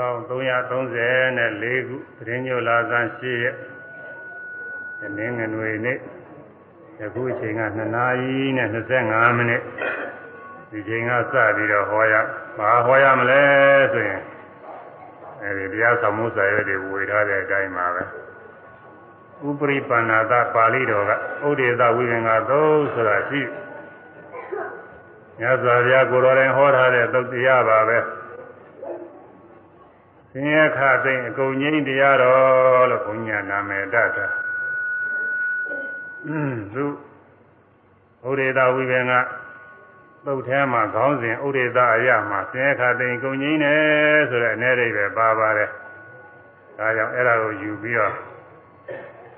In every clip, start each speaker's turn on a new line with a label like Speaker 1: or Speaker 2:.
Speaker 1: 1334ခုသတင်းညိုလာဇန်8ရက်ဒီနေ့ငွေနေ့ယခုအချိန်က2နာရီနဲ့25မိနစ်ဒီချိန်ကစပြီးတော့ဟောရဘာဟောရမလဲဆိုရင်အဲဒီတရားဆောင်မှုစာရွက်တွေဝေထားတဲ့အတိုင်းပါပဲဥပရိပန္နာသပါဠိတော်ကဥဒေသဝိင္ကသုံးဆိုတာရှိမြတ်စွာဘုရားကိုယ်တော်တိုင်ဟောထားတဲ့သုတ်တရားပါပဲ ဆင်းရဲခသိမ့်အကုန်ငြိမ်းတရားတော်လို့ဘုညာနာမည်တတ်တာသူဥဒေသဝိဘင်ကသုတ်ထဲမှာခေါင်းစဉ်ဥဒေသအရမှာဆင်းရဲခသိမ့်အကုန်ငြိမ်းတယ်ဆိုတဲ့အနေနဲ့ပဲပါပါတယ်ဒါကြောင့်အဲ့ဒါကိုယူပြီးတော့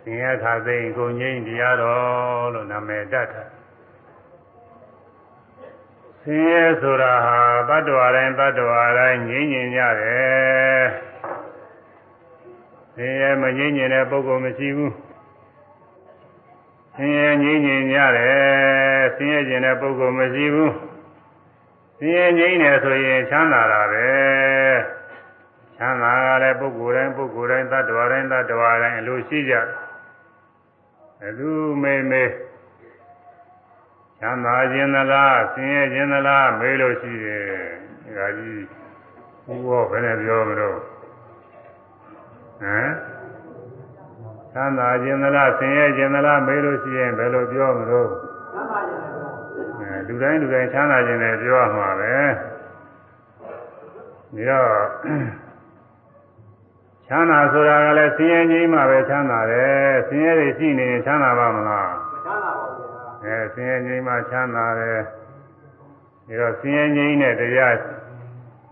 Speaker 1: ဆင်းရဲခသိမ့်အကုန်ငြိမ်းတရားတော်လို့နာမည်တတ်တာ ဆင်းရဲဆိုတာဟာတ attva တိုင်းတ attva တိုင်းငြိမ့်ငြိမ်ကြတယ်ဆင်းရဲမငြိမ့်ငြိမ်တဲ့ပုဂ္ဂိုလ်မရှိဘူးဆင်းရဲငြိမ့်ငြိမ်ကြတယ်ဆင်းရဲခြင်းတဲ့ပုဂ္ဂိုလ်မရှိဘူးဆင်းရဲငြိမ့်တယ်ဆိုရင်ချမ်းသာတာပဲချမ်းသာကြတဲ့ပုဂ္ဂိုလ်တိုင်းပုဂ္ဂိုလ်တိုင်းတ attva တိုင်းတ attva တိုင်းအလိုရှိကြအလူမေမေ ချမ်းသာခြင်းသလားဆင်းရဲခြင်းသလားမေးလို့ရှိတယ်ဒါကြီးဘုရားဘယ်နဲ့ပြောမလို့ဟမ်ချမ်းသာခြင်းသလားဆင်းရဲခြင်းသလားမေးလို့ရှိရင်ဘယ်လိုပြောမလို့ချမ်းသာခြင်းအဲလူတိုင်းလူတိုင်းချမ်းသာခြင်းနဲ့ပြောရမှာပဲဒီတော့ချမ်းသာဆိုတာကလည်းဆင်းရဲခြင်းမှပဲချမ်းသာတယ်ဆင်းရဲတွေရှိနေရင်ချမ်းသာပါမလား အဲဆင်းရဲငြိမ်းမှချမ်းသာတယ်ဒါတော့ဆင်းရဲငြိမ်းတဲ့တရား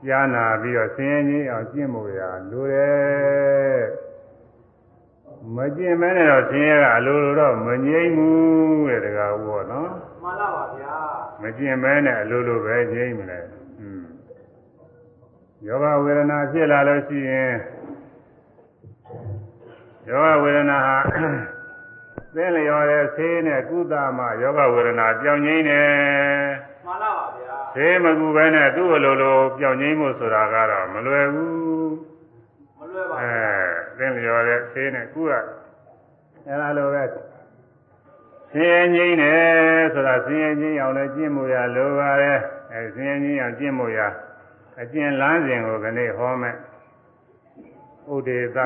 Speaker 1: ကြားနာပြီးတော့ဆင်းရဲငြိမ်းအောင်ကျင့်ဖို့ရလိုတယ်မကျင့်မဲနဲ့တော့ဆင်းရဲကအလိုလိုတော့မငြိမ်းဘူးတဲ့တကားဘောနော်
Speaker 2: မှန်ပါပါဗျာ
Speaker 1: မကျင့်မဲနဲ့အလိုလိုပဲငြိမ်းမလဲอืมယောဂဝေဒနာဖြစ်လာလို့ရှိရင်ယောဂဝေဒနာဟာ သင်လျော်တဲ့ဆေးနဲ့ကုသမှယောဂဝေဒနာပြောင်းငိမ့်တယ်
Speaker 2: မှန်ပါပါဗျာ
Speaker 1: ဆေးမကူပဲနဲ့သူ့အလိုလိုပြောင်းငိမ့်မှုဆိုတာကတော့မလွယ်ဘူး
Speaker 2: မလွယ်ပါဘူး
Speaker 1: အဲသင်လျော်တဲ့ဆေးနဲ့ကုရအဲလိုပဲဆင်းရဲငိမ့်တယ်ဆိုတာဆင်းရဲငိမ့်အောင်လည်းကျင့်မှုရလိုပါတယ်အဲဆင်းရဲငိမ့်အောင်ကျင့်မှုရအကျင့်လမ်းစဉ်ကိုခဏဟောမယ်ဥဒေသ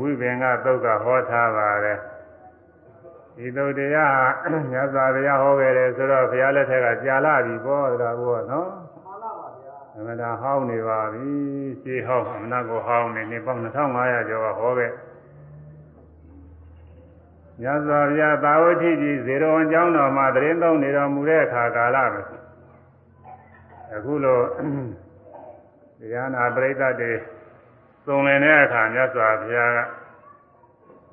Speaker 1: ဝိပင်္ဂသုတ်ကဟောထားပါတယ် ဒီသုတ်တရားမြတ်စွာဘုရားဟောခဲ့တယ်ဆိုတော့ဘုရားလက်ထက်ကကြာလာပြီပေါ့ဒါကောနော်
Speaker 2: မှန်ပါပါဗျာ
Speaker 1: အမှန်တရားဟောင်းနေပါပြီရှင်းဟောင်းအမှန်ကိုဟောင်းနေနေပေါင်း2500ကျော်ကဟောခဲ့မြတ်စွာဘုရားသာဝတိကြီးဇေရဝံကျောင်းတော်မှာတရင်သုံးနေတော်မူတဲ့အခါကာလမှာအခုလိုတရားနာပရိသတ်တွေသုံလင်တဲ့အခါမြတ်စွာဘုရားက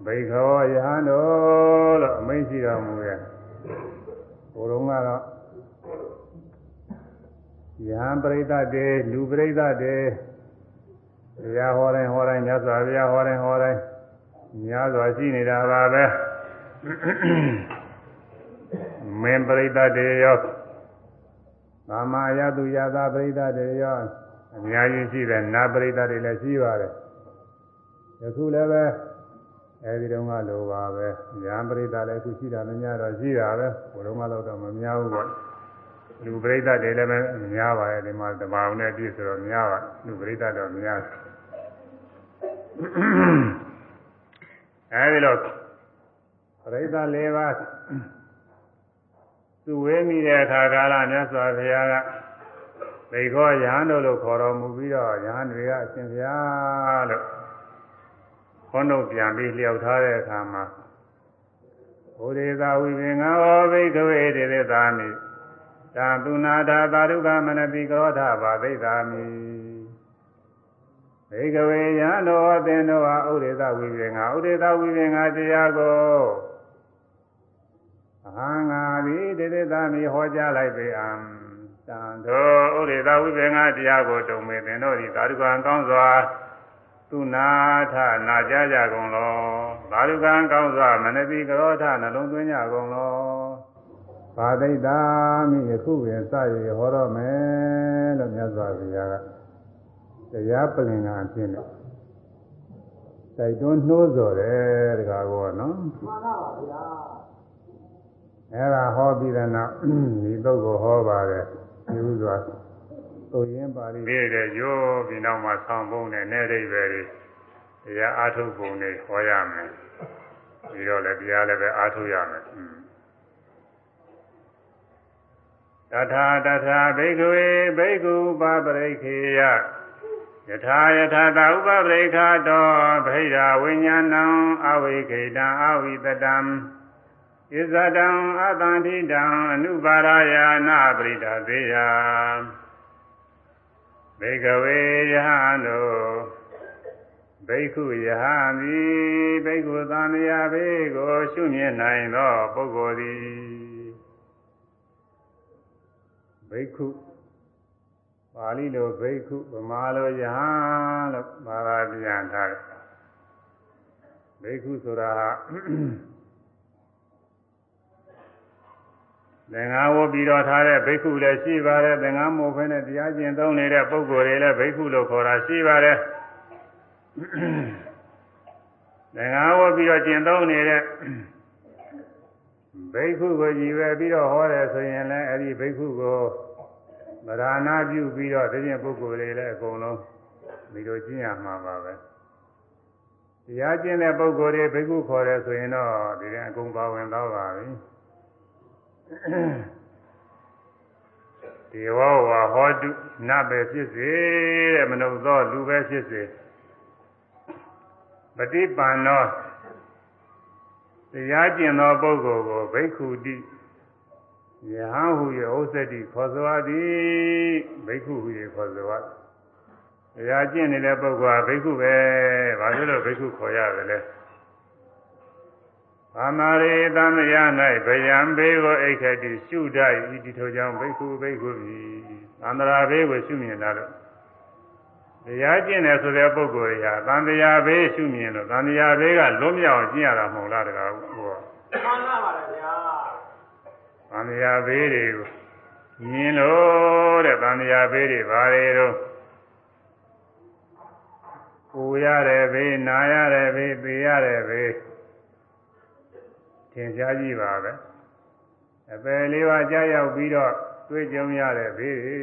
Speaker 1: ဘိခောယဟန်တော်လို့အမိန့်ရှိတော်မူရဲ့ဘုရုံကတော့ယဟန်ပရိသတ်တွေလူပရိသတ်တွေတရားဟောတိုင်းဟောတိုင်းမြတ်စွာဘုရားဟောတိုင်းဟောတိုင်းများစွာရှိနေတာပါပဲမင်းပရိသတ်တွေရောသာမယတုယတာပရိသတ်တွေရောအများကြီးရှိတယ်နာပရိသတ်တွေလည်းရှိပါတယ်ယခုလည်းပဲ အဲဒီတုန်းကလိုပါပဲညာပရိသတ်လည်းခုရှိတာမများတော့ရှိတာပဲဘုရုံးမလို့တော့မများဘူးပေါ့လူပရိသတ်တွေလည်းမများပါရဲ့ဒီမှာတဘာဝနဲ့ပြည့်ဆိုတော့များပါလူပရိသတ်တော့များအဲဒီလိုပရိသတ်၄ပါးသူဝေးမိတဲ့အခါကာလမြတ်စွာဘုရားကသိခောရဟန်းတို့လို့ခေါ်တော်မူပြီးတော့ရဟန်းတွေကအရှင်ဘုရားလို့ ခွန်းတို့ပြန်ပြီးလျှောက်ထားတဲ့အခါမှာဘုရေသာဝိပင်္ဂဟောဘိကဝေတေရသာမိသာသူနာတာသာဓုကမနတိကရောဓဘာသိသာမိဘိကဝေယံတော်သင်တော်ဟာဥဒေသဝိပင်္ဂဥဒေသဝိပင်္ဂတရားကိုအဟံငါသည်တေရသာမိဟောကြားလိုက်ပေအံတန်တော်ဥဒေသဝိပင်္ဂတရားကိုတုံမေသင်တို့သည်သာဓုကံကောင်းစွာ သူနာထနာကြကြကုန်လောသာဓုကံကောင်းစွာမနတိကရောထနှလုံးသွင်းကြကုန်လောဘာသိတာမိယခုပင်စရဟောတော့မယ်လို့မြတ်စွာဘုရားကတရားပလင်ကအဖြစ်နဲ့တိုက်တွန်းနှိုးဆော်တယ်တကားကောနော်
Speaker 2: မှန်ပါပါဗျာ
Speaker 1: အဲ့ဒါဟောပြီးတဲ့နောက်ဒီပုဂ္ဂိုလ်ဟောပါတယ်ဒီဥစွာ သို့ရင်ပါဠိလေးတဲ့ရောပြီးနောက်မှာဆောင်းပုံနဲ့နဲ့အိဗယ်တွေတရားအာထုပ်ပုံတွေဟောရမယ်ပြီးတော့လည်းတရားလည်းပဲအာထုရမယ်တထာတထာဘိက္ခဝေဘိက္ခုပပရိခေယယထာယထာတဥပပရိခတောဗိဓာဝိညာဏံအဝိခေတံအဝိတတံဣဇတံအတန္တိတံအနုပါရယာနာပရိဒသေယ ဘေကဝေယဟန်တို့ဘိက္ခုယဟန်သည်ဘိက္ခုသံဃာဘေကိုရှုမြင်နိုင်သောပုဂ္ဂိုလ်သည်ဘိက္ခုပါဠိလိုဘိက္ခုဗမာလိုယဟန်လို့ဘာသာပြန်ထားတယ်ဘိက္ခုဆိုတာဟာ သင်္ဃာဝပြီးတော့ထားတဲ့ဘိက္ခုလည်းရှိပါတယ်သင်္ဃာမို့ဖဲနဲ့တရားကျင့်သုံးနေတဲ့ပုဂ္ဂိုလ်တွေလည်းဘိက္ခုလို့ခေါ်တာရှိပါတယ်သင်္ဃာဝပြီးတော့ကျင့်သုံးနေတဲ့ဘိက္ခုကိုကြည်ပဲပြီးတော့ဟောတယ်ဆိုရင်လည်းအဲ့ဒီဘိက္ခုကိုဗราဏပြုပြီးတော့တခြင်းပုဂ္ဂိုလ်တွေလည်းအကုန်လုံးဒီလိုကျင့်ရမှာပါပဲတရားကျင့်တဲ့ပုဂ္ဂိုလ်တွေဘိက္ခုခေါ်တယ်ဆိုရင်တော့ဒီရင်အကုန်ပါဝင်တော့ပါပြီ ဒေဝဝါဟောတုနပဲဖြစ်စေတဲ့မနုဿောလူပဲဖြစ်စေပฏิပန်သောတရားကျင့်သောပုဂ္ဂိုလ်ကိုဘိက္ခုတိယဟန်ဟုရဲ့ဥစ္စတိခေါ်စွာသည်ဘိက္ခုဟုရဲ့ခေါ်စွာတရားကျင့်နေတဲ့ပုဂ္ဂိုလ်ကဘိက္ခုပဲဘာလို့လဲဘိက္ခုခေါ်ရတယ်လဲ ဘာမာရေသံယ၌ဗယံဘေကိုအိခတိရှုတတ်ဤဒီထိုကြောင့်ဘိက္ခုဘိက္ခုပြီသန္တရာဘေကိုရှုမြင်တာလို့တရားကျင့်တယ်ဆိုတဲ့ပုဂ္ဂိုလ်ရာသံတရားဘေးရှုမြင်လို့သံတရားဘေးကလွတ်မြောက်ကျင့်ရတာမဟုတ်လားတကားဟော
Speaker 2: မှန်ပါပါဗျာ
Speaker 1: သံဃာဘေးတွေကိုမြင်လို့တဲ့သံဃာဘေးတွေဘာတွေတော့ကိုရတဲ့ဘေးနာရတဲ့ဘေးသိရတဲ့ဘေး သင်ရှားကြည့်ပါပဲအပယ်လေးပါးကြားရောက်ပြီးတော့တွေ့ကြုံရတဲ့ဘေးတွေ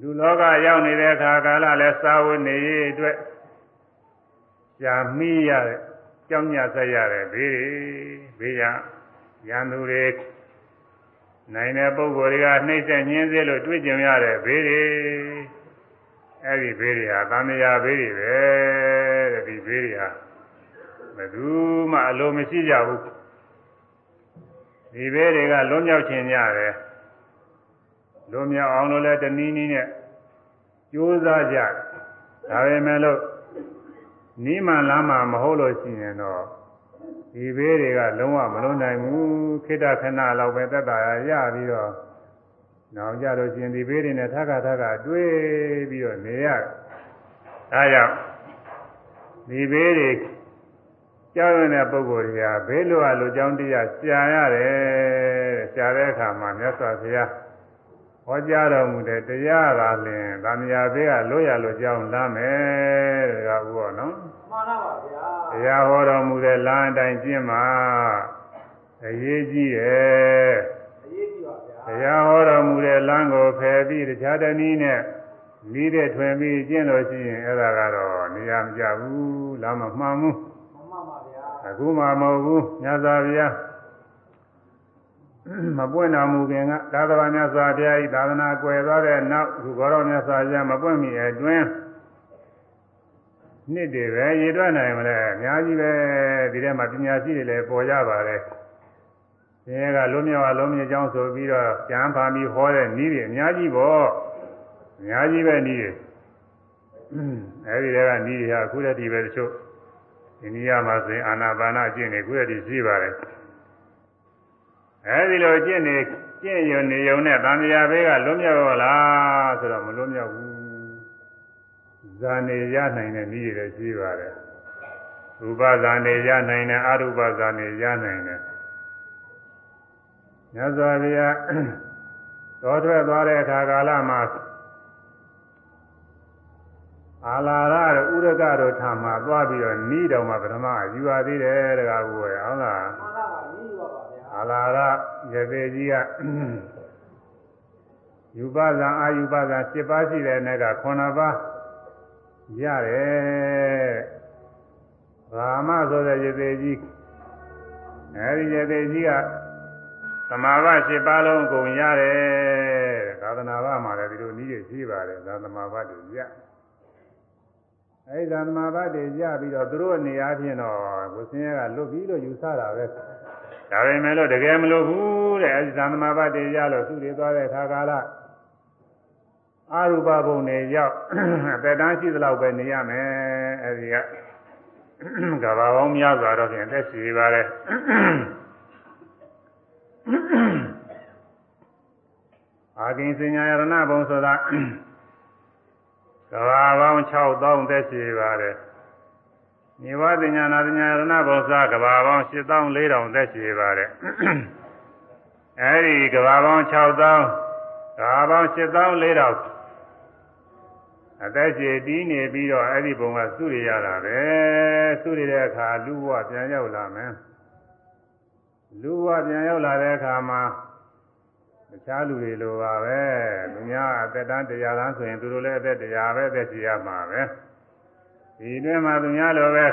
Speaker 1: လူလောကရောက်နေတဲ့အခါကာလလဲစာဝတ်နေရေးအတွက်ရှားမိရတဲ့ကြောင်းညဆက်ရတဲ့ဘေးတွေဘေးရရန်သူတွေနိုင်တဲ့ပုဂ္ဂိုလ်တွေကနှိမ့်ဆက်ညှင်းစေလို့တွေ့ကြုံရတဲ့ဘေးတွေအဲ့ဒီဘေးတွေဟာသံဃာဘေးတွေပဲတဲ့ဒီဘေးတွေဟာ ဘယ်သူမှအလိုမရှိကြဘူးဒီဘေးတွေကလွံ့မြောက်ခြင်းကြတယ်လွံ့မြောက်အောင်လို့လည်းတနည်းနည်းနဲ့ကြိုးစားကြဒါပေမဲ့လို့နီးမှန်လားမှမဟုတ်လို့ရှိရင်တော့ဒီဘေးတွေကလုံးဝမလွန်နိုင်ဘူးခိတ္တခဏလောက်ပဲသက်သာရရပြီးတော့နောက်ကြလို့ရှင်ဒီဘေးတွေနဲ့ထပ်ခါထပ်ခါတွေးပြီးတော့နေရအဲကြောင့်ဒီဘေးတွေ ကြောက်ရတဲ့ပုဂ္ဂိုလ်တွေကဘေးလိုအပ်လိုကြောင်းတရားရှားရတယ်ရှားတဲ့အခါမှာမြတ်စွာဘုရားဟောကြားတော်မူတဲ့တရားကလင်ဗာမယာဘေးကလွတ်ရလို့ကြောင်းလမ်းမယ်တဲ့ကဥဘောနော်
Speaker 2: မှန်ပါပါဗျာ
Speaker 1: တရားဟောတော်မူတဲ့လမ်းအတိုင်းကျင့်မှာအရေးကြီးတယ်
Speaker 2: အရေးကြီးပါဗျာ
Speaker 1: တရားဟောတော်မူတဲ့လမ်းကိုဖယ်ပြီးတခြားတနည်းနဲ့နီးတဲ့ထွင်ပြီးကျင့်လို့ရှိရင်အဲ့ဒါကတော့နေရာမကျဘူးလမ်းမမှန်ဘူး
Speaker 2: မှန်ပါပါဗျာ
Speaker 1: အခုမှမဟုတ်ဘူးညဇာဗျာမပွင့်တော်မူခင်ကသာသနာမြတ်စွာဘုရားဤသာသနာကွယ်သွားတဲ့နောက်အခုဘောတော်မြတ်စွာဘုရားမပွင့်မီအတွင်းနှစ်တွေပဲရည်တွက်နိုင်မလဲအများကြီးပဲဒီထဲမှာပညာရှိတွေလည်းပေါ်ကြပါတယ်။ဒီကလုံးမြောက်အလုံးမြေကြောင်းဆိုပြီးတော့ကျမ်းပါပြီးဟောတဲ့နည်းတွေအများကြီးပေါ့။အများကြီးပဲနည်းတွေ။အဲဒီတွေကနည်းတွေဟာအခုတည်းဒီပဲတချို့ အိန္ဒိယမှာဆိုရင်အာနာပါနအကျင့်တွေအခုတည်းဒီရှိပါတယ်။အဲဒီလိုအကျင့်တွေကျင့်ရုံနေရုံနဲ့တန်မြာဘေးကလွတ်မြောက်ရောလားဆိုတော့မလွတ်မြောက်ဘူး။ဇာနေရနိုင်တဲ့နည်းတွေလည်းရှိပါတယ်။ရူပဇာနေရနိုင်တယ်အရူပဇာနေရနိုင်တယ်။မြတ်စွာဘုရားတော်ထွက်သွားတဲ့အခါကာလမှာ အာလာရတို့ဥရကတို့ထာမှာသွားပြီးတော့နီးတော်မှာပထမယူရသေးတယ်တကားဘူးရဲ့ဟုတ်လား
Speaker 2: မှန်လားပါနီးပါပါဗျာ
Speaker 1: အာလာရရေသေးကြီးကယူပဇံအာယူပဇံ7ပါးရှိတဲ့နဲ့က9ပါးရတယ်ရာမဆိုတဲ့ရေသေးကြီးအဲဒီရေသေးကြီးကသမာဘ7ပါးလုံးအကုန်ရတယ်သာသနာ့ဘမှာလည်းဒီလိုနည်းတွေရှိပါတယ်သာသမာဘတွေရ အဲဒီသာသမာဘတွေရပြီးတော့သူတို့အနေအားဖြင့်တော့ကိုစင်းရဲကလွတ်ပြီးလို့ယူဆတာပဲဒါပေမဲ့လို့တကယ်မလို့ဘူးတဲ့အဲဒီသာသမာဘတွေရလို့သူတွေသွားတဲ့ခါကာလအာရူပဘုံတွေရောက်အသက်တန်းရှိသလောက်ပဲနေရမယ်အဲဒီကကဘာပေါင်းများစွာတော့ဖြင့်သက်ရှိပါတယ်အာကိဉ္စညာယရဏဘုံဆိုတာ ကဘာပေါင်း6000သက်ရှိပါတယ်နိဝသညာနာသညာယရဏဘုံဆိုတာကဘာပေါင်း7400သက်ရှိပါတယ်အဲဒီကဘာပေါင်း6000ကဘာပေါင်း7400အသက်ကြီးတီးနေပြီးတော့အဲ့ဒီဘုံကစုရရတာပဲစုရတဲ့အခါလူဘဝပြန်ရောက်လာမယ်လူဘဝပြန်ရောက်လာတဲ့အခါမှာ တခြားလူတွေလိုပါပဲသူများအသက်တန်းတရားတန်းဆိုရင်သူတို့လည်းအသက်တရားပဲအသက်ကြီးရမှာပဲဒီတွင်မှာသူများလိုပဲ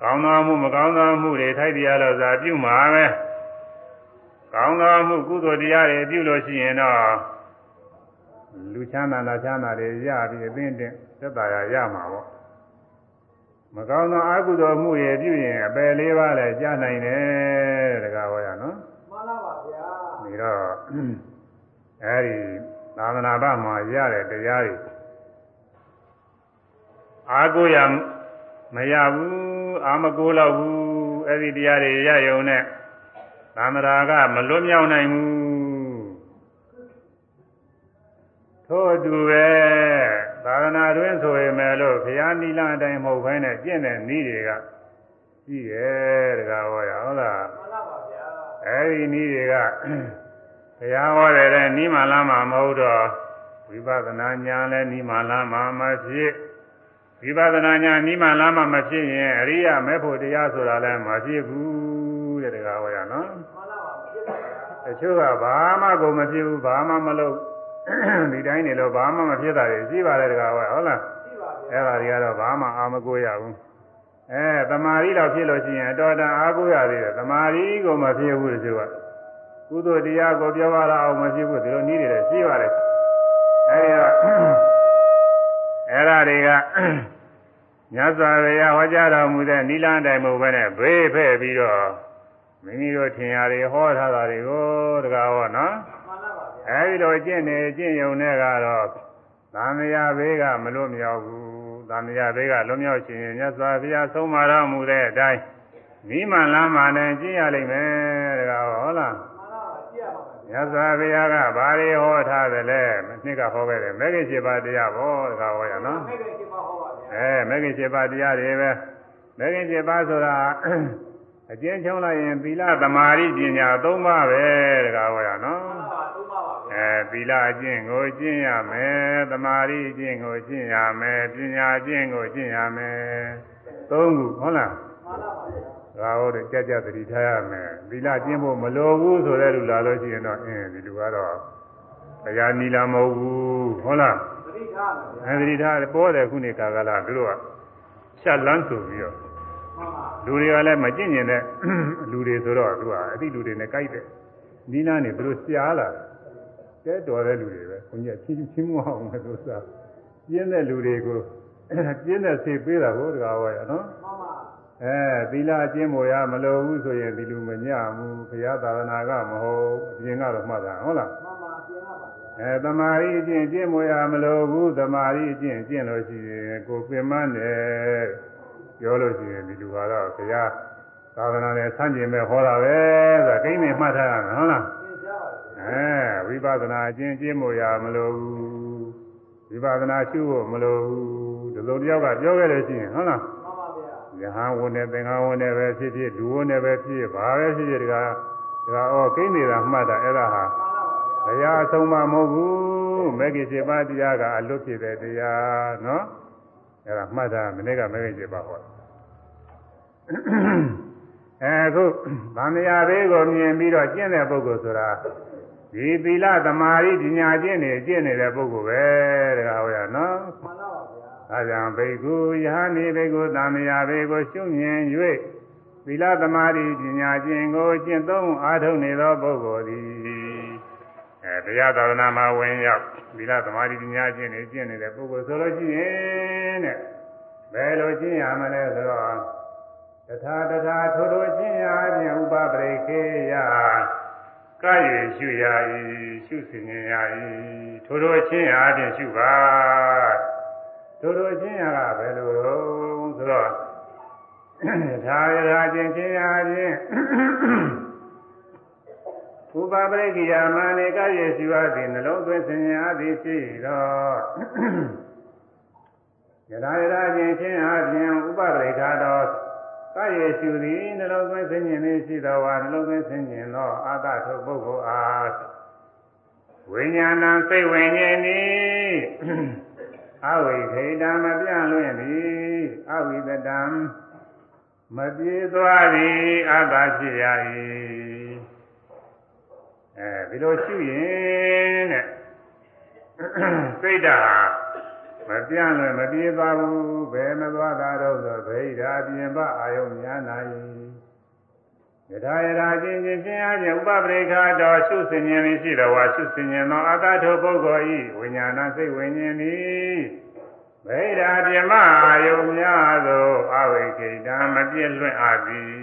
Speaker 1: ကောင်းသောမှုမကောင်းသောမှုတွေထိုက်တရားလို့သာပြုမှာပဲကောင်းသောမှုကုသိုလ်တရားတွေပြုလို့ရှိရင်တော့လူချမ်းသာနာချမ်းသာတွေရပြီးအသိတင်သက်သာရရမှာပေါ့မကောင်းသောအကုသိုလ်မှုတွေပြုရင်အပယ်လေးပါးလည်းကြားနိုင်တယ်တကားဟောရနော်
Speaker 2: မှန်လားပါဗျာ
Speaker 1: ဒီတော့အဲဒီသာသနာ့ဘမှာရတဲ့တရားတွေအာကိုရမရဘူးအာမကိုတော့ဘူးအဲ့ဒီတရားတွေရယုံနဲ့သံဃာကမလွတ်မြောက်နိုင်ဘူးထို့အတူပဲသာသနာတွင်ဆိုရင်မယ်လို့ဘုရားနိလအတိုင်းမဟုတ်ဘဲနဲ့ကျင့်တဲ့နည်းတွေကရှိတယ်တကားဟောရဟုတ်လား
Speaker 2: မှန်လားပါဗျာ
Speaker 1: အဲဒီနည်းတွေက ဘုရားဟောတဲ့နိမလမ်းမှာမဟုတ်တော့ဝိပဿနာဉာဏ်လည်းနိမလမ်းမှာမဖြစ်ဝိပဿနာဉာဏ်နိမလမ်းမှာမဖြစ်ရင်အရိယာမေဖို့တရားဆိုတာလည်းမဖြစ်ဘူးတဲ့တကားဟောရနော်
Speaker 2: မှန်လားပါဖြစ်ပါဗျာ
Speaker 1: တချို့ကဘာမှကိုမဖြစ်ဘူးဘာမှမလုပ်ဒီတိုင်းနေလို့ဘာမှမဖြစ်တာတွေရှိပါတယ်တကားဟောဟုတ်လား
Speaker 2: ရှိပါဗျာ
Speaker 1: အဲ့ဒါတွေကတော့ဘာမှအာမကိုရဘူးအဲတမာရီတော့ဖြစ်လို့ရှိရင်အတော်တန်အားကိုရသေးတယ်တမာရီကိုမဖြစ်ဘူးတချို့က ကုသိုလ်တရားကိုပြောရအောင်မဖြစ်ဘူးဒီလိုနည်းတွေလည်းရှိပါတယ်အဲဒီတော့အဲ့ဒါတွေကမြတ်စွာဘုရားဟောကြားတော်မူတဲ့နိလန်းတိုင်မဟုတ်ဘဲနဲ့ဘေးဖဲ့ပြီးတော့မိမိတို့ထင်ရတွေဟောထားတာတွေကိုတကားဟောနော်
Speaker 2: မှန်လားပါဗျာ
Speaker 1: အဲဒီလိုကျင့်နေကျင့်ယုံနဲ့ကတော့သံဃာဘေးကမလွတ်မြောက်ဘူးသံဃာဘေးကလွတ်မြောက်ခြင်းမြတ်စွာဘုရားဆုံးမတော်မူတဲ့အတိုင်းမိမှန်လမ်းမှန်နဲ့ကျင့်ရလိမ့်မယ်တကားဟုတ်လား
Speaker 2: မှန်လားပါကြည့်ရပါ မယ်
Speaker 1: မြတ်စွာဘုရားကဘာတွေဟောထားသလဲနှစ်ကဟောခဲ့တယ်မဂ္ဂင်7ပါးတရားဟောတကားဟောရနော်
Speaker 2: မဲ့ကရှိပါဟောပါဗျာ
Speaker 1: အဲမဂ္ဂင်7ပါးတရားတွေပဲမဂ္ဂင်7ပါးဆိုတာအကျဉ်းချုံးလိုက်ရင်သီလသမာဓိပညာ၃ပါးပဲတကားဟောရနော်
Speaker 2: မှန်လားပါသုံးပါပါဗျာ
Speaker 1: အဲသီလအကျင့်ကိုကျင့်ရမယ်သမာဓိအကျင့်ကိုကျင့်ရမယ်ပညာအကျင့်ကိုကျင့်ရမယ်သုံးခုဟုတ်လား
Speaker 2: မှန်လားပါဗျာ
Speaker 1: ဒါဟုတ်တယ်ကြက်ကြက်သတိထားရမယ်သီလကျင့်ဖို့မလိုဘူးဆိုတဲ့လူလာလို့ရှိရင်တော့အင်းဒီလူကတော့တရားနီလာမဟုတ်ဘူးဟုတ်လား
Speaker 2: သတိထားမယ်ဗျာ
Speaker 1: အဲသတိထားတယ်ပေါ်တယ်ခုနေကာကလာသူတို့ကဖြတ်လန်းဆိုပြီးတော့
Speaker 2: မှန်ပါ
Speaker 1: လူတွေကလည်းမကျင့်ကျင်တဲ့လူတွေဆိုတော့သူကအတိလူတွေနဲ့ကြိုက်တယ်နီလာနေသူတို့ရှားလာတယ်တဲတော်တဲ့လူတွေပဲခွန်ကြီးချင်းချင်းမအောင်မယ်သူစားပြင်းတဲ့လူတွေကိုပြင်းတဲ့ဆေးပေးတာကိုတကားဝဲရနော်
Speaker 2: မှန်ပါ
Speaker 1: အဲ သီလအကျင့်မို့ရမလိုဘူးဆိုရင်ဒီလူမညဘူးဘုရားသာသနာကမဟုတ်အပြင်ကတော့မှတ်တာဟုတ်လား
Speaker 2: မှန်ပါပြင်ပါပါဗျာ
Speaker 1: အဲတမာရီအကျင့်ကျင့်မို့ရမလိုဘူးတမာရီအကျင့်ကျင့်လို့ရှိရင်ကိုပင်မတယ်ပြောလို့ရှိရင်ဒီလူကတော့ဘုရားသာသနာနဲ့ဆန့်ကျင်မဲ့ဟောတာပဲဆိုတာကိန်းနေမှတ်ထားရမယ်ဟုတ်လား
Speaker 2: သင်ကြားပါဗျာ
Speaker 1: အဲဝိပဿနာအကျင့်ကျင့်မို့ရမလိုဘူးဝိပဿနာရှုဖို့မလိုဘူးဒီလိုတယောက်ကပြောခဲ့လို့ရှိရင်ဟုတ်လား
Speaker 2: မှန်ပါဗျာ
Speaker 1: ယဟန်ဝင်နဲ့သင်္ဃဝင်နဲ့ပဲဖြစ်ဖြစ်လူဝင်နဲ့ပဲဖြစ်ဖြစ်ဘာပဲဖြစ်ဖြစ်ဒီကဒါကဩကိန်းနေတာမှတ်တာအဲ့ဒါဟာ
Speaker 2: မှန်လားပါဗျာ
Speaker 1: ဘုရားအဆုံးမမဟုတ်ဘူးမဂ္ဂင်7ပါးတရားကအလွတ်ဖြစ်တဲ့တရားနော်အဲ့ဒါမှတ်တာမနေ့ကမဂ္ဂင်7ပါးဟောအဲအခုဗန္ဓရာဘေးကိုမြင်ပြီးတော့ကျင့်တဲ့ပုဂ္ဂိုလ်ဆိုတာဒီသီလသမာဓိပညာကျင့်နေကျင့်နေတဲ့ပုဂ္ဂိုလ်ပဲတကားဟောရနော်
Speaker 2: မှန်ပါ ပါဗျာ
Speaker 1: အဲကြောင့်ဘိက္ခုယဟနိဘိက္ခုသံဃာဘေကိုရှုမြင်၍သီလသမာဓိပညာကျင့်ကိုကျင့်သုံးအားထုတ်နေသောပုဂ္ဂိုလ်သည်အဲတရားသာသနာမှာဝင်ရောက်သီလသမာဓိပညာကျင့်နေကျင့်နေတဲ့ပုဂ္ဂိုလ်ဆိုလို့ရှိရင်တဲ့ဘယ်လိုကျင့်ရမလဲဆိုတော့တထာတထာထိုထိုကျင့်ရခြင်းဥပပရိခေယကာယေရှုရ၏ရှုစင်ရ၏ထိုထိုချင်းအားဖြင့်ရှုပါ ထိုထိုချင်းရကဘယ်လိုလဲဆိုတော့ဒါရရာချင်းချင်းအားဖြင့်ဥပပရိကိယမနေကာယေရှုအသည်နှလုံးသွင်းစင်ရသည်ရှိတော့ယထာယထာချင်းချင်းအားဖြင့်ဥပပရိခါတော်ကာယေရှုသည်နှလုံးသွင်းစင်ခြင်းသည်ရှိတော်ဝါနှလုံးသွင်းစင်ခြင်းသောအာသထုတ်ပုဂ္ဂိုလ်အားဝိညာဏစိတ်ဝိညာဉ်သည် အဝိခေတံမပြန့်လွင့်သည်အဝိသတံမပြေသွားသည်အတ္တဖြစ်ရ၏အဲဒီလိုရှုရင်တဲ့စိတ်ဓာတ်မပြန့်လွင့်မပြေသွားဘူးဘယ်မသွားတာတော့ဆိုဗိဓာပြင်ပအာယုံများနာ၏ ယထာယထာချင်းချင်းချင်းအားဖြင့်ဥပပရိခါတော်ရှုစင်ဉ္ဇဉ်ရှိတော်ဝါရှုစင်ဉ္ဇဉ်သောအတ္တထုပုဂ္ဂိုလ်ဤဝိညာဏစိတ်ဝိညာဉ်သည်ဗိဓာပြမအာယုံများသောအဝိကိတံမပြည့်လွင့်အပ်သည်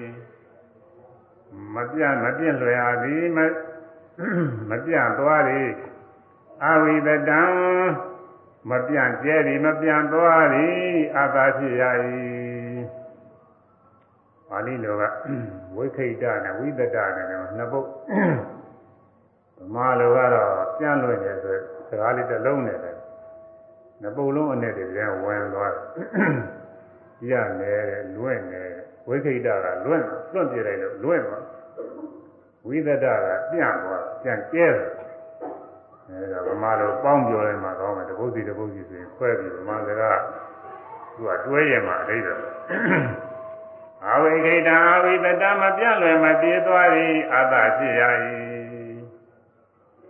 Speaker 1: မပြတ်မပြည့်လွယ်အပ်သည်မမပြတ်သွားသည်အဝိတတံမပြတ်ကျဲသည်မပြတ်သွားသည်အတ္တဖြစ်ရ၏ပါ ဠိလိုကဝိခိတနဲ့ဝိသတနဲ့နှစ်ပုဒ်ဗမာလိုကတော့ပြန့်လွင့်တယ်ဆိုစကားလေးတစ်လုံးနဲ့ပဲနှစ်ပုဒ်လုံးအနဲ့တည်းပြန်ဝင်သွားတယ်ရနေတယ်လွင့်နေဝိခိတကလွင့်လွင့်ပြလိုက်လို့လွင့်သွားဝိသတကပြန့်သွားပြန့်ကျဲတယ်အဲဒါဗမာလိုပေါင်းပြောလိုက်မှကောင်းမယ်တပုတ်စီတပုတ်စီဆိုရင်ခွဲပြီးဗမာစကားသူကတွဲရင်မှအဓိပ္ပာယ် အဝိခိတံအဝိတတမပြန့်လွယ်မပြေသွားသည်အတ္တဖြစ်ရ၏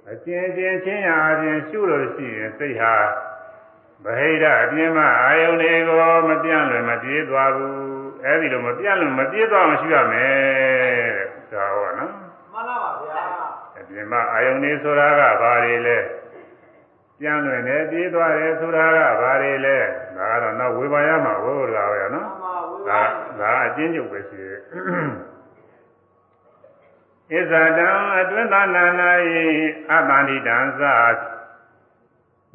Speaker 1: အကျဉ်းချင်းချင်းရာအပြင်ရှုလို့ရှိရင်စိတ်ဟာဗဟိတအပြင်းမအာယုန်တွေကိုမပြန့်လွယ်မပြေသွားဘူးအဲဒီလိုမပြန့်လွယ်မပြေသွားအောင်ရှုရမယ်တဲ့ဒါဟောနော်
Speaker 2: မှန်ပါပါဗျာ
Speaker 1: အပြင်မအာယုန်နေဆိုတာကဘာတွေလဲပြန့်လွယ်နေပြေးသွားတယ်ဆိုတာကဘာတွေလဲဒါကတော့နောက်ဝေဘာရမှာဝေဘာရပဲနော်
Speaker 2: မှန်ပါဝေ
Speaker 1: ဒါ
Speaker 2: ဘာ
Speaker 1: ဒါအချင်းချုပ်ပဲရှိတယ်ဣဇာတံအတွင်းသာနာနာယအတ္တန္တိတံသာ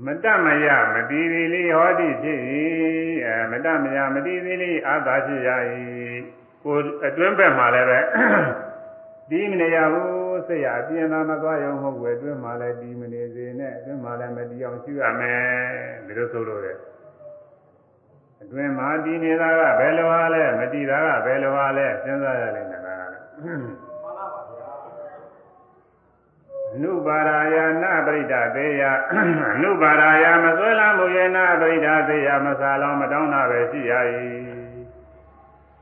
Speaker 1: မတမယမတိတိလေးဟောတိဖြစ်၏အဲမတမယမတိတိလေးအာသာဖြစ်ရ၏ကိုအတွင်းဘက်မှာလည်းပဲဒီမနေရဘူးစိတ်ရအပြင်းသာမသွားရုံမဟုတ်ဘူးအတွင်းမှာလည်းဒီမနေစေနဲ့အတွင်းမှာလည်းမတီးအောင်ရှုရမယ်ဒီလိုဆိုလို့ရတယ် အတွင်းမှာတည်နေတာကဘယ်လိုဟာလဲမတည်တာကဘယ်လိုဟာလဲစဉ်းစားရလိမ့်မယ်ဒါကလည်း
Speaker 2: မှန်ပါပါဗျာ
Speaker 1: အနုပါရာယနာပရိဒသေယအနုပါရာယမဆွဲလာမှုယေနာပရိဒသေယမဆာလောင်မတောင်းတာပဲရှိရ၏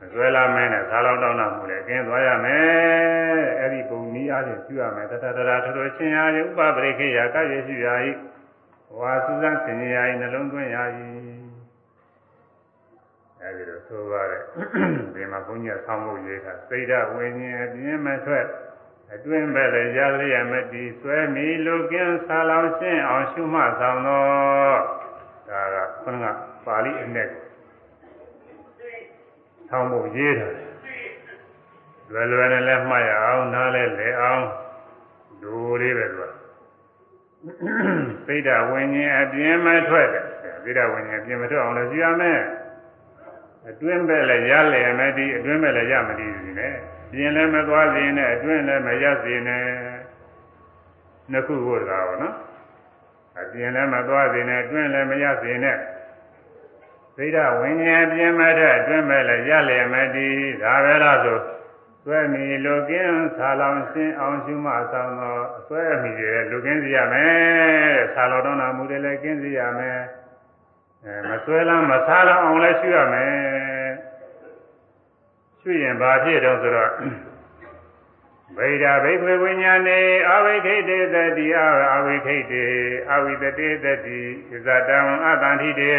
Speaker 1: မဆွဲလာမဲနဲ့ဆာလောင်တောင်းတာမှုလည်းကျင်းသွားရမယ်အဲ့ဒီပုံနည်းအားဖြင့်ရှိရမယ်တတတရာထထချင်းရာယဥပပရိခေယကရရှိရ၏ဝါစုစံဆင်ရ၏နှလုံးသွင်းရ၏ အဲဒီလိုဆိုပါတယ်ဒီမှာဘုန်းကြီးဆောင်းဖို့ရေးတာစိတ်ဓာတ်ဝိညာဉ်အပြင်းမထွက်အတွင်းပဲလေရလျက်မတည်ဆွဲမီလူကင်းဆာလောင်ရှင်းအောင်ရှုမှတ်ဆောင်တော့ဒါကခုနကပါဠိအနဲ့ဆောင်းဖို့ရေးတာလွယ်လွယ်နဲ့လည်းမှတ်ရအောင်နားလည်းလဲအောင်ဒူလေးပဲသူကစိတ်ဓာတ်ဝိညာဉ်အပြင်းမထွက်တယ်စိတ်ဓာတ်ဝိညာဉ်အပြင်းမထွက်အောင်လည်းရှိရမယ် အတွင်းပဲလည်းရလျက်မတည်အတွင်းပဲလည်းရမတည်ဘူးနဲ့ပြင်းလည်းမသွားစေနဲ့အတွင်းလည်းမရစေနဲ့နှစ်ခုကိုတကားပါနော်အပြင်းလည်းမသွားစေနဲ့အတွင်းလည်းမရစေနဲ့သိဒဝိညာဉ်ပြင်းမဲ့တဲ့အတွင်းမဲ့လည်းရလျက်မတည်ဒါပဲလားဆိုဆွဲမီလူကင်းဆာလောင်ရှင်းအောင်ရှုမှဆောင်သောဆွဲမီရဲ့လူကင်းစီရမယ်တဲ့ဆာလောင်တော့နာမှုတွေလည်းကင်းစီရမယ် အဲမဆွဲလမ်းမဆာလောင်အောင်လည်းရှုရမယ်ရှုရင်ဘာဖြစ်တော့ဆိုတော့ဗိဒာဘိခွေဝိညာဏေအဝိခိတေတတိအဝိခိတေအဝိတတေတတိဇတံအတန္တိတေ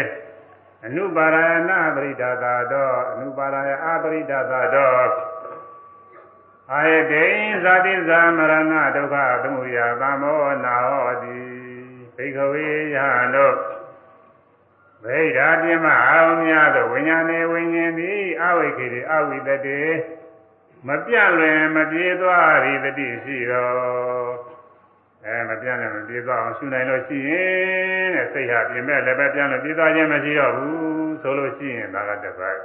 Speaker 1: အနုပါရဏပရိဒါသာတောအနုပါရယအပရိဒါသာတောအာယတေဇာတိဇာမရဏဒုက္ခသမုဒယသမောနာဟောတိဘိခဝေယဟံတို့ ဗိဓာပြမအောင်များသောဝိညာဉ်ဝိညာဉ်သည်အဝိခေတိအဝိတတေမပြန့်လွင်မပြေသွားရည်တတိရှိတော်အဲမပြန့်လည်းမပြေသွားအောင်ရှုနိုင်လို့ရှိရင်တဲ့စိတ်ဟာပြင်မဲ့လည်းပဲပြန့်လို့ပြေသွားခြင်းမရှိတော့ဘူးဆိုလို့ရှိရင်ဒါကတစ်ပတ်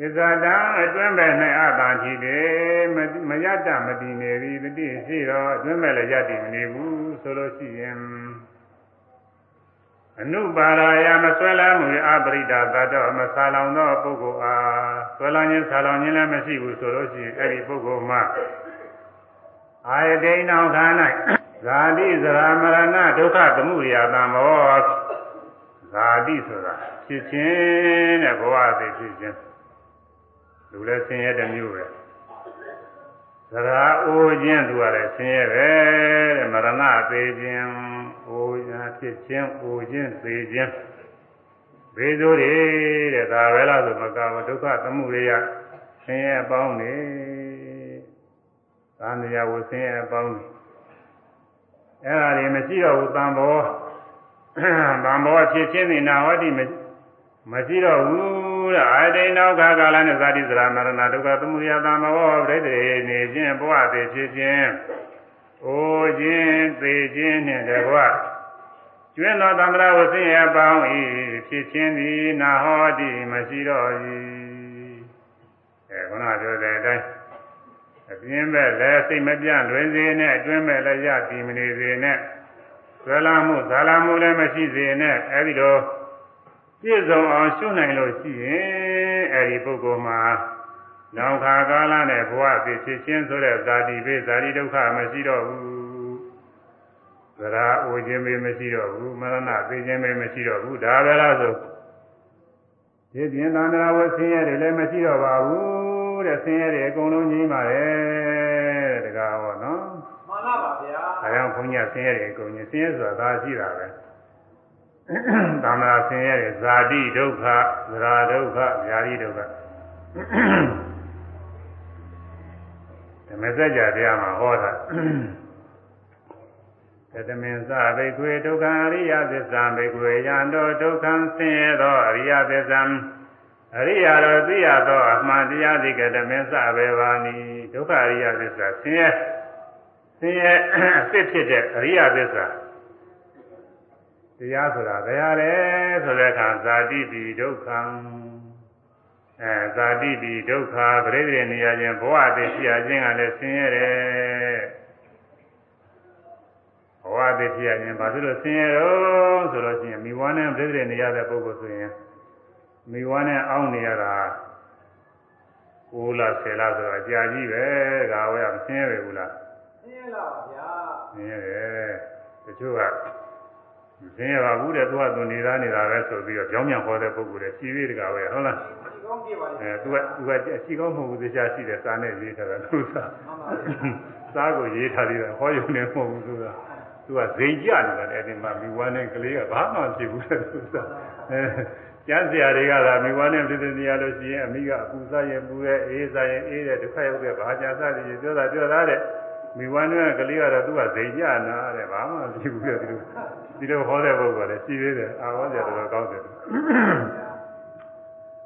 Speaker 1: ဣဇာတံအတွင်းပဲ၌အတာရှိတယ်မရတမတည်နေပြီတတိရှိတော့အတွင်းပဲလည်းရတည်မနေဘူးဆိုလို့ရှိရင် အနုပါရာယမဆွဲလမ်းမှုအပရိဒါသတ္တောမဆာလောင်သောပုဂ္ဂိုလ်အားဆွဲလမ်းခြင်းဆာလောင်ခြင်းလည်းမရှိဘူးဆိုလို့ရှိရင်အဲ့ဒီပုဂ္ဂိုလ်မှာအာယတိနောခါ၌ဇာတိဇရာမရဏဒုက္ခသမှုရိယသံမောဇာတိဆိုတာဖြစ်ခြင်းတဲ့ဘဝသိဖြစ်ခြင်းလူလည်းဆင်းရဲတဲ့မျိုးပဲဇရာအိုးခြင်းသူကလည်းဆင်းရဲပဲတဲ့မရဏသေးခြင်း အိုးခြင်းဖြစ်ခြင်းအိုးခြင်းသေခြင်းဘေးဆိုးတွေတဲ့ဒါပဲလားဆိုမကဘူးဒုက္ခသမှုရိယဆင်းရဲပေါင်းနေသာမယဝဆင်းရဲပေါင်းနေအဲ့ဒါတွေမရှိတော့ဘူးတန်ဘောတန်ဘောဖြစ်ခြင်းနေနာဟောတိမရှိတော့ဘူးတဲ့အာတိနောခကာလနဲ့ဇာတိစရာမရဏဒုက္ခသမှုရိယတန်ဘောပြိတ္တိနေခြင်းဘဝသေးဖြစ်ခြင်း အိုခြင်းသေခြင်းနှင့်တကွကျွင်းသောသံဃာဝဆင်းရဲပေါင်း၏ဖြစ်ခြင်းသည်နာဟောတိမရှိတော့၏အဲခုနပြောတဲ့အတိုင်းအပြင်းမဲ့လည်းစိတ်မပြန့်လွင်စေနဲ့အတွင်းမဲ့လည်းရတည်မနေစေနဲ့ဆွဲလာမှုဇာလာမှုလည်းမရှိစေနဲ့အဲဒီတော့ပြည့်စုံအောင်ရှုနိုင်လို့ရှိရင်အဲဒီပုဂ္ဂိုလ်မှာ နောင်ခါကာလနဲ့ဘဝဖြစ်ဖြစ်ချင်းဆိုတဲ့ဇာတိဘေးဇာတိဒုက္ခမရှိတော့ဘူးသရာအိုခြင်းပဲမရှိတော့ဘူးမရဏသိခြင်းပဲမရှိတော့ဘူးဒါပဲလားဆိုဒီပြင်သန္တရာဝဆင်းရဲတွေလည်းမရှိတော့ပါဘူးတဲ့ဆင်းရဲတွေအကုန်လုံးကြီးပါတယ်တဲ့တကားဟောနော်
Speaker 2: မှန်လားပါဗျာ
Speaker 1: အဲကြောင့်ဘုန်းကြီးကဆင်းရဲတွေအကုန်ကြီးဆင်းရဲဆိုတာဒါရှိတာပဲသန္တရာဆင်းရဲတွေဇာတိဒုက္ခသရာဒုက္ခဗျာတိဒုက္ခ ဓမ္မစကြာတရားမှာဟောတာတမင်္စဘိကွေဒုက္ခအရိယသစ္စာဘိကွေယံတောဒုက္ခံဆင်းရဲသောအရိယသစ္စာအရိယာတော်သိရသောအမှန်တရားဒီကတမင်္စဘေဘာနိဒုက္ခအရိယသစ္စာဆင်းရဲဆင်းရဲအစ်ဖြစ်တဲ့အရိယသစ္စာတရားဆိုတာဘယ်ဟာလဲဆိုတဲ့အခါဇာတိတိဒုက္ခံ အဲဇာတိတိဒုက္ခပရိသေနေရခြင်းဘဝတည်ရှိရခြင်းကလည်းဆင်းရဲတယ်ဘဝတည်ဖြစ်ရခြင်းဘာဖြစ်လို့ဆင်းရဲတော့ဆိုလို့ရှိရင်မိဘနဲ့ပြည့်စုံနေရတဲ့ပုဂ္ဂိုလ်ဆိုရင်မိဘနဲ့အောင်းနေရတာ9လ10လဆိုတော့အကြာကြီးပဲဒါဝဲမဆင်းရဲဘူးလား
Speaker 2: ဆင်းရဲလားပါဗျာ
Speaker 1: ဆင်းရဲတယ်တချို့ကမဆင်းရဲပါဘူးတဲ့သူကသူနေသားနေတာပဲဆိုပြီးတော့ကြောင်းမြန်ခေါ်တဲ့ပုဂ္ဂိုလ်တွေရှိသေးတကားပဲဟုတ်လား
Speaker 2: ဒီ ကောင်းပြပါလိမ့်
Speaker 1: အဲသူကသူကအရှိကောင်းမဟုတ်ဘူးတရားရှိတယ်စာနဲ့ရေးထားတာသူက
Speaker 2: မှန်ပါဗျာ
Speaker 1: စာကိုရေးထားသေးတယ်ဟောရုံနဲ့မဟုတ်ဘူးသူကသူကဇိမ်ကြနေတာအဲ့ဒီမှာမိဝါနဲ့ကလေးကဘာမှမဖြစ်ဘူးတဲ့သူကအဲကျမ်းစရာတွေကသာမိဝါနဲ့ပြည်နေရလို့ရှိရင်အမိကအပူစားရင်ပူရဲ့အေးစားရင်အေးတဲ့ဒုက္ခရောက်တဲ့ဘာကြာစားတယ်ပြောတာပြောတာတဲ့မိဝါနဲ့ကလေးကတော့သူကဇိမ်ကြနာတဲ့ဘာမှမဖြစ်ဘူးတဲ့သူဒီလိုဟောတဲ့ပုဂ္ဂိုလ်လည်းရှိသေးတယ်အာဟောကြတော်တော်ကောင်းတယ်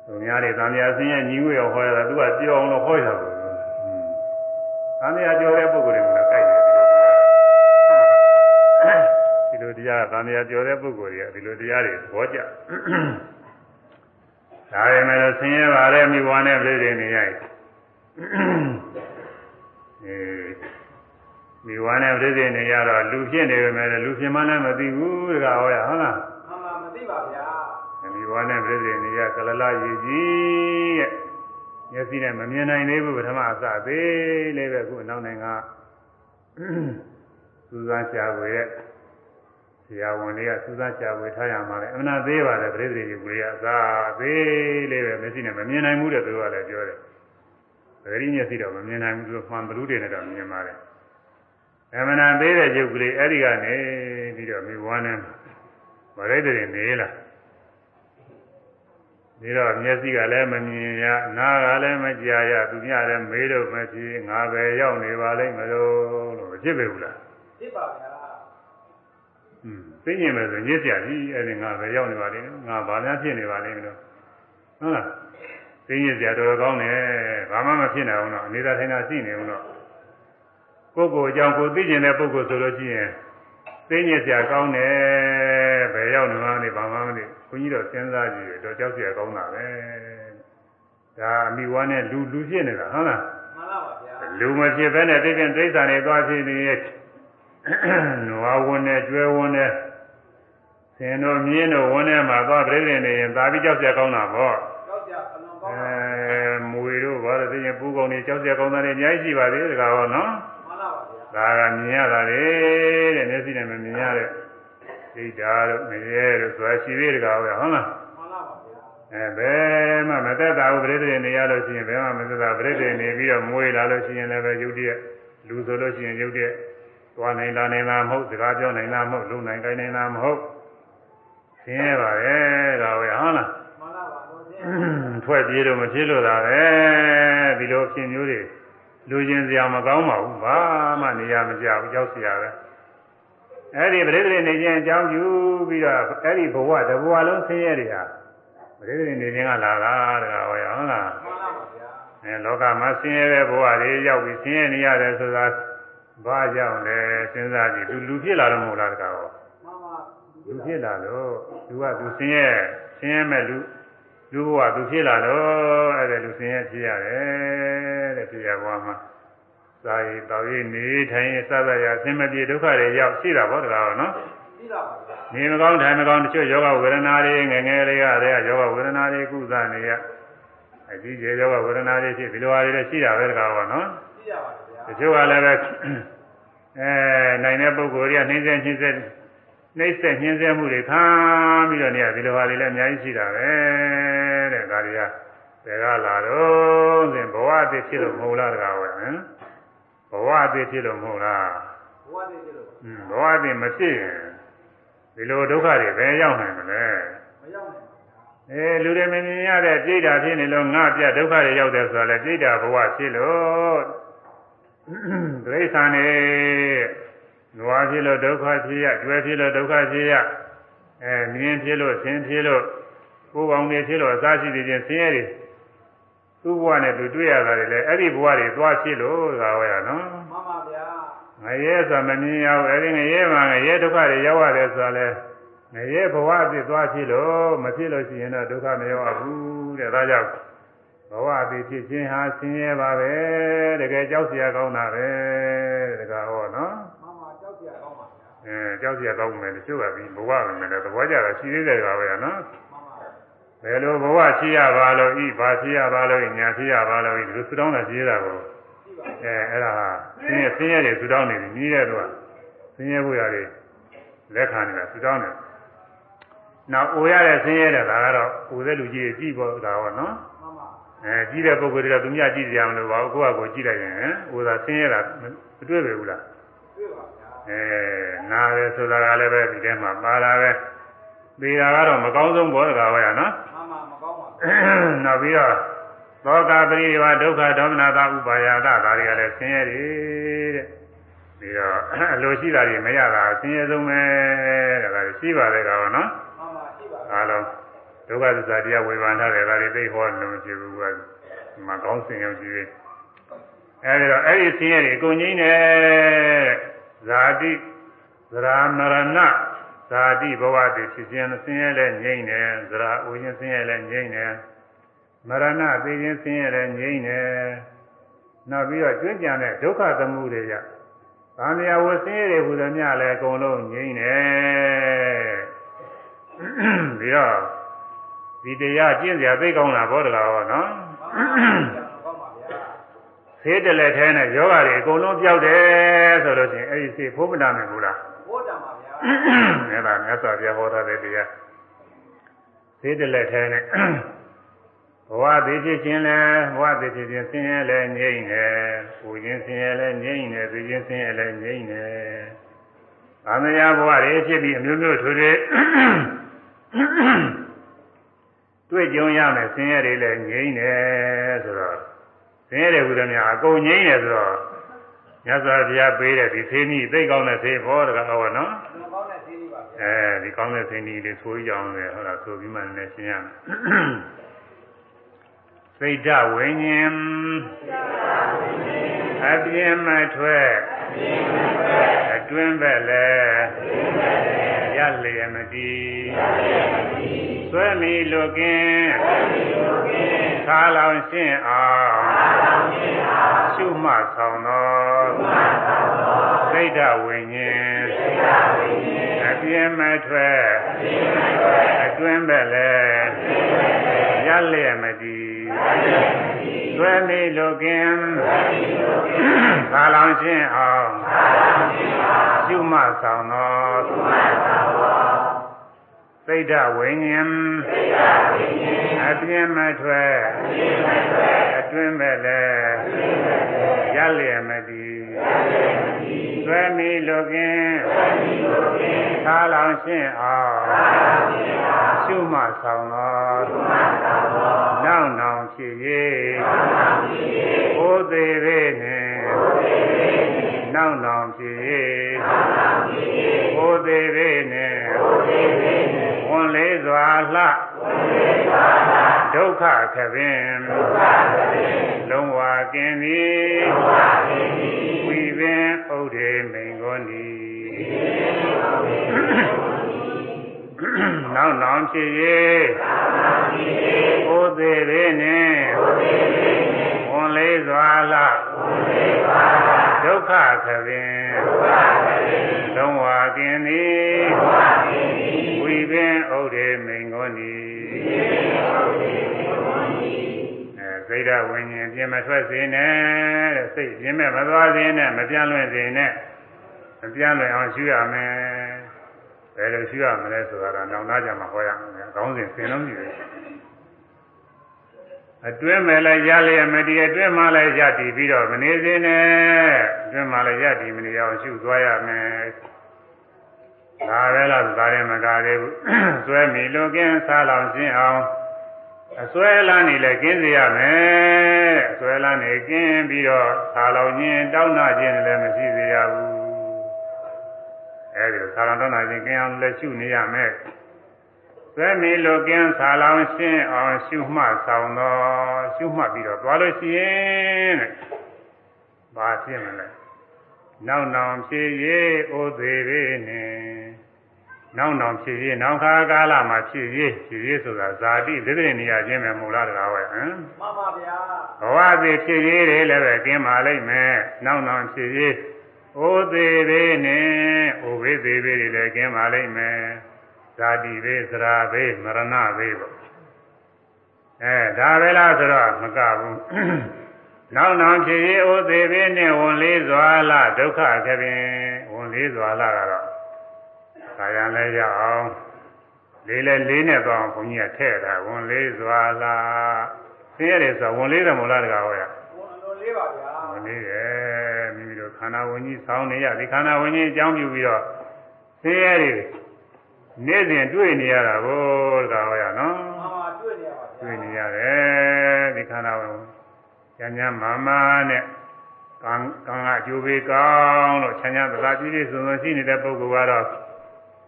Speaker 1: သူများတွေသံဃာဆင်းရဲညီငွေရောဟောရတာသူကပြောအောင်လို့ဟောရတာပေါ့သံဃာပြောတဲ့ပုဂ္ဂိုလ်တွေကကြိုက်တယ်ဒီလိုတရားသံဃာပြောတဲ့ပုဂ္ဂိုလ်တွေကဒီလိုတရားတွေသဘောကျဒါပေမဲ့ဆင်းရဲပါတဲ့မိဘနဲ့ပြည်နေနေရိုက်အဲမိဘနဲ့ပြည်နေနေရတော့လူဖြစ်နေပေမဲ့လူဖြစ်မှလည်းမသိဘူးတကားဟောရဟုတ်လား
Speaker 2: မှန်ပါမသိပါဗျာ
Speaker 1: မိဘနဲ့ပြည်နေနေရကလလရည်ကြီးရဲ့မျက်စိနဲ့မမြင်နိုင်သေးဘူးပထမအစသေးလေးပဲခုအနောက်နိုင်ငံစူးစမ်းရှာဖွေရဲ့ဆရာဝန်တွေကစူးစမ်းရှာဖွေထားရမှာလေအမှန်သေးပါတယ်ပြိတ္တိတွေကလေးကအစသေးလေးပဲမျက်စိနဲ့မမြင်နိုင်ဘူးတဲ့သူကလည်းပြောတယ်ပဂရိမျက်စိတော့မမြင်နိုင်ဘူးသူမှန်ဘလူးတွေနဲ့တော့မြင်ပါတယ်အမှန်သေးတဲ့ရုပ်ကလေးအဲ့ဒီကနေပြီးတော့မိဘဝနဲ့ဗရိတ္တိတွေနေလာ ဒီတော့မျက်စိကလည်းမမြင်ရနားကလည်းမကြားရသူများလည်းမေးလို့မဖြစ်ငါပဲရောက်နေပါလိမ့်မလို့လို့မဖြစ်ပေဘူးလား
Speaker 2: ဖြစ်ပါဗျာ
Speaker 1: อืมသိမြင်မယ်ဆိုညစ်ကြကြီးအဲ့ဒီငါပဲရောက်နေပါလိမ့်မယ်ငါဘာများဖြစ်နေပါလိမ့်မလို့ဟုတ်လားသိညစ်ကြတော်တော်ကောင်းတယ်ဘာမှမဖြစ်နိုင်အောင်တော့အနေသာထိုင်တာရှိနေအောင်တော့ကိုယ်ကိုအကြောင်းကိုသိကျင်တဲ့ပုဂ္ဂိုလ်ဆိုလို့ရှိရင်သိညစ်ကြကောင်းတယ်ဘယ် ရောက်နေမှန်းလဲဘာမှမသိဘုန်းကြီးတော့စဉ်းစားကြည့်တော့ကြောက်เสียကောင်းတာပဲဒါအမိဝါနဲ့လူလူဖြစ်နေတာဟုတ်လား
Speaker 2: မှန်လားပါဗျာ
Speaker 1: လူမဖြစ်ဘဲနဲ့သိတဲ့ဒိဋ္ဌာန်တွေသွားဖြစ်နေရဲ့နွားဝင်နဲ့ကျွဲဝင်နဲ့ဆင်တို့မြင်းတို့ဝင်နဲ့မှာသွားပြိနေနေရင်သာပြီးကြောက်เสียကောင်းတာပေါ့
Speaker 2: ကြောက်ကြအလွန်ကော
Speaker 1: အဲ
Speaker 2: င်းပါ
Speaker 1: မွေတို့ဘာလို့သိရင်ပူကုန်နေကြောက်เสียကောင်းတာတွေအများကြီးရှိပါသေးတယ်ကောင်နော်
Speaker 2: မှန်လားပါဗျာ
Speaker 1: ဒါကမြင်ရတာလေတဲ့မျက်စိနဲ့မမြင်ရတဲ့ ဒိဋ္ဌာတို့မရဲတို့ဆိုတာရှိသေးတယ်ကောင်ဟုတ်လား
Speaker 2: မှန်လားပါဗျာ
Speaker 1: အဲဘယ်မှမသက်တာဘူးပြိတ္တိနေရလို့ရှိရင်ဘယ်မှမသက်တာပြိတ္တိနေပြီးတော့မွေးလာလို့ရှိရင်လည်းပဲယုတ်တည်းလူဆိုလို့ရှိရင်ယုတ်တည်းသွားနိုင်တာနိုင်တာမဟုတ်စကားပြောနိုင်တာမဟုတ်လုံနိုင်ကိုင်းနိုင်တာမဟုတ်ဆင်းရဲပါပဲဒါပဲဟုတ်လား
Speaker 2: မှန်လားပါဘုရား
Speaker 1: ထွက်ပြေးလို့မဖြစ်လို့တာပဲဒီလိုဖြစ်မျိုးတွေလူချင်းစရာမကောင်းပါဘူးဘာမှနေရာမကျဘူးကြောက်စရာပဲ အဲ့ဒီပြိတ္တိနေခြင်းအကြောင်းပြုပြီးတော့အဲ့ဒီဘဝတစ်ဘဝလုံးဆင်းရဲတွေဟာပြိတ္တိနေခြင်းကလာတာတကားဟောရဟုတ်လား
Speaker 2: မှန်လားပါဗျာ
Speaker 1: အဲလောကမှာဆင်းရဲတဲ့ဘဝတွေရောက်ပြီးဆင်းရဲနေရတယ်ဆိုတာဘာကြောင့်လဲစဉ်းစားကြည့်သူလူဖြစ်လာတော့မဟုတ်လားတကားဟော
Speaker 2: မှန်ပါ
Speaker 1: လူဖြစ်လာလို့သူကသူဆင်းရဲဆင်းရဲမဲ့လူလူဘဝသူဖြစ်လာလို့အဲ့ဒါလူဆင်းရဲဖြစ်ရတယ်တဲ့ဖြစ်ရဘဝမှာ သာရီတော်ရီနေထိုင်ရစသရအဆင်မပြေဒုက္ခတွေရောက်ရှိတာပေါ့တကားဟောနော်
Speaker 2: သိလားပါဗျာ
Speaker 1: နေမကောင်းထိုင်မကောင်းတချို့ယောဂဝေဒနာတွေငယ်ငယ်လေးကတည်းကယောဂဝေဒနာတွေကုသနေရအကြီးကျယ်ယောဂဝေဒနာတွေဖြစ်ဒီလိုဟာတွေလည်းရှိတာပဲတကားဟောနော်
Speaker 2: သိရပါတယ်ဗျာ
Speaker 1: တချို့ကလည်းပဲအဲနိုင်တဲ့ပုဂ္ဂိုလ်တွေကနှိမ့်ဆက်နှိမ့်ဆက်နှိမ့်ဆက်နှင်းဆက်မှုတွေခံပြီးတော့နေရဒီလိုဟာတွေလည်းအများကြီးရှိတာပဲတဲ့ဒါတွေကဘယ်ကလာတော့ဆိုရင်ဘဝအသေးဖြစ်လို့မဟုတ်လားတကားဟောဟမ် ဘဝအသေးဖြစ်လို့မဟုတ်လား
Speaker 2: ဘဝတည်းကျလို့
Speaker 1: อืมဘဝအသေးမဖြစ်ရင်ဒီလိုဒုက္ခတွေဘယ်ရောက်နိုင်မလဲ
Speaker 2: မရောက်နိုင်ပါဗျာ
Speaker 1: အဲလူတွေမမြင်ရတဲ့ပြိတ္တာဖြစ်နေလို့ငါပြဒုက္ခတွေရောက်တယ်ဆိုတာလေပြိတ္တာဘဝဖြစ်လို့ဒိဋ္ဌာန်နေနွားဖြစ်လို့ဒုက္ခဖြစ်ရကျွဲဖြစ်လို့ဒုက္ခဖြစ်ရအဲမြင်ဖြစ်လို့ဆင်းဖြစ်လို့ကိုယ်ပေါင်းနေဖြစ်လို့အစားရှိသေးခြင်းဆင်းရဲတွေ သူ့ဘဝနဲ့သူတွေ့ရတာတွေလေအဲ့ဒီဘဝတွေသွားဖြစ်လို့သာဟောရနော်
Speaker 2: မှန်ပါဗျာ
Speaker 1: ငရဲဆိုတာမမြင်ရဘူးအဲဒီငရဲမှာငရဲဒုက္ခတွေရောက်ရတယ်ဆိုတာလဲငရဲဘဝအဖြစ်သွားဖြစ်လို့မဖြစ်လို့ရှိရင်တော့ဒုက္ခမရောက်ဘူးတဲ့ဒါကြောင့်ဘဝအဖြစ်ဖြစ်ခြင်းဟာဆင်းရဲပါပဲတကယ်ကြောက်စရာကောင်းတာပဲတကယ်ဟောနော်
Speaker 2: မှန်ပါကြောက်ကြကောင်းပါဗျာ
Speaker 1: အဲကြောက်စရာကောင်းမယ်တချို့ကပြီးဘဝပဲမယ်သဘောကြတာရှိသေးတယ်ကွာပဲနော်
Speaker 2: မှန်ပါ
Speaker 1: ဘယ်လိုဘဝရှိရပါလို့ဤဘာရှိရပါလို့ညာရှိရပါလို့ဤဒီလိုစတောင်းတာရှိရတာကို
Speaker 2: ရှိပါ
Speaker 1: အဲအဲ့ဒါဟာဆင်းရဲဆင်းရဲတွေဆူတောင်းနေပြီကြီးတဲ့သူကဆင်းရဲဖို့ရတယ်လက်ခံနေတာဆူတောင်းတယ်နောက်အိုရတဲ့ဆင်းရဲတဲ့ဒါကတော့အိုတဲ့လူကြီးကြီးပေါ့ဒါဟောနော်
Speaker 2: မှန်ပါ
Speaker 1: အဲကြီးတဲ့ပုဂ္ဂိုလ်တွေကသူများကြည့်ကြရမလို့ပါဘူးကိုယ့်ဟာကိုယ်ကြည့်လိုက်ရင်ဟိုသာဆင်းရဲတာမတွေ့ပဲဘူးလား
Speaker 2: တွေ့ပါဗျာ
Speaker 1: အဲနားရဲဆိုတာကလည်းပဲဒီထဲမှာပါလာပဲသေတာကတော့မကောင်းဆုံးဘောတကားဟောရနော်
Speaker 2: မှ န်ပါမကောင်းပါဘူး
Speaker 1: နောက်ပြီးတော့သောကပရိဝဒုက္ခဒေါမနတာဥပါယတာဒါတွေကလည်းဆင်းရဲတယ်တဲ့ပြီးတော့အလိုရှိတာတွေမရတာဆင်းရဲဆုံးပဲတဲ့ဒါတွေရှိပါတယ်ကောနော်
Speaker 2: မှန်ပါရှိပါ
Speaker 1: အားလုံးဒုက္ခသစ္စာတရားဝေဘာနာတယ်ဒါတွေသိဟောလို့မရှိဘူးကမကောင်းစင်ရုံကြည့်ရင်အဲဒီတော့အဲ့ဒီဆင်းရဲတွေအကုန်ကြီးနေဇာတိသရမရဏ ဇာတိဘဝတည်ဖြစ်ခြင်းဆင်းရဲလဲငြိမ့်တယ်သရဥခြင်းဆင်းရဲလဲငြိမ့်တယ်မရဏသိခြင်းဆင်းရဲလဲငြိမ့်တယ်နောက်ပြီးတော့ကျွင့်ကြံတဲ့ဒုက္ခသမှုတွေကြဗာမယဝဆင်းရဲတွေဟူသည်များလဲအကုန်လုံးငြိမ့်တယ်ပြီးတော့ဒီတရားကျင့်စရာသိကောင်းတာဘောတကားဟောနော်
Speaker 2: မှန်ကောင်းပါဗျာ
Speaker 1: ဆေးတလက်ထဲနဲ့ယောဂတွေအကုန်လုံးပြောက်တယ်ဆိုလို့ရှိရင်အဲ့ဒီဆေးဖို့မတတ်နိုင်ဘူးလား
Speaker 2: ဘိုးတံပါဗျာ
Speaker 1: အဲ့ဒါမြတ်စွာဘုရားဟောထားတဲ့တရားဆေးတလက်ထဲနဲ့ဘဝသိဖြစ်ခြင်းလဲဘဝသိဖြစ်ခြင်းဆင်းရဲလဲငြိမ့်တယ်။ပူခြင်းဆင်းရဲလဲငြိမ့်တယ်သိခြင်းဆင်းရဲလဲငြိမ့်တယ်။သာမယဘဝတွေဖြစ်ပြီးအမျိုးမျိုးထွေထွေတွေ့ကြုံရမယ်ဆင်းရဲတွေလည်းငြိမ့်တယ်ဆိုတော့ဆင်းရဲတွေဘုရားများအကုန်ငြိမ့်တယ်ဆိုတော့မြတ်စွာဘုရားပေးတဲ့ဒီသေးနည်းသိကောင်းတဲ့သေးဘောတကားဟောနော် အဲဒီကောင်းတဲ့သေးနည်းလေးဆိုကြအောင်လေဟုတ်လားဆိုပြီးမှလည်းရှင်းရမယ်စိတ်ဓာတ်ဝိညာဉ်အပြင်းမထွက်အတွင်းဘက်လည်းရလျက်မတည်ဆွဲမီလွကင်းခါလောင်ရှင်းအောင်ရှုမှတ်ဆောင်သောစိတ်ဓာတ်ဝိညာဉ်အ ပြင်းမထွက်အတွင်းဘက်လည်းရလျက်မတည်ဆွဲမီလွကင်းခါလောင်ရှင်းအောင်ရှုမှတ်ဆောင်သောစိတ်ဓာတ်ဝိညာဉ်အပြင်းမထွက်အတွင်းဘက်လည်းရလျက်မတည် ဆွဲမီလွကင်းခါလောင်ရှင်းအောင်ရှုမှတ်ဆောင်သောနောက်နောင်ဖြစ်၍ဘုသေးပေနှင့်နောက်နောင်ဖြစ်၍ဘုသေးပေနှင့်ဝန်လေးစွာလှဒုက္ခခပင်လုံးဝကင်းသည်ဝိ ပင်ဥဒေမိန်ကုန်သည်နောက်နောင်ဖြစ်၍ဘုသေးပေနှင့်ဝန်လေးစွာလှဒုက္ခခပင်လုံးဝကင်းသည်ဝိပင်ဥဒေမိန်ကုန်သည်အဲ စိတ်ဓာတ်ဝิญဉ်ပြင်မထွက်စေနဲ့တဲ့စိတ်ပြင်မဲ့မသွားစေနဲ့မပြန့်လွင့်စေနဲ့မပြန့်လွင့်အောင်ရှုရမယ်ဘယ်လိုရှုရမလဲဆိုတာတော့နောက်သားကြမှာဟောရမယ်အကောင်းစဉ်သင်လုံးကြည့်တယ်အတွင်းမဲ့လည်းရလျက်မတည်အတွင်းမှလည်းရတည်ပြီးတော့မနေစေနဲ့အတွင်းမှလည်းရတည်မနေအောင်ရှုသွားရမယ်ဒါပဲလားဒါရင်မကားသေးဘူးစွဲမီလိုကင်းစားလောင်ခြင်းအောင် အစွဲလန်းနေလည်းကင်းစေရမယ်အစွဲလန်းနေကင်းပြီးတော့စားလောင်ခြင်းတောင်းနာခြင်းလည်းမရှိစေရဘူးအဲဒီစားလောင်တောင်းနာခြင်းကင်းအောင်လည်းရှုနေရမယ်သွဲမီလိုကင်းဆာလောင်ရှင်းအောင်ရှုမှတ်ဆောင်တော့ရှုမှတ်ပြီးတော့သွားလို့ရှိရင်တဲ့ဘာဖြစ်မလဲနောက်နောင်ဖြစ်ရေးဩသေးပေနဲ့ နောက်နောင်ဖြစ်ရေးနောက်ခါကာလမှာဖြစ်ရေးဖြစ်ရေးဆိုတာဇာတိသစ္စာနေရာချင်းပဲမဟုတ်လားတကားဝဲဟမ်
Speaker 2: မှန်ပါဗျာ
Speaker 1: ဘဝသည်ဖြစ်ရေးတွေလည်းပဲကင်းပါလိမ့်မယ်နောက်နောင်ဖြစ်ရေးဩသေးပေနဲ့ဩဘေးသေးပေတွေလည်းကင်းပါလိမ့်မယ်ဇာတိဘေးသရာဘေးမရဏဘေးပေါ့အဲဒါပဲလားဆိုတော့မကဘူးနောက်နောင်ဖြစ်ရေးဩသေးဘေးနဲ့ဝန်လေးစွာလာဒုက္ခခပင်ဝန်လေးစွာလာကတော့ ဒါရန်လဲရအောင်လေးလဲလေးနဲ့တော့ဘုန်းကြီးကထည့်တာဝန်လေးစွာလာသိရတယ်ဆိုဝန်လေးတယ်မို့လားတကားဟောရ
Speaker 2: ဝန်လိုလေးပါဗျာ
Speaker 1: ဝန်လေးတယ်မိမိတို့ခန္ဓာဝင်ကြီးဆောင်းနေရဒီခန္ဓာဝင်ကြီးအကြောင်းပြုပြီးတော့သိရတယ်နေ့စဉ်တွေ့နေရတာကိုတကားဟောရနော်
Speaker 2: မှန်ပါတွေ့နေရပါဗျာ
Speaker 1: တွေ့နေရတယ်ဒီခန္ဓာဝင်ကျမ်းကျမ်းမာမာနဲ့ကံကံကအကျိုးပေးကောင်းလို့ချမ်းချမ်းသာသာပြည့်ပြည့်စုံစုံရှိနေတဲ့ပုဂ္ဂိုလ်ကတော့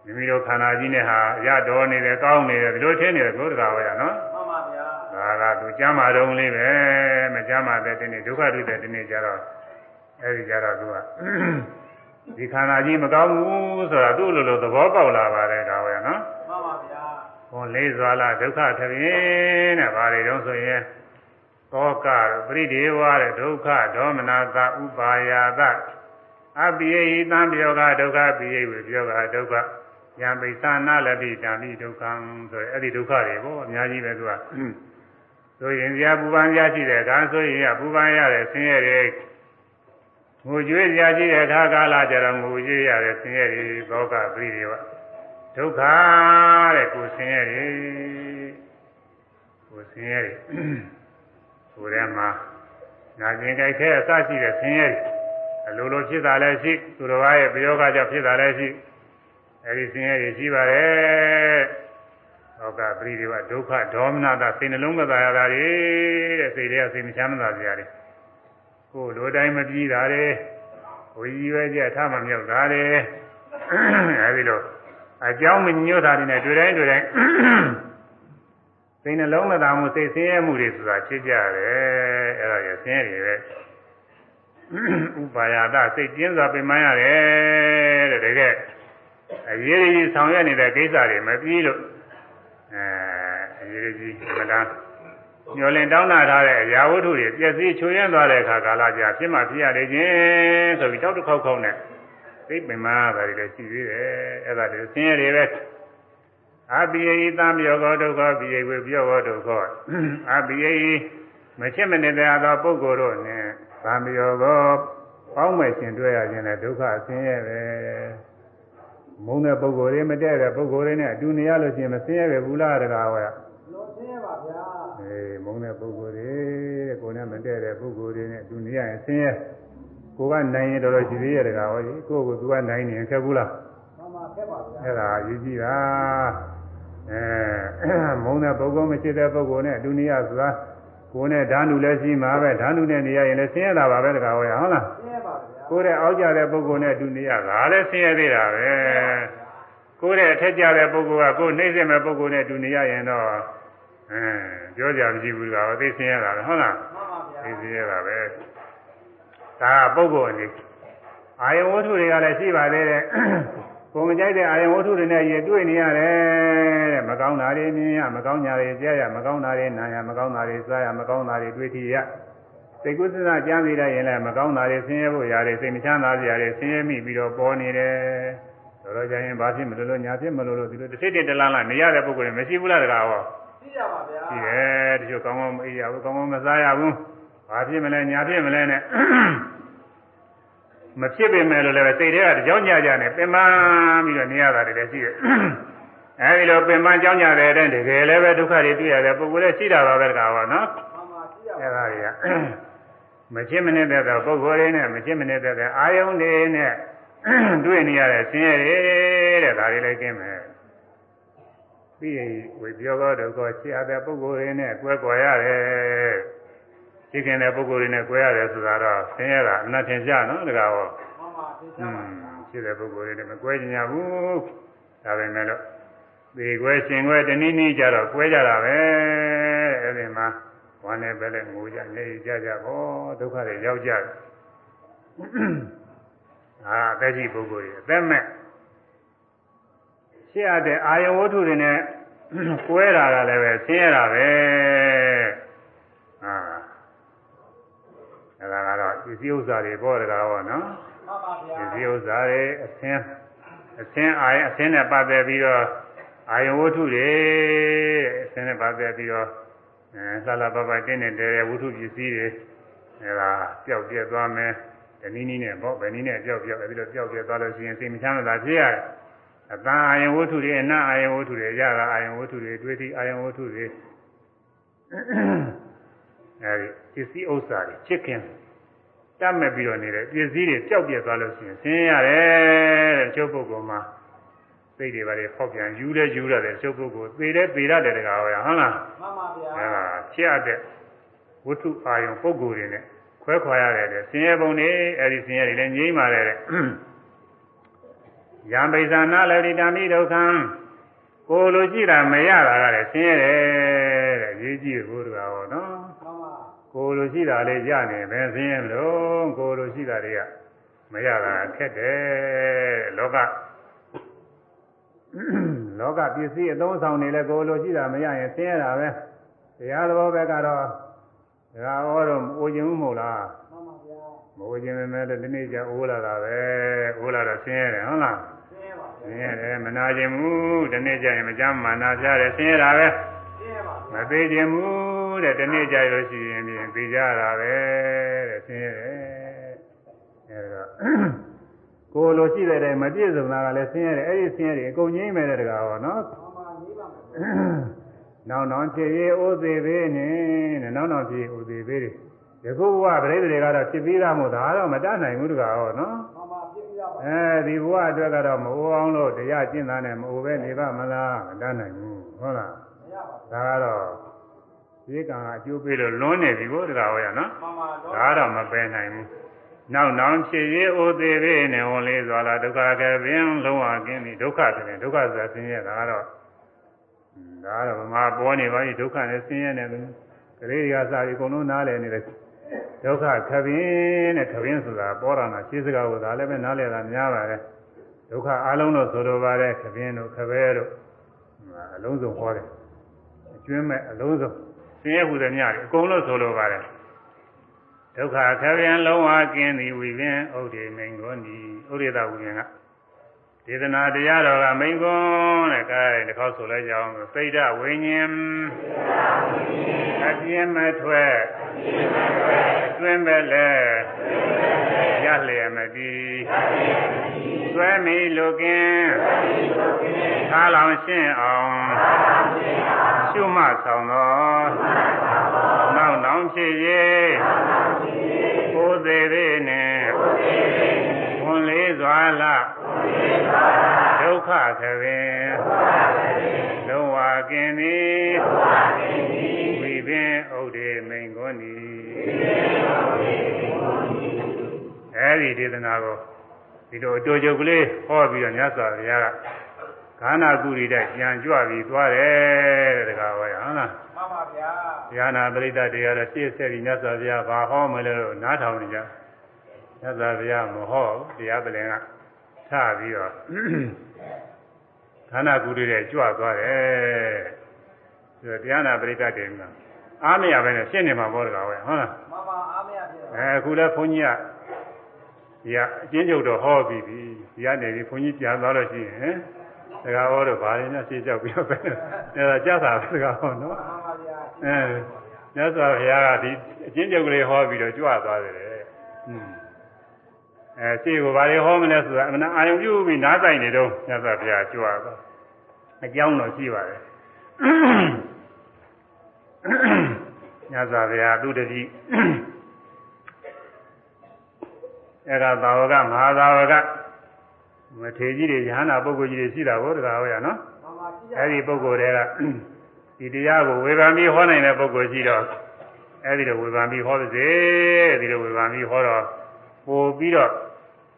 Speaker 1: မိမိတို့ခန္ဓာကြီးနဲ့ဟာရတော်နေတယ်ကောင်းနေတယ်ဒီလိုထင်နေတယ်ဘုရားဟောရနော်
Speaker 2: မှန်ပါဗျာ
Speaker 1: ဒါကသူကျမ်းမာတုံးလေးပဲမကျမ်းမာတဲ့ဒီနေ့ဒုက္ခတွေ့တဲ့ဒီနေ့ကျတော့အဲဒီကျတော့သူကဒီခန္ဓာကြီးမကောင်းဘူးဆိုတာသူ့လိုလိုသဘောပေါက်လာပါတယ်ဒါပဲနော်
Speaker 2: မှန်ပါဗျာ
Speaker 1: ဟောလေးစွာလာဒုက္ခထပြင်းတဲ့ဘာတွေတုံးဆိုရင်သောကပရိဒေဝတဲ့ဒုက္ခဒေါမနတာဥပါယာသအပိယိတံပြောကဒုက္ခပိယိဝေပြောကဒုက္ခ ယံပိသနာလပိတံပိဒုက္ခံဆိုရယ်အဲ့ဒီဒုက္ခတွေပေါ့အများကြီးပဲသူကဆိုရင်ဇာပူပန်ကြရှိတဲ့အခါဆိုရင်ရပူပန်ရတဲ့ဆင်းရဲတွေငိုကြွေးကြရှိတဲ့အခါကာလကြတော့ငိုကြွေးရတဲ့ဆင်းရဲတွေဘောကပရိတွေဝဒုက္ခတဲ့ကိုဆင်းရဲတွေကိုဆင်းရဲတွေဆိုထဲမှာနာကျင်ကြိုက်ခဲအစရှိတဲ့ဆင်းရဲတွေအလိုလိုဖြစ်တာလည်းရှိသူတော်ဘာရဲ့ပယောဂကြောင့်ဖြစ်တာလည်းရှိ အဲဒီဆင်းရဲတွေရှိပါတယ်။ဟောကပရိဒီဝဒုက္ခဒေါမနတာစိတ်နှလုံးမသာရတာတွေတဲ့စိတ်တွေကစိတ်မချမ်းသာစရာတွေကိုလိုတိုင်းမပြီးတာတွေဝီကြီးပဲကြထမမြောက်တာတွေအဲဒီလိုအကြောင်းမညွတ်တာတွေနဲ့တွေ့တိုင်းတွေ့တိုင်းစိတ်နှလုံးမသာမှုစိတ်ဆင်းရဲမှုတွေဆိုတာဖြစ်ကြတယ်အဲ့ဒါရဆင်းရဲတွေပဲဥပါယတစိတ်ကျဉ်းစွာပင်ပန်းရတယ်တဲ့တကယ် အရေးကြီးဆောင်ရွက်နေတဲ့ကိစ္စတွေမပြီးလို့အဲအရေးကြီးမတန်းညှော်လင်တောင်းတာထားတဲ့အရာဝတ္ထုတွေပျက်စီးချွေရင်းသွားတဲ့အခါကာလကြာဖြစ်မှဖြစ်ရလေခြင်းဆိုပြီးတောက်တစ်ခေါက်ခေါက်နဲ့သိပင်မတာတွေလည်းရှိသေးတယ်အဲ့ဒါတွေဆင်းရဲတွေပဲအပိယိတံပြောကောဒုက္ခပိယိဝေပြောကောဒုက္ခအပိယိမချစ်မနေတဲ့သောပုဂ္ဂိုလ်တို့နဲ့ဗာမယောကောပေါင်းမဲ့ရှင်တွေ့ရခြင်းနဲ့ဒုက္ခဆင်းရဲပဲ မုန်းတဲ့ပုဂ္ဂိုလ်တွေမတည့်တဲ့ပုဂ္ဂိုလ်တွေနဲ့အတူနေရလို့ရှိရင်မဆင်းရဲပဲဘူးလားတကားဟောရ
Speaker 2: လုံးဆင်းရဲပါဗျာ
Speaker 1: အေးမုန်းတဲ့ပုဂ္ဂိုလ်တွေကိုယ်နဲ့မတည့်တဲ့ပုဂ္ဂိုလ်တွေနဲ့အတူနေရရင်ဆင်းရဲကိုကနိုင်ရင်တော်တော်ရှိသေးရဲ့တကားဟောကြီးကိုယ့်ကိုယ်သူကနိုင်နေရင်ခက်ဘူးလား
Speaker 2: မှန်ပါခက်ပါဗျာ
Speaker 1: အဲ့ဒါရည်ကြည့်တာအဲမုန်းတဲ့ပုဂ္ဂိုလ်မရှိတဲ့ပုဂ္ဂိုလ်နဲ့အတူနေရဆိုတာကိုယ်နဲ့ဓာနုလည်းရှိမှာပဲဓာနုနဲ့နေရရင်လည်းဆင်းရဲတာပါပဲတကားဟောရဟုတ်လား
Speaker 2: ဆင်းရဲပါဗျာ
Speaker 1: ကိုယ်တဲ့အောက်ကြတဲ့ပုဂ္ဂိုလ်နဲ့အတူနေရတာလည်းဆင်းရဲသေးတာပဲကိုယ်တဲ့အထက်ကြတဲ့ပုဂ္ဂိုလ်ကကိုယ်နှိမ့်စက်မဲ့ပုဂ္ဂိုလ်နဲ့အတူနေရရင်တော့အဲပြောကြမရှိဘူးကွာသိဆင်းရဲတာပဲဟုတ်လား
Speaker 2: မှန်ပါဗျာ
Speaker 1: သိဆင်းရဲတာပဲဒါကပုဂ္ဂိုလ်အနေအာယဝတ္ထုတွေကလည်းရှိပါသေးတယ်ကိုယ်မကြိုက်တဲ့အာယဝတ္ထုတွေနဲ့ရတွေ့နေရတယ်တဲ့မကောင်းတာတွေမြင်ရမကောင်းညာတွေကြားရမကောင်းတာတွေနားရမကောင်းတာတွေစားရမကောင်းတာတွေတွေ့ထိရ စိတ်ကုသနာကြားနေရရင်လည်းမကောင်းတာတွေဆင်းရဲဖို့ရတယ်စိတ်မချမ်းသာစရာတွေဆင်းရဲမိပြီးတော့ပေါ်နေတယ်တော်တော်ကြာရင်ဘာဖြစ်မလို့လို့ညာဖြစ်မလို့လို့ဒီလိုတစ်စိတ်တည်းတလားလားနေရတဲ့ပုဂ္ဂိုလ်တွေမရှိဘူးလားတကားဟော
Speaker 2: သိရပါဗျာ
Speaker 1: ရှိတယ်တချို့ကောင်းကောင်းမအေးရဘူးကောင်းကောင်းမစားရဘူးဘာဖြစ်မလဲညာဖြစ်မလဲနဲ့မဖြစ်ပေမဲ့လို့လည်းစိတ်ထဲကကြောင်းကြကြနဲ့ပင်ပန်းပြီးတော့နေရတာတွေလည်းရှိတယ်အဲဒီလိုပင်ပန်းကြောင်းကြတဲ့အတိုင်းတကယ်လည်းပဲဒုက္ခတွေတွေ့ရတဲ့ပုဂ္ဂိုလ်လည်းရှိတာပါပဲတကားဟောနော်
Speaker 2: မှန်ပါသိရပါ
Speaker 1: အဲဒါတွေက မချစ်မနစ်တဲ့ပုဂ္ဂိုလ်တွေနဲ့မချစ်မနစ်တဲ့အာယုန်တွေနဲ့တွေ့နေရတဲ့ဆင်းရဲတွေတဲ့ဒါတွေလည်းကျင်းမယ်ပြီးရင်ဝိပြောကောဒုက္ခချစ်ရတဲ့ပုဂ္ဂိုလ်တွေနဲ့ကွဲကွာရတယ်ချစ်ခင်တဲ့ပုဂ္ဂိုလ်တွေနဲ့ကွဲရတယ်ဆိုတာတော့ဆင်းရဲတာအနတ်ထင်ရှားနော်တကားဟော
Speaker 2: မှန်ပါသိချ
Speaker 1: อื
Speaker 2: ပါ
Speaker 1: ม
Speaker 2: ဗျာ
Speaker 1: ချစ်တဲ့ပုဂ္ဂိုလ်တွေနဲ့မကွဲကြညာဘူးဒါပဲမဲ့လို့ဒီကွဲရှင်ကွဲတနည်းနည်းကြတော့ကွဲကြတာပဲအဲဒီမှာ ဝမ်းနဲ့ပဲလဲငိုကြနေကြကြပေါ့ဒုက္ခတွေရောက်ကြတယ်အာအသက်ကြီးပုဂ္ဂိုလ်တွေအသက်မဲ့ရှင်းရတဲ့အာယဝတ္ထုတွေနဲ့ကွဲတာကလည်းပဲဆင်းရဲတာပဲအာအဲဒါကတော့ပစ္စည်းဥစ္စာတွေပေါ့တကားဟောနော်
Speaker 2: မှန်ပါဗျာ
Speaker 1: ဒီဥစ္စာတွေအသင်းအသင်းအာယအသင်းနဲ့ပတ်သက်ပြီးတော့အာယဝတ္ထုတွေအသင်းနဲ့ပတ်သက်ပြီးတော့ အဲလှလှပပတင်းနေတဲ့ဝတ္ထုပစ္စည်းတွေအဲဒါပျောက်ပြက်သွားမယ်တနည်းနည်းနဲ့ပေါ့ဗယ်နည်းနဲ့ပျောက်ပျောက်အဲဒီလိုပျောက်ပြက်သွားလို့ရှိရင်စိတ်မချမ်းသာဖြစ်ရတယ်အတန်အာယဝတ္ထုတွေအနအာယဝတ္ထုတွေရတာအာယဝတ္ထုတွေတွေ့သည့်အာယဝတ္ထုတွေအဲဒီပစ္စည်းဥစ္စာတွေချစ်ခင်တတ်မဲ့ပြီးတော့နေတဲ့ပစ္စည်းတွေပျောက်ပြက်သွားလို့ရှိရင်ဆင်းရဲရတယ်တဲ့ကျုပ်ပုဂ္ဂိုလ်မှာ စိတ်တွေပါလေဖောက်ပြန်ယူလဲယူရတယ်ကျုပ်ပုဂ္ဂိုလ်သေတယ်သေရတယ်တကားဟောရဟုတ်လား
Speaker 2: မှန်ပါဗျာ
Speaker 1: အဲဒါဖြစ်ရတဲ့ဝတ္ထုအာယုံပုဂ္ဂိုလ်တွေနဲ့ခွဲခွာရတယ်တဲ့ဆင်းရဲပုံတွေအဲဒီဆင်းရဲတွေလည်းငြိမ့်ပါတယ်တဲ့ယံပိဇာနာလေတိတမိဒုက္ခံကိုယ်လိုကြည့်တာမရတာကလည်းဆင်းရဲတယ်တဲ့ရေးကြည့်ဘုရားဟောနော်
Speaker 2: မှန်ပါ
Speaker 1: ကိုယ်လိုရှိတာလေးရနေပဲဆင်းရဲမလို့ကိုယ်လိုရှိတာတွေကမရတာခက်တယ်လောက လောကပစ္စည်းအသုံးဆောင်နေလဲကိုယ်လိုရှိတာမရရင်ဆင်းရဲတာပဲတရားတော်ဘက်ကတော့ဒါဟောတော့အိုခြင်းမဟုတ်လား
Speaker 2: မှန်ပါဗျာ
Speaker 1: မအိုခြင်းပဲလေဒီနေ့ကျအိုးလာတာပဲအိုးလာတော့ဆင်းရဲတယ်ဟုတ်လား
Speaker 2: ဆင်းရဲပါ
Speaker 1: ဆ
Speaker 2: ဗျာ
Speaker 1: င်းရဲတယ်မနာခြင်းဘူးဒီနေ့ကျရင်မကြမ်းမာနာပြတယ်ဆင်းရဲတာပဲ
Speaker 2: ဆင်းရဲပါ
Speaker 1: မသေးခြင်းဘူးတဲ့ဒီနေ့ကြလို့ရှိရင်ပြင်သိကြတာပဲတဲ့ဆင်းရဲတယ်အဲဒါ ကိုလိုရှိတဲ့အတိုင်းမပြည့်စုံတာကလည်းဆင်းရဲတယ်အဲ့ဒီဆင်းရဲတယ်အကုန်ငြိမ့်မယ်တဲ့တကားဟောနော်
Speaker 2: မှန်ပါရေးပါမယ်
Speaker 1: နောင်နောင်ဖြစ်ရေးဥသေးသေးနဲ့တဲ့နောင်နောင်ဖြစ်ဥသေးသေးတွေဒီခုဘဝပြိတ္တိတွေကတော့ဖြစ်ပြီးသားမို့ဒါတော့မတတ်နိုင်ဘူးတကားဟောနော်
Speaker 2: မှန်ပါပြည့်ပြရပါ
Speaker 1: အဲဒီဘဝအတွက်ကတော့မအိုးအောင်လို့တရားကျင့်တာနဲ့မအိုးပဲနေပါမလားမတတ်နိုင်ဘူးဟုတ်လား
Speaker 2: မရပါဘူး
Speaker 1: ဒါကတော့ဒီကံကအကျိုးပေးလို့လွန်းနေပြီကိုတကားဟောရနော်
Speaker 2: မှန်ပါတော့
Speaker 1: ဒါတော့မပယ်နိုင်ဘူး နောက်နောင်ဖြစ်ရေးဥသေးသေးနဲ့ဝန်လေးစွာလာဒုက္ခကပင်လုံးဝကင်းပြီဒုက္ခကပင်ဒုက္ခဆိုတာဆင်းရဲတာကတော့ဒါကတော့ဗမာပေါ်နေပါပြီဒုက္ခနဲ့ဆင်းရဲနေတယ်ကလေးတွေကစာပြီးအကုန်လုံးနားလည်နေတယ်ဒုက္ခခပင်နဲ့ခပင်ဆိုတာပေါ်တာနာရှင်းစကားကိုဒါလည်းပဲနားလည်တာများပါတယ်ဒုက္ခအလုံးလို့ဆိုလိုပါတယ်ခပင်တို့ခပဲတို့အလုံးစုံဟောတယ်အကျွမ်းမဲ့အလုံးစုံဆင်းရဲဟူသည်များတယ်အကုန်လုံးဆိုလိုပါတယ် ဒုက္ခခပြန်လုံးဝကင်းသည်ဝိပင်ဥဒိမိန်ကိုနီဥရိဒဝိပင်ကဒေသနာတရားတော်ကမိန်ကွန်းတဲ့ကဲဒီခေါက်ဆိုလိုက်ကြအောင်စိတ်ဓဝိညာဉ်အပြင်းမထွက်အတွင်းပဲလဲရလျက်မတည်သွဲမီလူကင်းသာလောင်ရှင်းအောင်ရှုမှတ်ဆောင်တော် နောက်နောင်ဖြစ်ရေးကိုယ်သေးသေးနဲ့ဝန်လေးစွာလားဒုက္ခခပင်လုံးဝကင်းသည်ဝိပင်ဥဒိမိန်ကိုနီအဲဒီဒေသနာကိုဒီလိုအတူတူကလေးဟောပြီးတော့မြတ်စွာဘုရားက ခန္ဓာကုရီတဲ့ကြံကြွပြီးသွားတယ်တဲ့တကားဟောရဟုတ်လား
Speaker 2: မှန်ပါဗျာ
Speaker 1: ဉာဏပရိသတ်တရားတော့ရှေ့ဆက်ပြီးမြတ်စွာဘုရားဘာဟောမလဲလို့နားထောင်နေကြမြတ်စွာဘုရားမဟောဘူးတရားပလင်ကထပြီးတော့ခန္ဓာကုရီတဲ့ကြွသွားတယ်ဆိုတော့တရားနာပရိသတ်တွေမှာအားမရပဲနဲ့ရှင်းနေမှာပေါ့တကားဟောရဟုတ်လား
Speaker 2: မှန်ပါအားမရဖြစ်တော့
Speaker 1: အဲအခုလဲဘုန်းကြီးကဒီကအကျဉ်းချုပ်တော့ဟောပြီးပြီဒီကနေပြီးဘုန်းကြီးပြန်သွားလို့ရှိရင် စကားဟောတော့ဘာရင်းနဲ့ရှင်းကြောက်ပြီးတော့ပဲအဲဒါကြားတာစကားဟောနော်
Speaker 2: မှန်ပါဗျာ
Speaker 1: အဲမြတ်စွာဘုရားကဒီအကျဉ်းချုပ်ကလေးဟောပြီးတော့ကြွသွားတယ်လေอืมအဲရှင်းကိုဘာတွေဟောမလဲဆိုတာအမှန်အာယုံပြုပြီးနားတိုင်နေတော့မြတ်စွာဘုရားကြွသွားအကြောင်းတော့ရှိပါတယ်မြတ်စွာဘုရားသူတတိအဲ့ဒါသာဝကမဟာသာဝက မထေကြီးတွေယဟနာပုဂ္ဂိုလ်ကြီးတွေရှိတာကိုတကားဟောရနော်
Speaker 2: မှန်ပါကြည့်ရ
Speaker 1: အဲ့ဒီပုဂ္ဂိုလ်တွေကဒီတရားကိုဝေဖန်ပြီးဟောနိုင်တဲ့ပုဂ္ဂိုလ်ရှိတော့အဲ့ဒီလိုဝေဖန်ပြီးဟောပါစေဒီလိုဝေဖန်ပြီးဟောတော့ပို့ပြီးတော့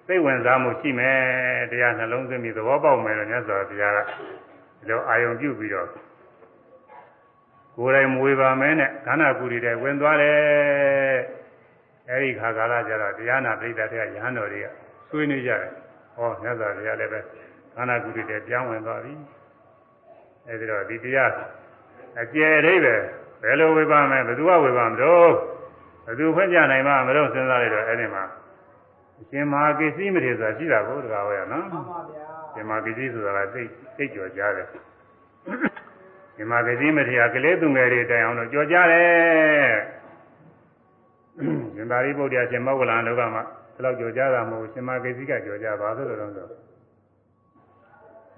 Speaker 1: စိတ်ဝင်စားမှုရှိမယ်တရားနှလုံးသွင်းပြီးသဘောပေါက်မယ်လို့မြတ်စွာဘုရားကဒီလိုအာယုံပြုပြီးတော့ကိုယ်တိုင်မဝေဖန်မဲနဲ့ခန္ဓာကိုယ်တွေဝင်သွားတယ်အဲ့ဒီခါကာလကျတော့တရားနာပိဋကတဲ့ယဟန်တော်တွေကဆွေးနွေးကြတယ် ဟောမြတ်စွာဘုရားလည်းပဲခန္ဓာကိုယ်တွေပြောင်းဝင်သွားပြီအဲဒီတော့ဒီတရားအကျယ်အိဗယ်ဘယ်လိုဝေပါမလဲဘယ်သူကဝေပါမလို့ဘယ်သူဖွင့်ပြနိုင်မှာမလို့စဉ်းစားလိုက်တော့အဲ့ဒီမှာအရှင်မဟာကိစ္စည်းမထေဆိုတာရှိတာကိုတကားဟောရနော်
Speaker 2: မှန်ပါဗျာ
Speaker 1: ရှင်မဟာကိစ္စည်းဆိုတာကသိသိကြော်ကြားတယ်ရှင်မဟာကိစ္စည်းမထေရကလေးသူငယ်တွေတိုင်အောင်တော့ကြော်ကြားတယ်ရှင်သာရိပုတ္တရာရှင်မောဂလန်လောကမှာ ဒီလောက်ကြော်ကြားတာမဟုတ်ရှင်မဟာကိစ္စည်းကကြော်ကြားပါဆိုလို့တော့ဆို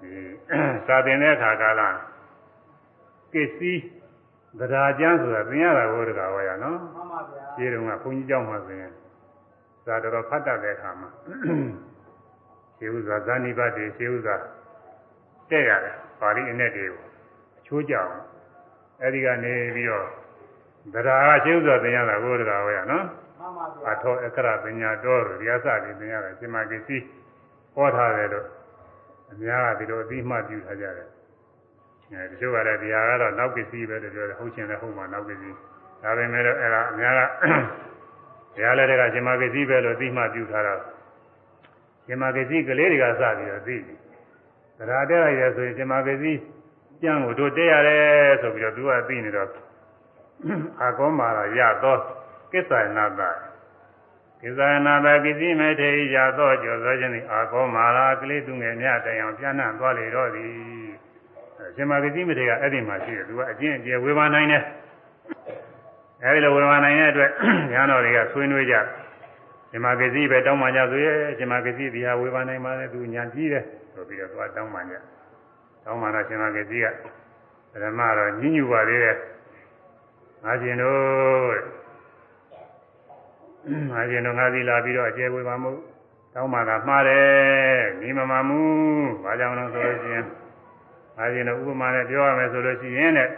Speaker 1: ဒီစာသင်တဲ့အခါကာလကစ္စည်းဗราကျမ်းဆိုတာသင်ရတာကိုတကားဟောရနော်
Speaker 2: မှန်ပါဗျာ
Speaker 1: ခြေတုံးကဘုန်းကြီးเจ้าမှာဆိုရင်ဇာတော်တော်ဖတ်တတ်တဲ့အခါမှာခြေဥစွာဇာနိဘတ်တွေခြေဥစွာတဲ့ရတယ်ပါဠိအနဲ့တွေကိုအချိုးကြအောင်အဲဒီကနေပြီးတော့ဗราကခြေဥစွာသင်ရတာကိုတကားဟောရနော်
Speaker 2: မှန်ပါဗျာ
Speaker 1: အထောအခရပညာတော်တို့ဒီအစပြီးသင်ရတယ်ရှင်မကိစ္စည်းဟောထားတယ်လို့အများကဒီလိုအသိမှတ်ပြုထားကြတယ်အဲဒီလိုကလည်းဒီဟာကတော့နောက်ပစ္စည်းပဲလို့ပြောတယ်ဟုတ်ရှင်လည်းဟုတ်မှာနောက်ပစ္စည်းဒါပေမဲ့လည်းအဲ့ဒါအများကတရားလည်းတကရှင်မကိစ္စည်းပဲလို့အသိမှတ်ပြုထားတာရှင်မကိစ္စည်းကလေးတွေကစပြီးတော့သိတယ်သရာတက်လိုက်တယ်ဆိုရင်ရှင်မကိစ္စည်းကျမ်းကိုတို့တက်ရတယ်ဆိုပြီးတော့သူကသိနေတော့အာကောမာရရတော့ ကိစ္စနာတာကိစ္စနာတာကိစ္စမေထေရသောကျော်သောခြင်းသည်အာကောမာရာကလေးသူငယ်များတိုင်အောင်ပြန့်နှံ့သွားလေတော့သည်ရှင်မဂတိမထေရအဲ့ဒီမှာရှိတယ်သူကအကျင့်အကျယ်ဝေဘာနိုင်တယ်အဲဒီလိုဝေဘာနိုင်တဲ့အတွက်ညာတော်တွေကဆွေးနွေးကြရှင်မဂစီပဲတောင်းပန်ကြဆိုရဲရှင်မဂစီဒီဟာဝေဘာနိုင်ပါလေသူညာကြီးတယ်ဆိုပြီးတော့သွားတောင်းပန်ကြတောင်းပန်တော့ရှင်မဂစီကပထမတော့ညှဉ်းညူပါသေးတယ်ငါရှင်တို့ ငါရှင်တို့ငါစီလာပြီးတော့အကျယ်ဝေဘာမှုတောင်းပန်တာမှားတယ်ညီမမမှုဘာကြောင့်လဲဆိုလို့ရှိရင်ငါရှင်တို့ဥပမာနဲ့ပြောရမယ်ဆိုလို့ရှိရင်တဲ့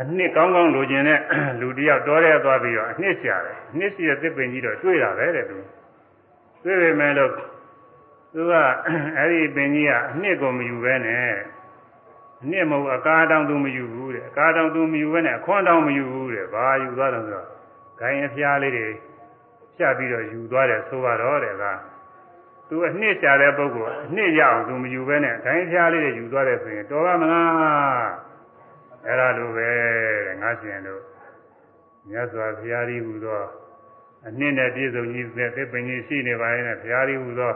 Speaker 1: အနှစ်ကောင်းကောင်းလိုချင်တဲ့လူတယောက်တော်ရဲသွားပြီးတော့အနှစ်ရှာတယ်အနှစ်ရှိတဲ့သစ်ပင်ကြီးတော့တွေ့တာပဲတဲ့သူတွေ့ပေမဲ့လို့သူကအဲ့ဒီပင်ကြီးကအနှစ်ကိုမယူပဲနဲ့အနှစ်မဟုတ်အကားတောင်သူမယူဘူးတဲ့အကားတောင်သူမယူပဲနဲ့အခွန်းတောင်မယူဘူးတဲ့ဘာယူသွားတယ်ဆိုတော့ ဂိုင်းအဖျားလေးတွေဖြတ်ပြီးတော့ယူသွားတယ်ဆိုတော့တဲ့ကသူအနှစ်ရှာတဲ့ပုဂ္ဂိုလ်အနှစ်ရအောင်သူမယူပဲနဲ့ဂိုင်းအဖျားလေးတွေယူသွားတယ်ဆိုရင်တော်ပါမလားအဲ့ဒါလိုပဲတဲ့ငါရှင်တို့မြတ်စွာဘုရားကြီးဟူသောအနှစ်နဲ့ပြည့်စုံကြီးတဲ့သစ်ပင်ကြီးရှိနေပါရဲ့နဲ့ဘုရားကြီးဟူသော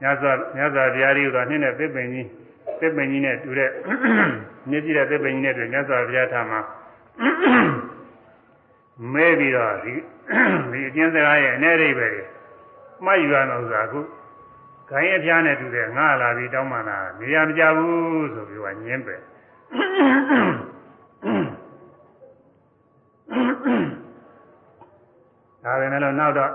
Speaker 1: မြတ်စွာမြတ်စွာဘုရားကြီးဟူသောအနှစ်နဲ့သစ်ပင်ကြီးသစ်ပင်ကြီးနဲ့တူတဲ့မြင့်ကြည့်တဲ့သစ်ပင်ကြီးနဲ့တူမြတ်စွာဘုရားထာမှာ မဲပြီးတော့ဒီဒီအကျဉ်းစကားရဲ့အနေအိဗယ်မှတ်ယူရမယ်ဥစ္စာအခုခိုင်းရဖျားနဲ့တူတဲ့ငါလာပြီးတောင်းမှလာနေရာမကြဘူးဆိုပြီးကညင်းပဲဒါပဲနဲ့လို့နောက်တော့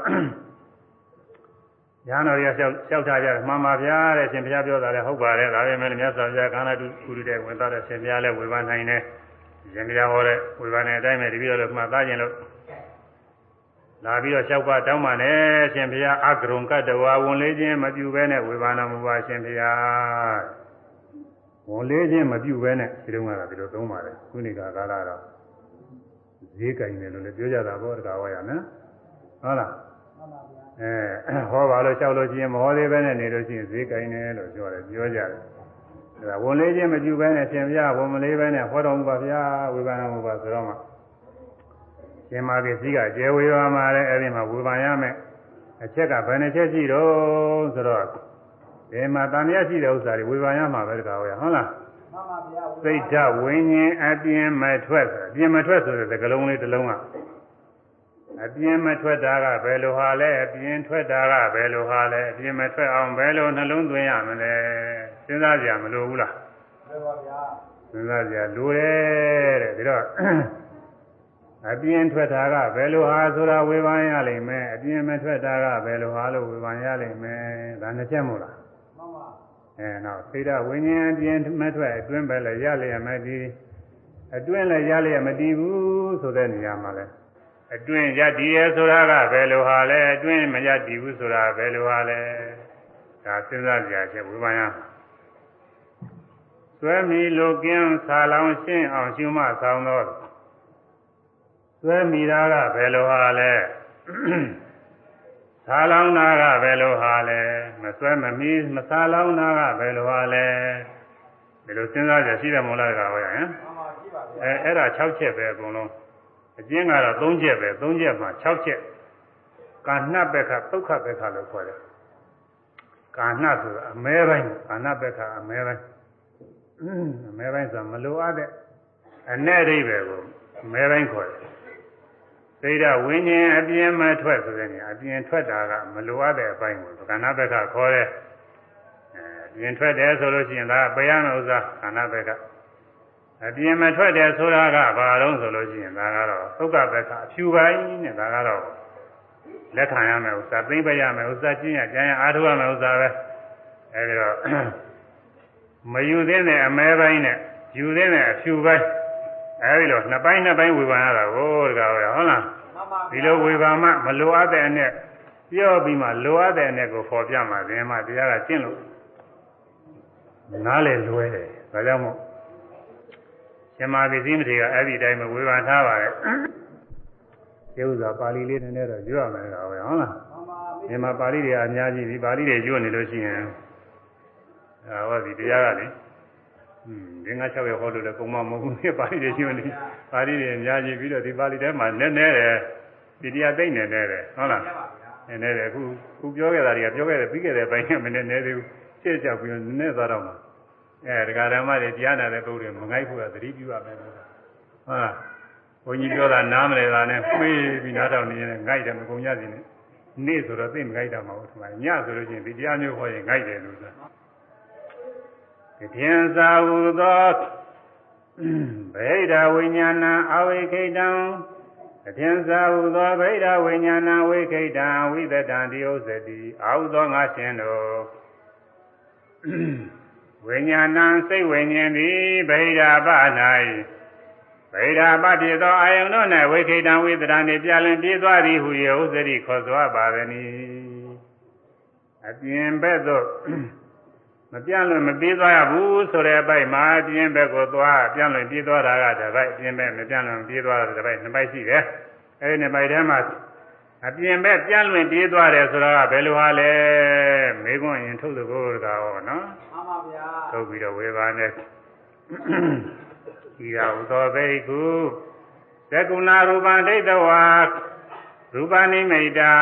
Speaker 1: ညာတော်ရလျှောက်လျှောက်ထားကြတယ်မှန်ပါဗျာတဲ့ရှင်ဘုရားပြောတာလည်းဟုတ်ပါတယ်ဒါပဲမဲ့မြတ်စွာဘုရားခန္ဓာတုကုရုတဲ့ဝင်သားတဲ့ရှင်ဘုရားလည်းဝေဘာနိုင်တယ် ရှင်ဘုရားဟောတဲ့ဝေဘာနဲ့အတိုင်းပဲတပည့်တော်လည်းမှတ်သားခြင်းလို့လာပြီးတော့လျှောက်ပါတောင်းပါနဲ့ရှင်ဘုရားအကရုံကတ္တဝါဝန်လေးခြင်းမပြုဘဲနဲ့ဝေဘာနာမူပါရှင်ဘုရားဝန်လေးခြင်းမပြုဘဲနဲ့ဒီတုန်းကတော့ဒီလိုသုံးပါတယ်ခုနေကကာလတော့ဈေးကင်တယ်လို့လည်းပြောကြတာပေါ့တကားဝါရနော်ဟုတ်လားအဲဟောပါလို့လျှောက်လို့ရှိရင်မဟောသေးပဲနဲ့နေလို့ရှိရင်ဈေးကင်တယ်လို့ပြောတယ်ပြောကြတယ် ဒါဝန်လေးခြင်းမပြုဘဲနဲ့ရှင်ဘုရားဝန်မလေးဘဲနဲ့ဟောတော်မူပါဗျာဝေဘာနာမူပါဆိုတော့မှရှင်မာကိစီကကျေဝေပါမှာလဲအဲ့ဒီမှာဝေဘာရမယ်အချက်ကဘယ်နှချက်ရှိတော့ဆိုတော့ဒီမှာတန်မြတ်ရှိတဲ့ဥစ္စာတွေဝေဘာရမှာပဲတကားဟုတ်ဟုတ်လား
Speaker 2: မှန်ပါဗျာ
Speaker 1: စိတ်ဓာတ်ဝိညာဉ်အပြင်းမထွက်ဆိုအပြင်းမထွက်ဆိုတဲ့သကလုံးလေးတစ်လုံးက အပြင်းမထွက်တာကဘယ်လိုဟာလဲအပြင်းထွက်တာကဘယ်လိုဟာလဲအပြင်းမထွက်အောင်ဘယ်လိုနှလုံးသွင်းရမလဲစဉ်းစားကြမလို့ဘူးလား
Speaker 2: မှန်ပါဗျာ
Speaker 1: စဉ်းစားကြလိုတယ်တဲ့ဒါတော့အပြင်းထွက်တာကဘယ်လိုဟာဆိုတာဝေဖန်ရလိမ့်မယ်အပြင်းမထွက်တာကဘယ်လိုဟာလို့ဝေဖန်ရလိမ့်မယ်ဒါနှစ်ချက်မို့လား
Speaker 2: မှန်ပါ
Speaker 1: အဲနောက်သေဒဝိညာဉ်အပြင်းမထွက်အတွင်းပဲလည်းရလျက်မတည်အတွင်းလည်းရလျက်မတည်ဘူးဆိုတဲ့နေရာမှာလဲ အတွင်းရတည်ရဲဆိုတာကဘယ်လိုဟာလဲအတွင်းမရတည်ဘူးဆိုတာဘယ်လိုဟာလဲဒါစဉ်းစားကြရချက်ဝိပဿနာသွဲမီလိုကင်းဆာလောင်ရှင်းအောင်ရှုမှဆောင်တော့သွဲမီတာကဘယ်လိုဟာလဲဆာလောင်တာကဘယ်လိုဟာလဲမဆွဲမမီမဆာလောင်တာကဘယ်လိုဟာလဲဒီလိုစဉ်းစားကြရှိတယ်မို့လားကဟောရဟမ်
Speaker 2: မှန်ပါရှိပါဗျာ
Speaker 1: အဲအဲ့ဒါ6ချက်ပဲအကုန်လုံး အကျဉ်းကတော့3ချက်ပဲ3ချက်မှာ6ချက်ကာဏပက္ခဒုက္ခပက္ခလို့ခေါ်တယ်ကာဏဆိုတာအမဲပိုင်းကာဏပက္ခအမဲပိုင်းအမဲပိုင်းဆိုတာမလိုအပ်တဲ့အ내အိဗယ်ကိုအမဲပိုင်းခေါ်တယ်သိဒဝိညာဉ်အပြင်းမထွက်ဆိုတဲ့နေရာအပြင်းထွက်တာကမလိုအပ်တဲ့အပိုင်းကိုကာဏပက္ခခေါ်တယ်အဲအပြင်းထွက်တယ်ဆိုလို့ရှိရင်ဒါပယ်ရမယ့်ဥစ္စာကာဏပက္ခ အပြင်းမထွက်တယ်ဆိုတာကဘာလို့ဆိုလို့ရှိရင်ဒါကတော့သုက္ကပက္ခအဖြူပိုင်းနဲ့ဒါကတော့လက်ခံရမယ်ဥစ္စာသိမ့်ပရမယ်ဥစ္စာကျင့်ရကြံရအားထုတ်ရမယ်ဥစ္စာပဲအဲဒီတော့မယူသင့်တဲ့အမဲပိုင်းနဲ့ယူသင့်တဲ့အဖြူပိုင်းအဲဒီလိုနှစ်ပိုင်းနှစ်ပိုင်းဝေဖန်ရတာကိုတကားဟုတ်လား
Speaker 2: မှန်ပါ
Speaker 1: ဒီလိုဝေဖန်မှမလိုအပ်တဲ့အနဲ့ပြောပြီးမှလိုအပ်တဲ့အနဲ့ကိုပေါ်ပြမှသင်မှတရားကကျင့်လို့နားလေလွဲတယ်ဒါကြောင့်မို့ ရှင်မာပစ္စည်းမထေကအဲ့ဒီတိုင်းပဲဝေဖန်ထားပါတယ်ဒီဥစ္စာပါဠိလေးနည်းနည်းတော့ရွတ်ရမယ်ကောဟုတ်လား
Speaker 2: မှန်ပါ
Speaker 1: မြန်မာပါဠိတွေအများကြီးဒီပါဠိတွေရွတ်နေလို့ရှိရင်အဲဟောဒီတရားကလေอืมဒီငါ6ရက်ဟောလို့လည်းကုံမမဟုတ်ဘူးဒီပါဠိတွေရှိမနေပါဠိတွေအများကြီးပြီးတော့ဒီပါဠိထဲမှာနည်းနည်းတယ်ဒီတရားသိနေနေတယ်ဟုတ်လား
Speaker 2: မှန်ပါဗျာ
Speaker 1: နည်းနည်းတယ်အခုခုပြောခဲ့တာတွေကပြောခဲ့တယ်ပြီးခဲ့တဲ့ဘိုင်းကမနည်းနည်းသေးဘူးရှင်းကြောက်ပြီးတော့နည်းနည်းသွားတော့မှာ အဲဒကာဓမ္မတွေတရားနာတဲ့ပုဂ္ဂိုလ်တွေမငိုက်ဖို့ကသတိပြုရမယ်လို့ဟုတ်လားဘုန်းကြီးပြောတာနားမလဲတာနဲ့မှေးပြီးနားထောင်နေရင်ငိုက်တယ်မကုန်ရစီနဲ့နေ့ဆိုတော့သိမငိုက်တာမဟုတ်ဘူးညဆိုလို့ရှိရင်ဒီတရားမျိုးဟောရင်ငိုက်တယ်လို့ဆိုတာတည်င်းသာဟုသောဗေဒဝိညာဏအဝိခိတံအထင်သာဟုသောဗေဒဝိညာဏဝိခိတံဝိသတံတိဥစ္စတိအာဟုသောငါရှင်တို့ ဝိညာဏံစိတ်ဝိညာဉ်သည်ဗေဒပ၌ဗေဒပဖြစ်သောအာယုန်တို့၌ဝိခိတံဝိသတံနှင့်ပြလင်ပြေးသွားသည်ဟု၍ဥစ္စတိခေါ်စွာပါသည်။အပြင်ဘက်သို့မပြန့်လွင်မပြေးသွားရဘူးဆိုတဲ့အပိုက်မှာအပြင်ဘက်ကိုသွားပြန့်လွင်ပြေးသွားတာကတစ်ပိုက်အပြင်ဘက်မပြန့်လွင်ပြေးသွားတာတစ်ပိုက်နှစ်ပိုက်ရှိတယ်။အဲဒီနှစ်ပိုက်ထဲမှာအပြင်ဘက်ပြန့်လွင်ပြေးသွားတယ်ဆိုတာကဘယ်လိုဟာလဲမေခွန်းရင်ထုတ်လို့ကိုယ်ကဟောနော်
Speaker 2: မှန်ပါဗျာ
Speaker 1: ထုတ်ပြီးတော့ဝေဘာနဲ့ဤရာဟုသောဘိက္ခုသက္ကုဏရူပံဒိဋ္ဌဝါရူပနိမိတာ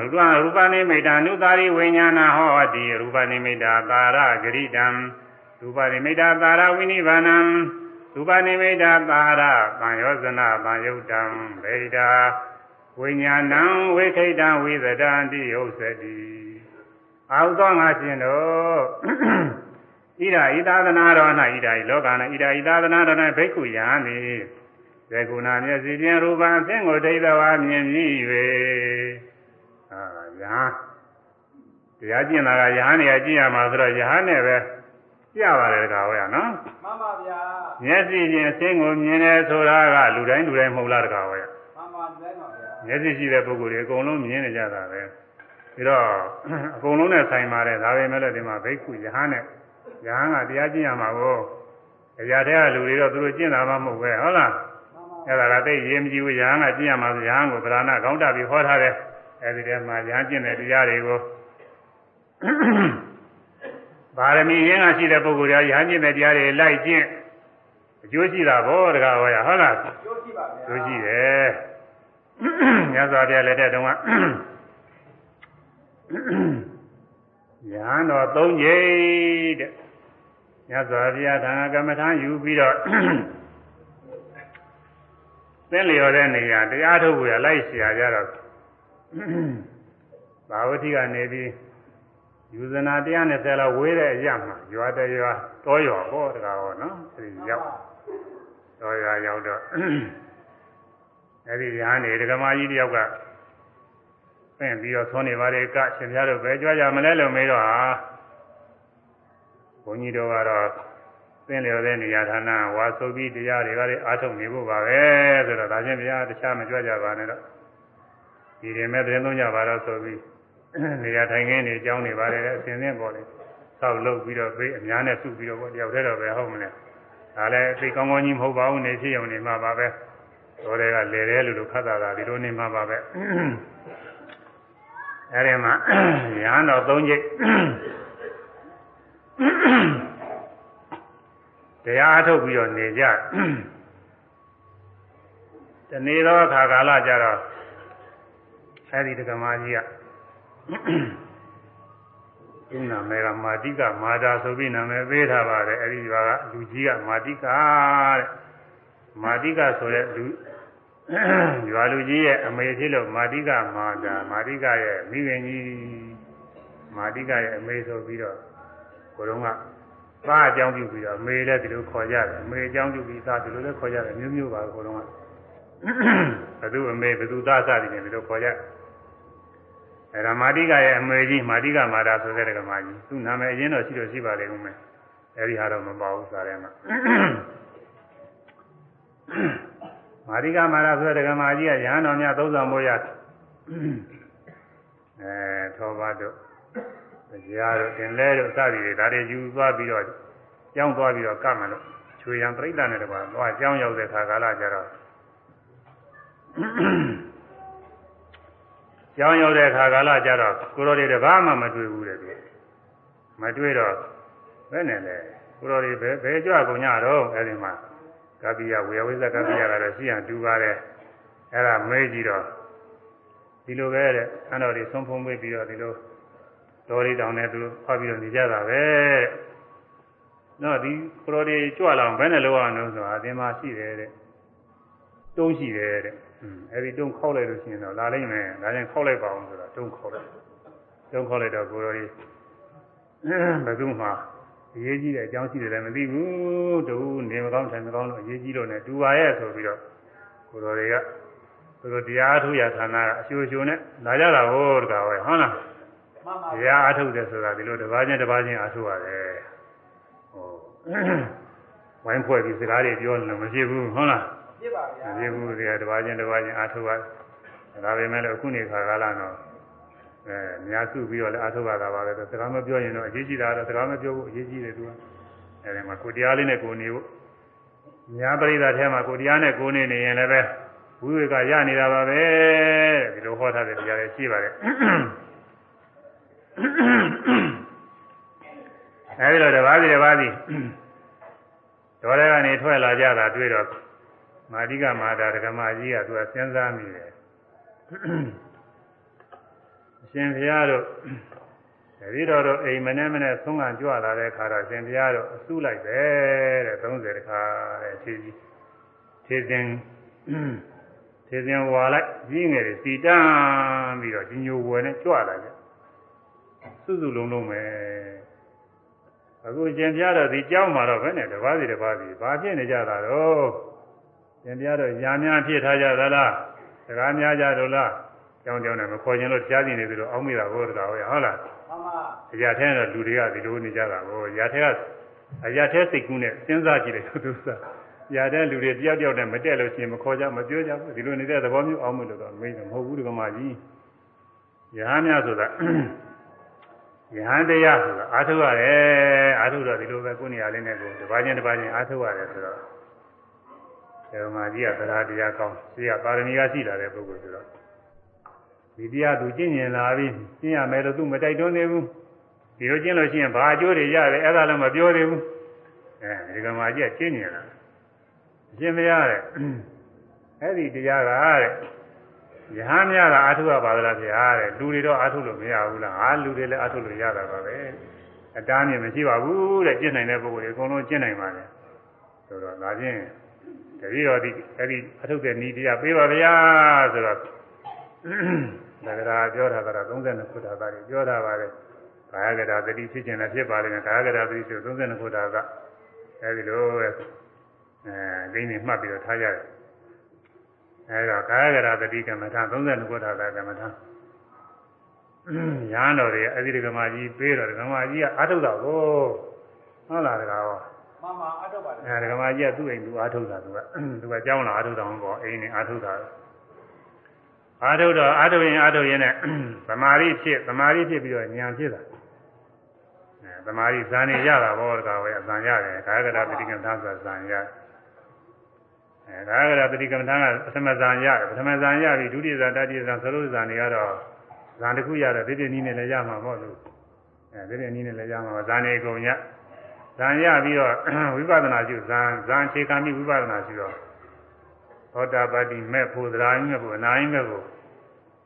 Speaker 1: ရူပရူပနိမိတာနုသာရိဝိညာဏဟောတိရူပနိမိတာသာရဂရိတံရူပနိမိတာသာရဝိနိဗ္ဗာနံရူပနိမိတာသာရသံယောဇနသံယုတ်တံဗေဒာဝိညာဏံဝိခိတံဝိသဒံတိဥစ္စတိ အာဟုသောငါရှင်တို့ဣဒာဣသာသနာတော်၌ဣဒာဤလောက၌ဣဒာဣသာသနာတော်၌ဘိက္ခုယံနိသေကုဏမျက်စိဖြင့်ရူပံအသင်ကိုဒိဋ္ဌဝါမြင်ပြီး၍အာယဟတရားကျင့်တာကယဟန်နေရာကျင့်ရမှာဆိုတော့ယဟန်နဲ့ပဲကြပါတယ်ကောင်ရနော်
Speaker 2: မှန်ပါဗျာ
Speaker 1: မျက်စိဖြင့်အသင်ကိုမြင်တယ်ဆိုတာကလူတိုင်းလူတိုင်းမဟုတ်လားတကောင်ရ
Speaker 2: မှန်ပါတယ်ပါဗျာ
Speaker 1: မျက်စိရှိတဲ့ပုဂ္ဂိုလ်တွေအကုန်လုံးမြင်နေကြတာပဲပြီး တော့အကုန်လုံးနဲ့ဆိုင်ပါတယ်ဒါပဲမဲ့လည်းဒီမှာဘိက္ခုယဟန်နဲ့ယဟန်ကတရားကျင့်ရမှာကိုအရာတဲ့ကလူတွေတော့သူတို့ကျင့်တာမှမဟုတ်ပဲဟုတ်လား
Speaker 2: မှန်ပါ
Speaker 1: အဲ့ဒါကသိရေးမကြည့်ဘူးယဟန်ကကျင့်ရမှာဆိုယဟန်ကိုဗราဏခေါင်းတပြီးဟောထားတယ်အဲ့ဒီထဲမှာယဟန်ကျင့်တဲ့တရားတွေကိုပါရမီရင်းကရှိတဲ့ပုဂ္ဂိုလ်တွေကယဟန်ကျင့်တဲ့တရားတွေလိုက်ကျင့်အကျိုးရှိတာဗောတကားဟောရဟုတ်လား
Speaker 2: ကျိုးရှိပါဗျာ
Speaker 1: ကျိုးရှိတယ်မြတ်စွာဘုရားလက်ထက်တုန်းက ယဟန်တော်၃ကြိမ်တဲ့မြတ်စွာဘုရားသံဃာကမ္မထာယူပြီးတော့သင်လျော်တဲ့နေရာတရားထုတ်ဖို့ရလိုက်ရှာကြတော့ဘာဝတိကနေပြီးယူဇနာ120လောက်ဝေးတဲ့အရာမှာရွာတရွာတောရွာဟောတကားဟောနော်အဲဒီရောက်တောရွာရောက်တော့အဲဒီရဟန်းနေဒကမာကြီးတယောက်က ပြင်ပြီးတော့သွန်းနေပါလေကရှင်ပြားတို့ပဲကြွားကြမလဲလို့မေးတော့ဟာဘုန်းကြီးတို့ကတော့သင်လျော်တဲ့နေရာဌာနဝါဆိုပြီးတရားတွေကလည်းအားထုတ်နေဖို့ပါပဲဆိုတော့ဒါချင်းဗျာတခြားမကြွကြပါနဲ့တော့ဒီရင်မဲ့သတင်းသုံးကြပါတော့ဆိုပြီးနေရာထိုင်ခင်းနေကြောင်းနေပါတယ်အစဉ်သင်းပေါ်လေဆောက်လုပ်ပြီးတော့ပြေးအများနဲ့စုပြီးတော့တယောက်တည်းတော့ပဲဟုတ်မလဲဒါလည်းသိကောင်းကောင်းကြီးမဟုတ်ပါဘူးနေဖြစ်ုံနေမှာပါပဲတော်တွေကလေတယ်လို့လို့ခတ်တာကဒီလိုနေမှာပါပဲ အဲဒီမှာရဟန်းတော်၃ချိတ်တရားအထုတ်ပြီးတော့နေကြတနေ့သောအခါကာလကြတော့အဲဒီဒကမာကြီးကသူ့နာမည်ကမာတိကမာတာဆိုပြီးနာမည်ပေးထားပါတယ်အဲဒီဘာကလူကြီးကမာတိကတဲ့မာတိကဆိုတဲ့လူ ရွာလူကြီးရဲ့အမေဖြစ်လို့မာတိကမာတာမာတိကရဲ့မိခင်ကြီးမာတိကရဲ့အမေဆိုပြီးတော့ကိုယ်တော်ကသားအကြောင်းပြုပြီးတော့အမေလည်းဒီလိုခေါ်ကြတယ်အမေအကြောင်းပြုပြီးသားဒီလိုလည်းခေါ်ကြတယ်မျိုးမျိုးပါကိုယ်တော်ကဘသူအမေဘသူသားစသည်နဲ့ဒီလိုခေါ်ကြတယ်အဲဒါမာတိကရဲ့အမေကြီးမာတိကမာတာဆိုတဲ့ကမာကြီးသူ့နာမည်အရင်တော့ရှိတော့ရှိပါလေဦးမယ်အဲဒီဟာတော့မပါဘူးစာထဲမှာ မာတိကမာတာဆိုတဲ့ကမာကြီးကရဟန်းတော်များသုံးဆောင်မိုးရအဲထောပါတို့တရားတို့တင်လဲတို့စသည်တွေဒါတွေယူသွားပြီးတော့ကြောင်းသွားပြီးတော့ကမှလို့ချွေရန်ပြိဿနဲ့တပါသွားကြောင်းရောက်တဲ့ခါကာလကျတော့ကြောင်းရောက်တဲ့ခါကာလကျတော့ကိုရောတွေတဘာမှမတွေ့ဘူးတဲ့သူမတွေ့တော့ဘယ်နဲ့လဲကိုရောတွေဘယ်ဘယ်ကြွကုန်ကြတော့အဲဒီမှာ ကပိယဝေယဝိဇ္ဇကပိယကတော့ရှိရန်တူပါတယ်အဲ့ဒါမေးကြည့်တော့ဒီလိုပဲတဲ့ဆန်းတော်တွေဆုံးဖုံးပေးပြီးတော့ဒီလိုတော်လေးတောင်နဲ့သူတို့ဖတ်ပြီးတော့နေကြတာပဲနော်ဒီခရိုတွေကြွလာအောင်ဘယ်နဲ့လောက်အောင်လို့ဆိုတာအသင်မရှိတယ်တဲ့တုံးရှိတယ်တဲ့อืมအဲဒီတုံးခောက်လိုက်လို့ရှိရင်တော့လာလိမ့်မယ်ဒါရင်ခောက်လိုက်ပါအောင်ဆိုတာတုံးခောက်လိုက်တုံးခောက်လိုက်တော့ကိုရိုတွေဘယ်သူမှ အရေးကြီးတဲ့အကြောင်းရှိတယ်လည်းမသိဘူးတူနေမကောင်းထိုင်မကောင်းလို့အရေးကြီးလို့ ਨੇ တူပါရဲ့ဆိုပြီးတော့ကိုရိုတွေကသူတို့တရားထုရဌာနကအရှိုးရှိုးနဲ့လာကြတာဟောတကားပဲဟုတ်လား
Speaker 2: မှန်ပါ
Speaker 1: တ
Speaker 2: ဗျာ
Speaker 1: ရားအထုတ်တယ်ဆိုတာဒီလိုတစ်ပါးချင်းတစ်ပါးချင်းအထုတ်ရတယ်ဟိုဝိုင်းဖွဲ့ပြီးစကားတွေပြောနေလို့မဖြစ်ဘူးဟုတ်လား
Speaker 2: ဖြစ်ပါဗျာ
Speaker 1: မဖြစ်ဘူးဒီကတစ်ပါးချင်းတစ်ပါးချင်းအထုတ်ရတယ်ဒါပေမဲ့လည်းအခုနေခါကာလတော့ အဲများစုပြီးတော့လည်းအထုတ်ရတာပါပဲစကားမပြောရင်တော့အရေးကြီးတာတော့စကားမပြောဘူးအရေးကြီးတယ်သူကအဲဒီမှာကိုတရားလေးနဲ့ကိုနေဖို့များပရိသတ်ထဲမှာကိုတရားနဲ့ကိုနေနေရင်လည်းပဲဝိဝေကရနေတာပါပဲဒီလိုဟောထားတဲ့တရားတွေရှိပါတယ်အဲဒီတော့တပါးစီတပါးစီဒေါ်ရကနေထွက်လာကြတာတွေ့တော့မာတိကမာတာဒကမာကြီးကသူကစဉ်းစားမိတယ်အ ရှင်ဘုရားတို့တတိတော်တို့အိမ်မနဲ့မနဲ့ဆုံးခံကြွလာတဲ့ခါတော့ရှင်ဘုရားတို့အစုလိုက်ပဲတဲ့30တခါတဲ့ခြေကြီးခြေစဉ်ခြေစဉ်ဝါလိုက်ကြီးငယ်တွေစီတန်းပြီးတော့ကြီးညိုဝယ်နဲ့ကြွလာကြစုစုလုံးလုံးပဲအခုရှင်ဘုရားတို့ဒီကြောင်းမှာတော့ဘယ်နဲ့တပါးစီတပါးစီဘာဖြစ်နေကြတာတော့ရှင်ဘုရားတို့ညာများဖြစ်ထားကြသလားစကားများကြတော့လား ကြောင်းကြောင်းနဲ့မခေါ်ခြင်းလို့ကြားနေတယ်ဆိုတော့အောင်းမိတာဘောတကားဟုတ်လား
Speaker 2: မှန်ပါ
Speaker 1: အရာထဲတော့လူတွေကဒီလိုနေကြတာကိုအရာထဲကအရာထဲစိတ်ကူးနဲ့စဉ်းစားကြည့်လိုက်သူစားအရာထဲလူတွေတယောက်တယောက်နဲ့မတက်လို့ရှိရင်မခေါ်ကြမပြောကြဘူးဒီလိုနေတဲ့သဘောမျိုးအောင်မလို့တော့မေးတယ်မဟုတ်ဘူးဒီကမာကြီးယဟန်များဆိုတာယဟန်တရားဆိုတာအာထုရတယ်အာထုတော့ဒီလိုပဲကိုယ်နေရာလေးနဲ့ကိုတစ်ပါးချင်းတစ်ပါးချင်းအာထုရတယ်ဆိုတော့ဒီကမာကြီးကသရတရားကောင်းရှိရပါရမီကရှိလာတဲ့ပုဂ္ဂိုလ်ဆိုတော့ ဒီတရားသူကျင့်ကျင်လာပြီးကျင့်ရမယ်လို့သူမတိုက်တွန်းသေးဘူးဒီလိုကျင့်လို့ရှိရင်ဘာအကျိုးတွေရတယ်အဲ့ဒါလည်းမပြောသေးဘူးအဲဒီကမာကြီးကကျင့်ကျင်လာအရှင်မရတဲ့အဲ့ဒီတရားကတဲ့ယဟန်များကအာထုရပါသလားဗျာတဲ့လူတွေတော့အာထုလို့မရဘူးလားဟာလူတွေလည်းအာထုလို့ရတာပါပဲအတားမြင်မရှိပါဘူးတဲ့ကျင့်နိုင်တဲ့ပုဂ္ဂိုလ်တွေအကုန်လုံးကျင့်နိုင်ပါလေဆိုတော့ဒါချင်းတတိတော်ဒီအဲ့ဒီအထုတဲ့ဤတရားပေးပါဗျာဆိုတော့ ဒါကရာပြောတာကတော့32ခုထာတာတွေပြောတာပါလေကာယကရာတတိဖြစ်ခြင်းလည်းဖြစ်ပါလိမ့်မယ်ကာယကရာတတိဆို32ခုထာကအဲဒီလိုပဲအဲဒိနေမှတ်ပြီးတော့ထားကြတယ်အဲဒါကာယကရာတတိကမ္မထာ32ခုထာကကမ္မထာရဟန်းတော်တွေအဲ့ဒီကမ္မကြီးပေးတော့ကမ္မကြီးကအာထုတ်တာကိုဟုတ်လားတကားရော
Speaker 2: မှန်ပါအထုတ်ပါတယ်
Speaker 1: အဲဒကမာကြီးကသူ့အိမ်သူအာထုတ်တာသူကသူကကြောင်းလာအာထုတ်တာမပေါ့အိမ်နဲ့အာထုတ်တာ အာထုတ်တော့အာထုတ်ရင်အာထုတ်ရင်နဲ့သမာဓိဖြစ်သမာဓိဖြစ်ပြီးတော့ဉာဏ်ဖြစ်တာအဲသမာဓိဇာနေရတာဘောတကားဝဲအဇံရတယ်ကာယကတာပဋိကမ္မထာဆိုတာဇာရအဲကာယကတာပဋိကမ္မထာကပထမဇာရတယ်ပထမဇာရပြီဒုတိယဇာတတိယဇာသရုပ်ဇာနေကတော့ဇာတစ်ခုရတော့ဒီပြင်းနည်းနဲ့လည်းရမှာပေါ့သူအဲဒီပြင်းနည်းနဲ့လည်းရမှာဇာနေကုန်ရဇံရပြီးတော့ဝိပဿနာရှုဇံဇံခြေခံပြီးဝိပဿနာရှုတော့ သောတာပတိမဲ့ဖို့သရာယင်းမဲ့ဖို့အနာယင်းမဲ့ဖို့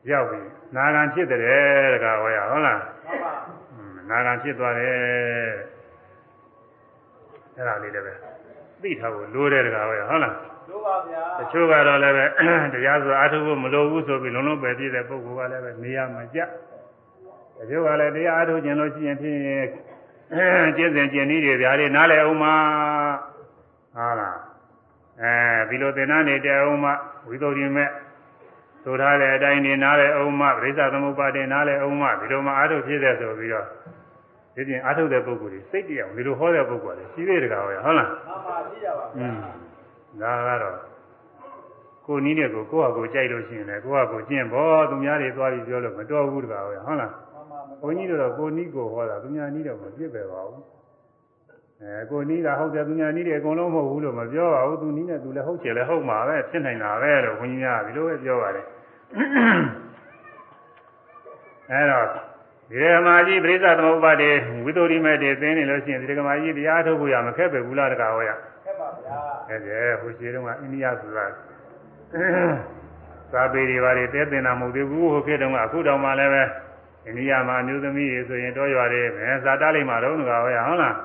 Speaker 1: ရောက်ပြီးနာဂံဖြစ်တယ်တကားဟောရဟုတ်လား
Speaker 2: မှန်ပါ
Speaker 1: อืมနာဂံဖြစ်သွားတယ်အဲ့ဒါလေးလည်းပဲသိထားဖို့လိုတယ်တကားဟောရဟုတ်လား
Speaker 2: တို့ပါဗျာ
Speaker 1: တချို့ကတော့လည်းပဲတရားဆိုအားထုတ်ဖို့မလိုဘူးဆိုပြီးလုံးလုံးပဲပြည့်တဲ့ပုဂ္ဂိုလ်ကလည်းပဲနေရာမကျတချို့ကလည်းတရားအားထုတ်ခြင်းလို့ရှိရင်ဖြင့်အဲကျင့်စဉ်ကျင့်နည်းတွေဗျာလေးနားလည်အောင်မှာဟုတ်လား အဲဒီလိုသင်္နာနေတဲ့အောင်မှဝိသုဒ္ဓိမဲ့ဆိုထားတဲ့အတိုင်းနေနားတဲ့အောင်မှပြိဿသမုပ္ပါဒနားတဲ့အောင်မှဒီလိုမှအာထုဖြစ်တဲ့ဆိုပြီးတော့ဒီပြင်အာထုတဲ့ပုဂ္ဂိုလ်တွေစိတ်တရားဒီလိုဟောတဲ့ပုဂ္ဂိုလ်တွေရှိသေးတယ်ကောဟုတ်လား
Speaker 2: မှန်ပါရှိရပါ
Speaker 1: ဘူး။ဒါကတော့ကိုနီးနဲ့ကိုကိုယ့်ဟာကိုယ်ကြိုက်လို့ရှိရင်လည်းကိုယ့်ဟာကိုယ်ကျင့်ဖို့သူများတွေသွားပြီးပြောလို့မတော်ဘူးတကောဟုတ်လား
Speaker 2: မှန်ပါ
Speaker 1: ဘုန်းကြီးတို့တော့ကိုနီးကိုဟောတာသူများနီးတော့မပြစ်ပဲပါဘူး။ အဲကိုနီးတာဟုတ်တယ်သူများနီးတယ်အကုန်လုံးမဟုတ်ဘူးလို့မပြောပါဘူးသူနီးနဲ့သူလည်းဟုတ်ချင်လည်းဟုတ်မှာပဲဖြစ်နိုင်တာပဲလို့ဘုန်းကြီးများကဒီလိုပဲပြောပါတယ်အဲတော့ဒီရမကြီးပြိဿသမုပ္ပါဒေဝိသုရိမေတေသင်နေလို့ရှိရင်ဒီကမာကြီးတရားထုတ်ဖို့ရမခက်ပဲဘူးလားတကားဟောရ
Speaker 2: ခက်ပါဗျာ
Speaker 1: အဲ့ဒါဟိုရှိတုန်းကအိန္ဒိယဆိုတာသာပေတွေဘာတွေတဲတင်တာမဟုတ်သေးဘူးဟိုခေတ်တုန်းကအခုတောင်မှလည်းပဲအိန္ဒိယမှာအမျိုးသမီးတွေဆိုရင်တော့ရွာတွေပဲဇာတားလိုက်မှာတော့ငါဟောရဟုတ်လား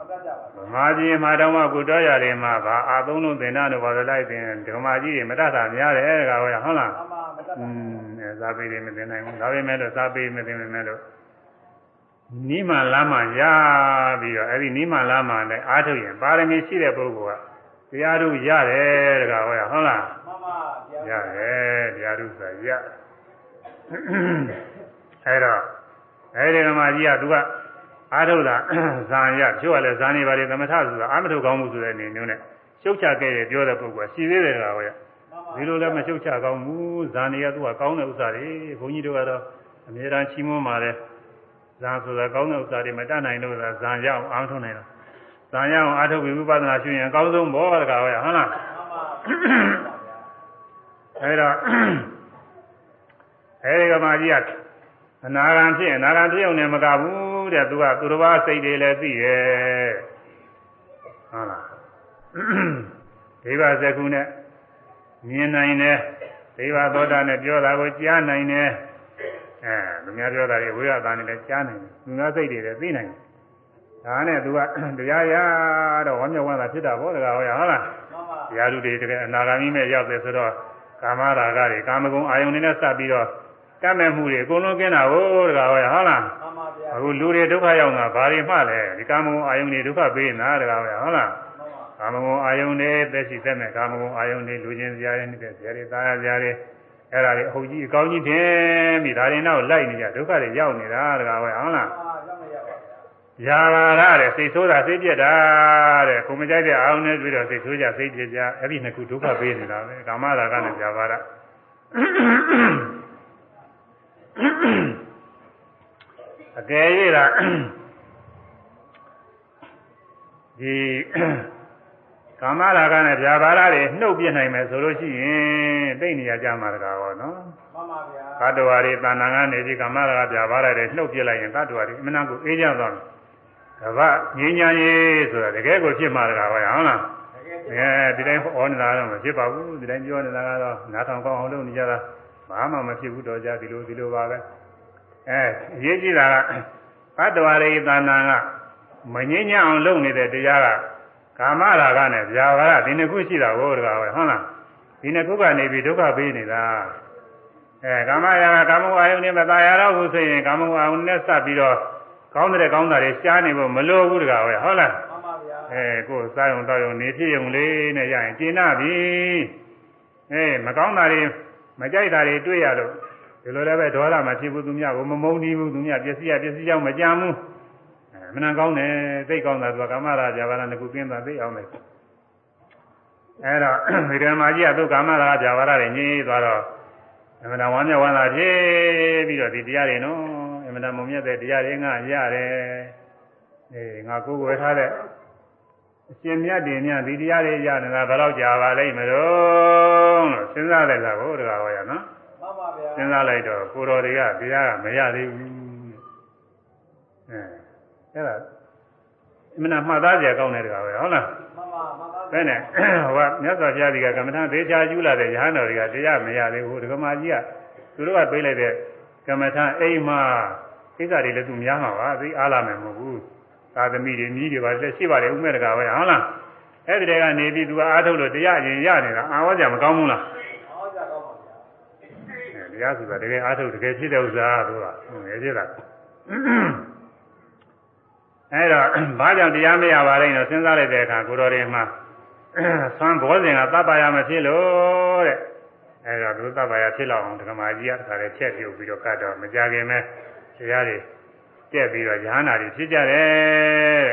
Speaker 2: မှန်ပါမတတ်ကြပါ
Speaker 1: ဗမာပြည်မှာတော့မှကိုတော်ရတယ်မှာဗာအာသုံးလုံးသင်္နာတို့ဘာလို့လိုက်တင်ဓမ္မကြီးတွေမတတ်တာများတယ်တကားဟောရဟုတ်လား
Speaker 2: မှန်ပါမတတ်
Speaker 1: อื
Speaker 2: ပါ
Speaker 1: มအဲစာပေတွေမသိနိုင်ဘူးဒါပေမဲ့လို့စာပေမသိနိုင်မဲ့လို့နိမလမ်းမှာရပြီးတော့အဲ့ဒီနိမလမ်းမှာလည်းအားထုတ်ရင်ပါရမီရှိတဲ့ပုဂ္ဂိုလ်ကတရားတို့ရတယ်တကားဟောရဟုတ်လား
Speaker 2: မှန်ပါဗျာ
Speaker 1: ရတယ်တရားတို့ဆိုရအဲ့တော့အဲ့ဒီကမာကြီးကသူက အားထုတ်တာဇာန်ရချို့ကလည်းဇာန်နေပါလေသမထဆိုတာအာမထုတ်ကောင်းမှုဆိုတဲ့အနေမျိုးနဲ့ရှုပ်ချခဲ့ရပြောတဲ့ပုဂ္ဂိုလ်ကရှိသေးတယ်တကားဟောရဒီလိုလည်းမရှုပ်ချကောင်းဘူးဇာနေရသူကကောင်းတဲ့ဥစ္စာတွေဘုန်းကြီးတို့ကတော့အမြဲတမ်းချီးမွမ်းပါတယ်ဇာဆိုတာကောင်းတဲ့ဥစ္စာတွေမတတ်နိုင်လို့သာဇာရအောင်အားထုတ်နိုင်တာဇာရအောင်အားထုတ်ပြီးဝိပဿနာရှုရင်အကောင်းဆုံးဘောတကားပဲဟုတ်လား
Speaker 2: မှန်ပါ
Speaker 1: အဲဒါအဲဒီကမာကြီးကအနာဂံဖြစ်အနာဂံဖြစ်ုံနဲ့မကဘူး တဲ့သူကသူတစ်ပါးစိတ်တွေလည်းသိရဲ့ဟုတ်လားဒီပါဇကုနဲ့မြင်နိုင်တယ်ဒေဝသောတာနဲ့ပြောတာကိုကြားနိုင်တယ်အဲသူများပြောတာတွေဝိရသာနဲ့လည်းကြားနိုင်တယ်သူများစိတ်တွေလည်းသိနိုင်တယ်ဒါနဲ့သူကတရားရတော့ဝမ်းမြောက်ဝမ်းသာဖြစ်တာဗောတကားဟောရဟုတ်လား
Speaker 2: မှန်ပါ
Speaker 1: တရားသူတွေတကယ်အနာဂါမိမဲ့ရောက်တယ်ဆိုတော့ကာမရာဂတွေကာမဂုဏ်အာယုန်တွေနဲ့စပ်ပြီးတော့တတ်မဲ့မှုတွေအကုန်လုံးကင်းတာဟိုတကားဟောရဟုတ်လား
Speaker 2: မှန်ပါဗျာ
Speaker 1: အခုလူတွေဒုက္ခရောက်တာဘာတွေမှလဲဒီကာမဂုဏ်အာယုန်တွေဒုက္ခပေးနေတာတကားဟောရဟုတ်လား
Speaker 2: မှန်ပါ
Speaker 1: ကာမဂုဏ်အာယုန်တွေသက်ရှိသက်မဲ့ကာမဂုဏ်အာယုန်တွေလူချင်းစရာတွေနေတဲ့စရာတွေသားရစရာတွေအဲ့ဒါတွေအဟုတ်ကြီးအကောင်းကြီးတင်ပြီးဒါတွေနောက်လိုက်နေကြဒုက္ခတွေရောက်နေတာတကားဟောရဟုတ်လား
Speaker 2: မှန်ပါရောက်နေရပါဗျာ
Speaker 1: ယာဘာရတဲ့စိတ်ဆိုးတာစိတ်ပြက်တာတဲ့ကိုမကြိုက်တဲ့အာရုံနဲ့တွေ့တော့စိတ်ဆိုးကြစိတ်ပြက်ကြအဲ့ဒီနှစ်ခုဒုက္ခပေးနေတာပဲကာမရာဂနဲ့ယာဘာရ အကယ်၍သာဒီကာမရာဂနဲ့ယာဘာရတွေနှုတ်ပြနိုင်မယ်ဆိုလို့ရှိရင်သိနေရကြမှာတကားဟောနော်
Speaker 2: မှန်ပါဗျာ
Speaker 1: သတ္တဝါတွေတဏ္ဍာကနေပြီးကာမရာဂပြာပါရတဲ့နှုတ်ပြလိုက်ရင်သတ္တဝါတွေအမှန်ကိုအေးကြသွားတယ်။ကဗငြိမ်းချမ်းရေးဆိုတာတကယ်ကိုဖြစ်မှာတကားပဲဟုတ်လား
Speaker 2: တကယ်။
Speaker 1: အဲဒီတိုင်းဟောနေတာတော့မဖြစ်ပါဘူး။ဒီတိုင်းပြောနေတာကတော့နားထောင်ကောင်းအောင်လုပ်နေကြတာဘာမှမဖြစ်ဘူးတော့ကြဒီလိုဒီလိုပါပဲ။ အဲအရေးကြီးတာကသတ္တဝါတွေတဏ္ဍာကမငြိမ်းချမ်းအောင်လုပ်နေတဲ့တရားကကာမရာဂနဲ့ဗျာပါဒဒီနှစ်ခုရှိတာကိုတကားပဲဟုတ်လား။ဒီနှစ်ခုကနေပြီးဒုက္ခပေးနေတာ။ အဲကာမရာဂကာမဝါယုန်နဲ့မตายရတော့ဘူးဆိုရင်ကာမဝါယုန်နဲ့စပ်ပြီးတော့ကောင်းတဲ့ကောင်းတာတွေရှားနေဖို့မလိုဘူးတကားပဲဟုတ်လား
Speaker 2: မှန်ပါဗျာ
Speaker 1: အဲကိုယ်စားယုံတော့ယုံနေဖြစ်ယုံလေးနဲ့ရရင်ကျင်နာပြီအဲမကောင်းတာတွေမကြိုက်တာတွေတွေ့ရလို့ ဒီလိုလည်းပဲဒေါသမဖြစ်ဘူးသူများကိုမမုန်းနီးဘူးသူများပစ္စည်းရပစ္စည်းကြောင့်မကြမ်းဘူးအဲမနှံကောင်းတယ်သိကောင်းတာသူကကာမရာဇာဘာလနှစ်ခုပြင်းတာသိအောင်လေအဲတော့ဒီဓမ္မကြီးကသူကာမရာဇာဘာလတွေညင်းသွားတော့အမှန်တော်ဝမ်းမြောက်ဝမ်းသာဖြစ်ပြီးတော့ဒီတရားတွေနော်အမှန်တော်မုံမြတ်တဲ့တရားတွေငါရတယ်အေးငါကိုယ်ဝယ်ထားတဲ့အရှင်မြတ်တင်မြတ်ဒီတရားတွေရနေတာဘယ်တော့ကြာပါလိမ့်မလို့လို့စဉ်းစားလိုက်တာကိုတကားဟောရနော်
Speaker 2: မှန်ပါဗျာ
Speaker 1: စဉ်းစားလိုက်တော့ကိုတော်တွေကတရားကမရသေးဘူးအဲအဲ့ဒါအမှန်တော်မှတ်သားကြကောင်းတယ်တကားပဲဟုတ်လား
Speaker 2: မှန်ပါမှန်ပါ
Speaker 1: ဘယ်နဲ့ဟိုကမြတ်စွာဘုရားကြီးကကမ္မထာသေချာယူလာတဲ့ရဟန်းတော်တွေကတရားမရသေးဘူးဒကမာကြီးကသူတို့ကပေးလိုက်တဲ့ကမ္မထာအိမ်မှာကိစ္စတွေလည်းသူများမှာပါသိအားလာမယ်မဟုတ်ဘူးသာသမီတွေမြည်တွေပါလက်ရှိပါတယ်ဥမဲ့တကာပဲဟုတ်လားအဲ့ဒီတည်းကနေပြီးသူကအားထုတ်လို့တရားရင်ရနေတာအာဝါကြမကောင်းဘူးလား
Speaker 2: ဟောကြကောင်းပါဗျာ
Speaker 1: အဲ တရားဆိုတာတကယ်အားထုတ်တကယ်ဖြစ်တဲ့ဥစ္စာသူကငယ်ဖြစ်တာအဲ့တော့ဘာကြောင့်တရားမရပါလဲတော့စဉ်းစားလိုက်တဲ့အခါကိုတော်တွေမှာဆွမ်းဘောဇင်ကတပ်ပါရမဖြစ်လို့တဲ့အဲ့တော့သူတပ်ပါရဖြစ်လောက်အောင်ဒကမာကြီးကတခါလေချက်ပြုတ်ပြီးတော့ကတ်တော့မကြခင်ပဲတရားတွေတက်ပြီးတော့ရဟန္တာတွေဖြစ်ကြတယ်တဲ့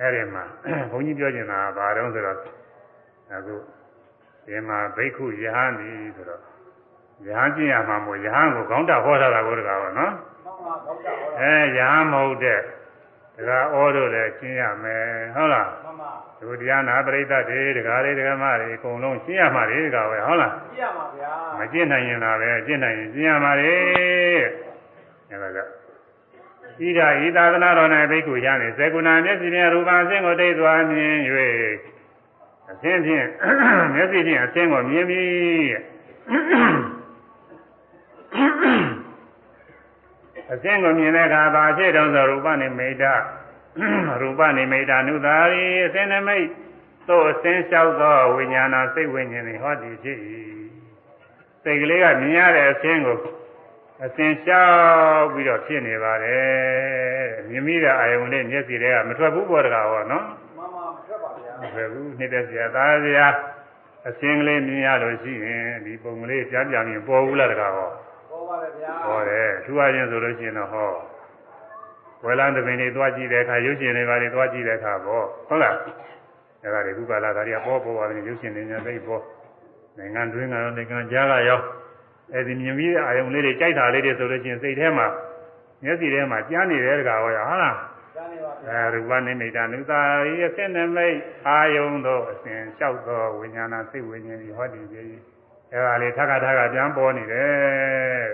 Speaker 1: အဲ့ဒီမှာဘုန်းကြီးပြောချင်တာကဘာတုံးဆိုတော့အခုဒီမှာဘိက္ခုယဟန်ဒီဆိုတော့ ယဟန်ကျင့်ရမှာမို့ယဟန်ကိုခေါင်းတာဟောထားတာကိုတကားပါနော်
Speaker 2: မှန်ပါကောင်းကြဟောတာ
Speaker 1: အဲယဟန်မဟုတ်တဲ့ဒကာဩတို့လည်းကျင့်ရမယ်ဟုတ်လား
Speaker 2: မှန်ပါ
Speaker 1: သူတရားနာပရိသတ်တွေဒကာတွေဒကာမတွေအကုန်လုံးကျင့်ရမှာလေဒကာပဲဟုတ်လား
Speaker 2: ကြည့်ရမှာဗျာ
Speaker 1: မကျင့်နိုင်ရင်လာပဲကျင့်နိုင်ရင်ကျင့်ရမှာလေအဲဒါကဣဒာဤသာသနာတော်၌ဘိက္ခုရနေစေကုဏမျက်စိဖြင့်ရူပအစဉ်ကိုတိတ်သွားမြင်၍အစဉ်ဖြင့်မျက်စိဖြင့်အစဉ်ကိုမြင်ပြီး အစဉ်ကိုမြင်တဲ့အခါဘာဖြစ်တုံးဆိုရူပနိမိတ်တရူပနိမိတာနုသာရီအစင်းနမိတ်သို့အစင်းလျှောက်သောဝိညာဏစိတ်ဝိညာဉ်တွေဟောဒီဖြစ်၏စိတ်ကလေးကမြင်ရတဲ့အစင်းကိုအစင်းလျှောက်ပြီးတော့ဖြစ်နေပါတယ်မြင်မိတဲ့အာယုံလေးမျက်စိတွေကမထွက်ဘူးပေါ်တကားဟောနော်
Speaker 2: မမမထွက်ပါဗျာ
Speaker 1: မထွက်ဘူးနေတဲ့ဆရာသားဆရာအစင်းကလေးမြင်ရလို့ရှိရင်ဒီပုံကလေးပြန်ပြန်မြင်ပေါ်ဘူးလားတကားဟော
Speaker 2: ပေါ်ပါတယ်ဗျာ
Speaker 1: ဟောတယ်ထူအချင်းဆိုလို့ရှိရင်တော့ဟောဝေလန်းသမင်တွေသွားကြည့်တဲ့အခါရုပ်ရှင်တွေပါတွေသွားကြည့်တဲ့အခါပေါ့ဟုတ်လားအဲ့ဒါတွေခုကာလဒါတွေကပေါ်ပေါ်ပါတယ်ရုပ်ရှင်တွေညာသိပေါ်နိုင်ငံတွင်းကရောနိုင်ငံခြားကရောအဲ့ဒီမြင်ပြီးတဲ့အာယုံလေးတွေကြိုက်တာလေးတွေဆိုလို့ရှိရင်စိတ်ထဲမှာမျက်စိထဲမှာကြားနေတဲ့တကားဟောရဟုတ်လား
Speaker 2: ကျန်နေပါဗျာ
Speaker 1: အဲရူပနိမိတာနုသာရိအစင်နမိတ်အာယုံသောအစဉ်လျှောက်သောဝိညာဏစိတ်ဝိညာဉ်ဒီဟောဒီကြီး အဲဒါလေးထပ်ခါထပ်ခါပြန်ပေါ်နေတယ်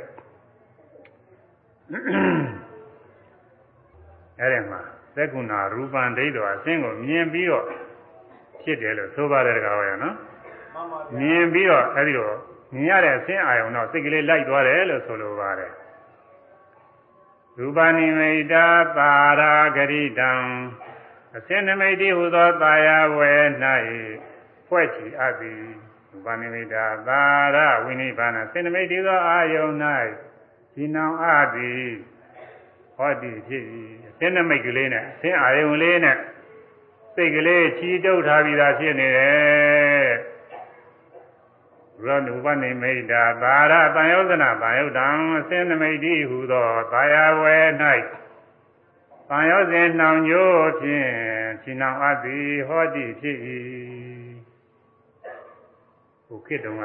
Speaker 1: အဲဒီမှာသက္ကုဏရူပံဒိဋ္ဌောအစဉ်ကိုမြင်ပြီးတော့ဖြစ်တယ်လို့ဆိုပါတယ်တကားဟောရနော်
Speaker 2: မမဗျာ
Speaker 1: မြင်ပြီးတော့အဲဒီတော့မြင်ရတဲ့အစဉ်အာယုံတော့စိတ်ကလေးလိုက်သွားတယ်လို့ဆိုလိုပါတယ်ရူပနိမိတာသာရာဂရိတံအစဉ်နမိတ်တိဟူသောသာယာဝဲ၌ဖွဲ့ချီအပ်သည်ရူ ပနိမိတာသာရဝိနိဗ္ဗာန်အစဉ်နမိတ်တိသောအာယုန်၌ဒီနောင်အပ်သည်ဟောဒီဖြစ်၏အစဉ်နမိတ်ကလေးနဲ့အစဉ်အာယုန်လေးနဲ့စိတ်ကလေးချီတုပ်ထားပြီးသားဖြစ်နေတယ်ရောနုပနိမိတ်တာသာရတန်ယောဇနာတန်ယုတ်တံအစဉ်နမိတ်တိဟူသောသာယာဝဲ၌တန်ယောဇဉ်နှောင်ညို့ဖြင့်ခြိနှောင်အပ်သည်ဟောတိဖြစ်၏ ဟိုခေတ္တုံက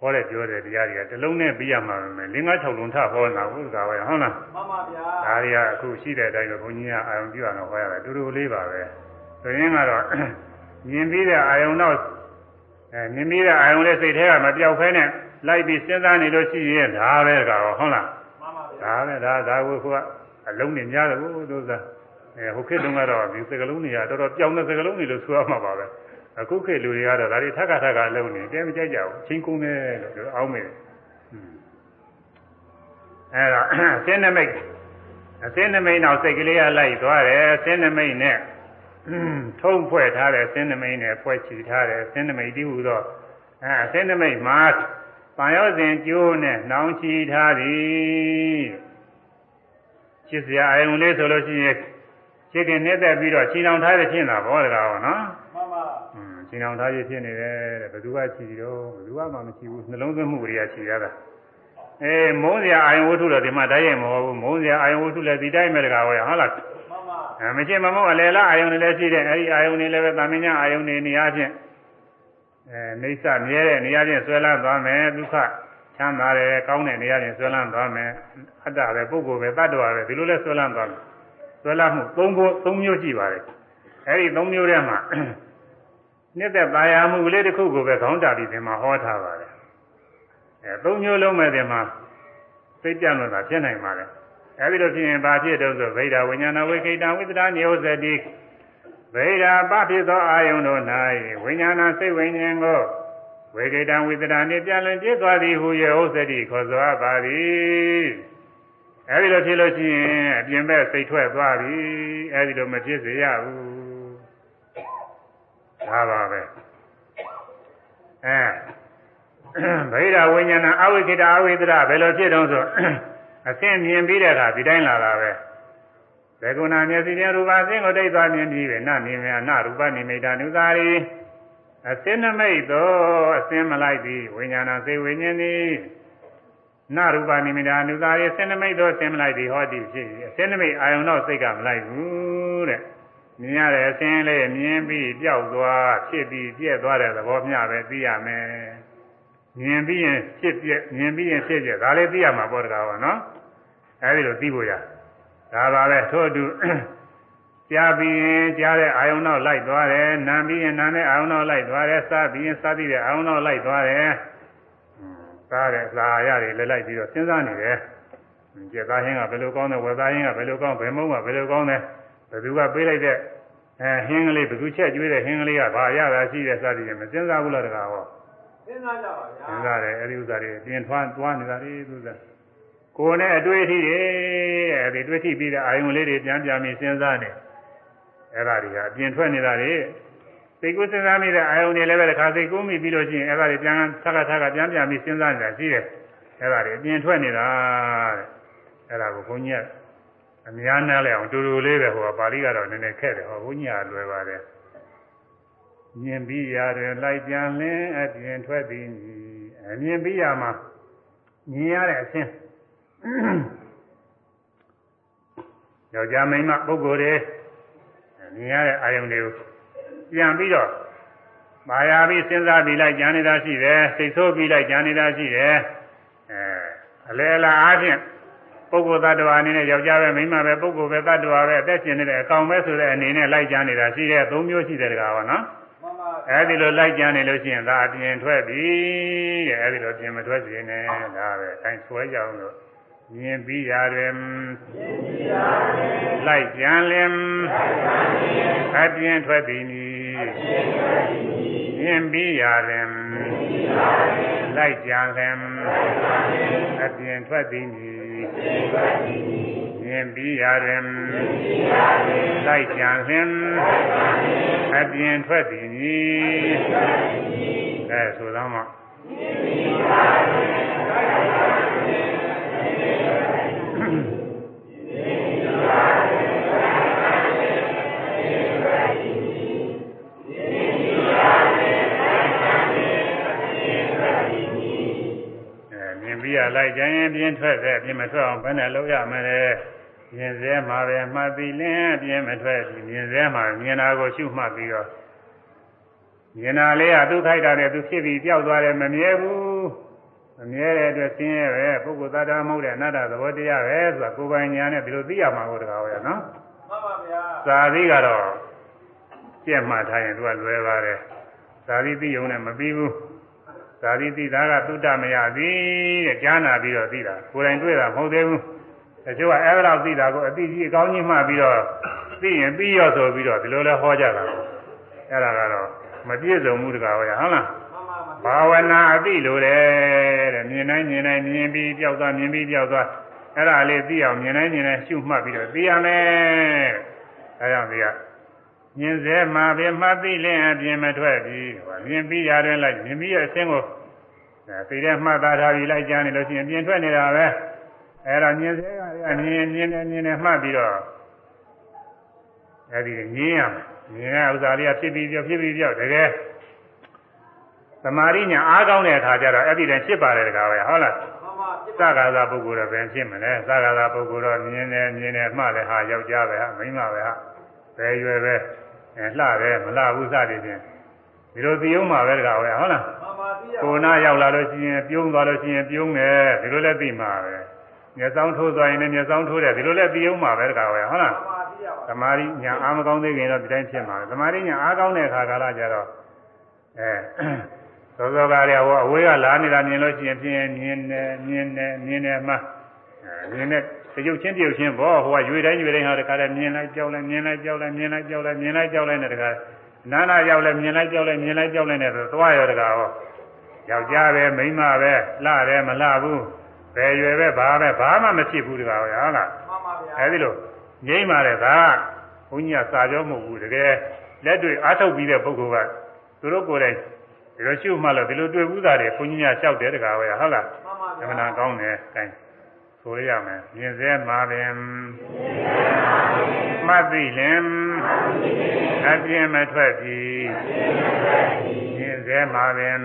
Speaker 1: ဟောတဲ့ပြောတဲ့တရားတွေကတစ်လုံးနဲ့ပြီးရမှာပဲ၄၅၆လုံးထဟောတာဟုတ်ကဲ့ဟုတ်လား
Speaker 2: မမဗျာ
Speaker 1: ဒါတွေကအခုရှိတဲ့အတိုင်းပဲဘုန်းကြီးကအာယုံပြအောင်ဟောရတယ်တူတူလေးပါပဲဆိုရင်ကတော့မြင်ပြီးတဲ့အာယုံတော့အဲမြင်ပြီးတဲ့အာယုံလေးစိတ်ထဲကမပြောက်ဖဲနဲ့လိုက်ပြီးစဉ်းစားနေလို့ရှိရင်ဒါပဲကောဟုတ်လား
Speaker 2: မမဗျာ
Speaker 1: ဒါပဲဒါဒါကိုကအလုံးနေများတယ်ဘုသူစားအဲဟိုခေတ်တုန်းကတော့ဒီစကလုံးတွေကတော်တော်ပြောင်းတဲ့စကလုံးတွေလို့ဆိုရမှာပါပဲ အခုခေတ်လူတွေကတော့ဒါတွေထက်ခါထက်ခါလုံးနေတဲမကြိုက်ကြဘူးချင်းကုန်တယ်လို့အောင်းမေးတယ်အဲဒါအစင်းနမိတ်အစင်းနမိတ်နောက်စိတ်ကလေးကလိုက်သွားတယ်အစင်းနမိတ်နဲ့ထုံးဖွဲ့ထားတယ်အစင်းနမိတ်နဲ့ဖွဲ့ချီထားတယ်အစင်းနမိတ်တည်းဟူသောအဲအစင်းနမိတ်မှာပန်ရောစဉ်ကျိုးနဲ့နှောင်းချီထားသည်ချစ်စရာအယုံလေးဆိုလို့ရှိရင်ချစ်ခင်နှစ်သက်ပြီးတော့ချီနှောင်ထားရဖြစ်တာဘောတကားဟောနော်
Speaker 2: မမ
Speaker 1: อืมချီနှောင်ထားရဖြစ်နေတယ်တဲ့ဘယ်သူကချီတော့ဘယ်သူကမှမချီဘူးနှလုံးသွင်းမှုတွေကချီရတာအေးမုန်းစရာအာယုံဝတ္ထုတော့ဒီမှာတိုက်ရိုက်မဟုတ်ဘူးမုန်းစရာအာယုံဝတ္ထုလည်းဒီတိုင်းပဲတကားဟောရဟုတ်လား
Speaker 2: မမ
Speaker 1: အဲမချင်းမမုန်းအလယ်လားအာယုံတွေလည်းရှိတယ်အဲဒီအာယုံတွေလည်းပဲတာမင်ညာအာယုံတွေနေရာချင်းအဲနေဆမြဲတဲ့နေရာချင်းဆွဲလန်းသွားမယ်ဒုက္ခချမ်းသာတယ်ကောင်းတဲ့နေရာချင်းဆွဲလန်းသွားမယ်အတ္တပဲပုဂ္ဂိုလ်ပဲတ attva ပဲဒီလိုလဲဆွဲလန်းသွားမယ်ဆွဲလန်းမှု၃ခု၃မျိုးရှိပါတယ်အဲဒီ၃မျိုးထဲမှာ နှစ်သက်ပါရမှုကလေးတစ်ခုကိုပဲခေါင်းတာပြီးဒီမှာဟောထားပါတယ်အဲ၃မျိုးလုံးမဲ့ဒီမှာစိတ်ကြံလို့သာဖြစ်နိုင်ပါတယ်အဲဒီလိုဖြစ်ရင်ဘာဖြစ်တော့ဆိုဗိဓာဝိညာဏဝိခိတံဝိသဒညောဇတိဗိဓာပဖြစ်သောအာယုန်တို့၌ဝိညာဏစိတ်ဝိညာဉ်ကိုဝိခိတံဝိသဒနှင့်ပြန်လည်ပြည့်သွားသည်ဟုယေဟုတ်စတိခေါ်စွာပါသည်အဲဒီလိုဖြစ်လို့ရှိရင်အပြင်ဘက်စိတ်ထွက်သွားပြီအဲဒီလိုမဖြစ်စေရဘူး ဒါပါပဲအဲဗိဓာဝိညာဏအဝိခိတအဝိသဒဘယ်လိုဖြစ်တုံးဆိုအဆင့်မြင်ပြီးတဲ့အခါဒီတိုင်းလာတာပဲဘေကုဏမျက်စိဖြင့်ရူပအဆင့်ကိုတိတ်သွားမြင်ပြီးပဲနနေမြနရူပနိမိတာနုသာရီအစင်းနမိတ်သောအစင်းမလိုက်သည်ဝိညာဏစေဝိညာဉ်သည်နရူပနိမိတာနုသာရီအစင်းနမိတ်သောအစင်းမလိုက်သည်ဟောသည်ဖြစ်၏အစင်းနမိတ်အာယုံတော့စိတ်ကမလိုက်ဘူးတဲ့ မြင်ရတဲ့အစင်းလေးမြင်ပြီးပျောက်သွားဖြစ်ပြီးပြည့်သွားတဲ့သဘောမျှပဲသိရမယ်မြင်ပြီးရင်ဖြစ်ပြက်မြင်ပြီးရင်ဖြစ်ပြက်ဒါလည်းသိရမှာပေါ့တကားပါနော်အဲဒီလိုသိဖို့ရဒါပါပဲထို့အတူကြားပြီးရင်ကြားတဲ့အာယုံတော့လိုက်သွားတယ်နာပြီးရင်နာတဲ့အာယုံတော့လိုက်သွားတယ်စားပြီးရင်စားပြီးတဲ့အာယုံတော့လိုက်သွားတယ်စားတဲ့စားရတွေလည်းလိုက်ပြီးတော့စဉ်းစားနေတယ်ကြက်သားဟင်းကဘယ်လိုကောင်းတယ်ဝက်သားဟင်းကဘယ်လိုကောင်းဘယ်မုံကဘယ်လိုကောင်းတယ် ဘယ်သူကပေးလိုက်တဲ့အဲဟင်းကလေးဘယ်သူချက်ကျွေးတဲ့ဟင်းကလေးကဘာရတာရှိတဲ့စားပြီးရင်မစဉ်းစားဘူးလားတကားဟော
Speaker 2: စဉ်းစားကြပါဗျာ
Speaker 1: စဉ်းစားတယ်အဲဒီဥစ္စာတွေပြင်ထွားသွားနေတာလေသူစားကိုယ်နဲ့အတွေ့အထိတွေအဲဒီတွေ့ထိပြီးတဲ့အာယုံလေးတွေပြန်ပြန်ပြီးစဉ်းစားနေအဲ့ဒါတွေကအပြင်ထွက်နေတာတွေစိတ်ကူးစဉ်းစားမိတဲ့အာယုံတွေလည်းပဲတစ်ခါစိတ်ကူးမိပြီးလို့ရှိရင်အဲ့ဒါတွေပြန်ထပ်ထပ်ကပြန်ပြန်ပြီးစဉ်းစားနေတာရှိတယ်အဲ့ဒါတွေအပြင်ထွက်နေတာတဲ့အဲ့ဒါကိုဘုန်းကြီးက အများနာလဲအောင်တူတူလေးပဲဟိုပါဠိကတော့နည်းနည်းခက်တယ်ဟောဘုန်းကြီးကလွယ်ပါတယ်မြင်ပြီးရတယ်လိုက်ပြန်လင်းအပြင်ထွက်သည်အမြင်ပြီးရမှာမြင်ရတဲ့အချင်းယောက်ျားမိန်းမပုဂ္ဂိုလ်တွေမြင်ရတဲ့အာယုန်တွေကိုပြန်ပြီးတော့မာယာပြီးစဉ်းစားပြီးလိုက်ကြံနေတာရှိတယ်စိတ်ဆိုးပြီးလိုက်ကြံနေတာရှိတယ်အဲအလေအလားအားဖြင့် ပုဂ္ဂိုလ်သတ္တဝါအနေနဲ့ယောက်ျားပဲမိန်းမပဲပုဂ္ဂိုလ်ပဲသတ္တဝါပဲအသက်ရှင်နေတဲ့အကောင်ပဲဆိုတဲ့အနေနဲ့လိုက်ကြံနေတာရှိတယ်သုံးမျိုးရှိတယ်တကားပါနော်
Speaker 2: မှန်ပါဗျာ
Speaker 1: အဲဒီလိုလိုက်ကြံနေလို့ရှိရင်ဒါအပြင်ထွက်ပြီတဲ့အဲဒီလိုပြင်မထွက်စေနဲ့ဒါပဲအဲဆွဲကြအောင်လို့မြင်ပြီးရတယ်လိုက်ကြံလင်အပြင်ထွက်သည်နီမြင်ပြီးရတယ်လိုက်ကြံလင်အပြင်ထွက်သည်နီ မြင်ပြီးရတယ်လိုက်ကြံလင်အပြင်ထွက်သည်နီအဲဆိုတော့မှအဲမြင်ပြီးရ လိုက်ကြရင်ပြင်းထွက်တယ်ပြင်းမထွက်အောင်ဘယ်နဲ့လုပ်ရမလဲမြင်စဲမှာပဲမှတ်ပြီးလင်းပြင်းမထွက်ဘူးမြင်စဲမှာမြင်တာကိုရှုမှတ်ပြီးတော့မြင်တာလေးကသူခိုက်တာနဲ့သူဖြစ်ပြီးပျောက်သွားတယ်မမြဲဘူးမမြဲတဲ့အတွက်ဆင်းရဲပဲပုဂ္ဂိုလ်သတ္တမဟုတ်တဲ့အနတ္တသဘောတရားပဲဆိုတာကိုယ်ပိုင်ဉာဏ်နဲ့ဒီလိုသိရမှာကိုတကားဟောရနော်
Speaker 2: မှန်ပါဗျာ
Speaker 1: သာသီကတော့ပြက်မှတ်ထားရင်သူကလွယ်ပါတယ်သာသီသိုံနဲ့မပြီးဘူး သာသီသိတာကသုတ္တမယသည်တဲ့ကြားနာပြီးတော့သိတာကိုယ်တိုင်တွေ့တာမဟုတ်သေးဘူးတချို့ကအဲ့ဒါတော့သိတာကိုအတိကြီးအကောင်းကြီးမှပြီးတော့သိရင်ပြီးရောဆိုပြီးတော့ဒီလိုလဲဟောကြတာအဲ့ဒါကတော့မပြည့်စုံဘူးတကားဟောရဟုတ်လား
Speaker 2: မှန်ပါမှန်
Speaker 1: ဘာဝနာအသိလိုတယ်တဲ့မြင်တိုင်းမြင်တိုင်းမြင်ပြီးပြောက်သွားမြင်ပြီးပြောက်သွားအဲ့ဒါလေးသိအောင်မြင်တိုင်းမြင်တိုင်းရှုမှတ်ပြီးတော့သိရမယ်အဲကြောင့်ဒီကမြင်စေမှာပင်မှတ်သိလင်းအပြင်မထွက်ပြီးဟောမြင်ပြီးရတယ်လိုက်မြင်ပြီးရဲ့အခြင်းကိုအဲ သိတဲ့မှတ်သားထားပြီးလိုက်ကြနေလို့ရှိရင်ပြင်ထွက်နေတာပဲအဲ့ဒါမြင်စေကလည်းမြင်မြင်နေမြင်နေမှတ်ပြီးတော့အဲ့ဒီမြင်ရမယ်မြင်တဲ့ဥစ္စာလေးကဖြစ်ပြီးပြောက်ဖြစ်ပြီးပြောက်တကယ်သမာဓိညာအားကောင်းတဲ့အခါကျတော့အဲ့ဒီတည်းဖြစ်ပါတယ်တကားပဲဟုတ်လား
Speaker 2: မှန်ပါပြ
Speaker 1: သက္ကာသာပုဂ္ဂိုလ်တော့ဘယ်ဖြစ်မလဲသက္ကာသာပုဂ္ဂိုလ်တော့မြင်တယ်မြင်တယ်မှလည်းဟာယောက်ျားပဲဟာမိန်းမပဲဟာဘယ်ရွယ်ပဲအဲလှတယ်မလှဘူးစသည်ဖြင့်ဒီလိုသိအောင်မှာပဲတကားပဲဟုတ်လား
Speaker 2: မှန်ပါသိရ
Speaker 1: ကိုနာရောက်လာလို့ရှိရင်ပြုံးသွားလို့ရှိရင်ပြုံးတယ်ဒီလိုလည်းသိမှာပဲမျက်စောင်းထိုးသွားရင်လည်းမျက်စောင်းထိုးတယ်ဒီလိုလည်းသိအောင်မှာပဲတကားပဲဟုတ်လား
Speaker 2: မှန်ပါသိရပါ
Speaker 1: သမာဓိညာအားမကောင်းသေးခင်တော့ဒီတိုင်းဖြစ်မှာပဲသမာဓိညာအားကောင်းတဲ့အခါကာလကျတော့အဲသောသောကားတွေဟောအဝေးကလာနေတာမြင်လို့ရှိရင်ဖြင်းမြင်တယ်မြင်တယ်မြင်တယ်မှအဲမြင်တဲ့တရုပ်ချင်းတရုပ်ချင်းဘောဟိုကရွေတိုင်းရွေတိုင်းဟာတခါတည်းမြင်လိုက်ကြောက်လိုက်မြင်လိုက်ကြောက်လိုက်မြင်လိုက်ကြောက်လိုက်မြင်လိုက်ကြောက်လိုက်နဲ့တခါနာနာရောက်လဲမြင်လိုက်ကြောက်လိုက်မြင်လိုက်ကြောက်လိုက်နဲ့ဆိုသွားရောတခါဟော ယောက်ျားပဲမိန်းမပဲလှတယ်မလှဘူးဘယ်ရွယ်ပဲဘာပဲဘာမှမဖြစ်ဘူးတခါဟောဟုတ်လား
Speaker 2: မှန်ပါဗျာ
Speaker 1: အဲဒီလိုငိမ့်ပါတယ်ဒါကဘုန်းကြီးကစာကြောမဟုတ်ဘူးတကယ်လက်တွေ့အားထုတ်ပြီးတဲ့ပုဂ္ဂိုလ်ကသူတို့ကိုယ်တိုင်ဒီလိုရှုမှလို့ဒီလိုတွေ့ဘူးသားတွေဘုန်းကြီးကလျှောက်တယ်တကားပဲဟုတ်လား
Speaker 2: မှန်ပါ
Speaker 1: အ
Speaker 2: ဗျာ
Speaker 1: မှန်တန်ကောင်းတယ်အဲဆိုရရမယ်မြင်စေမှာပင်မှတ်သိလင်အပြင်းမထွက်ပြီမြင် စေမှာပင်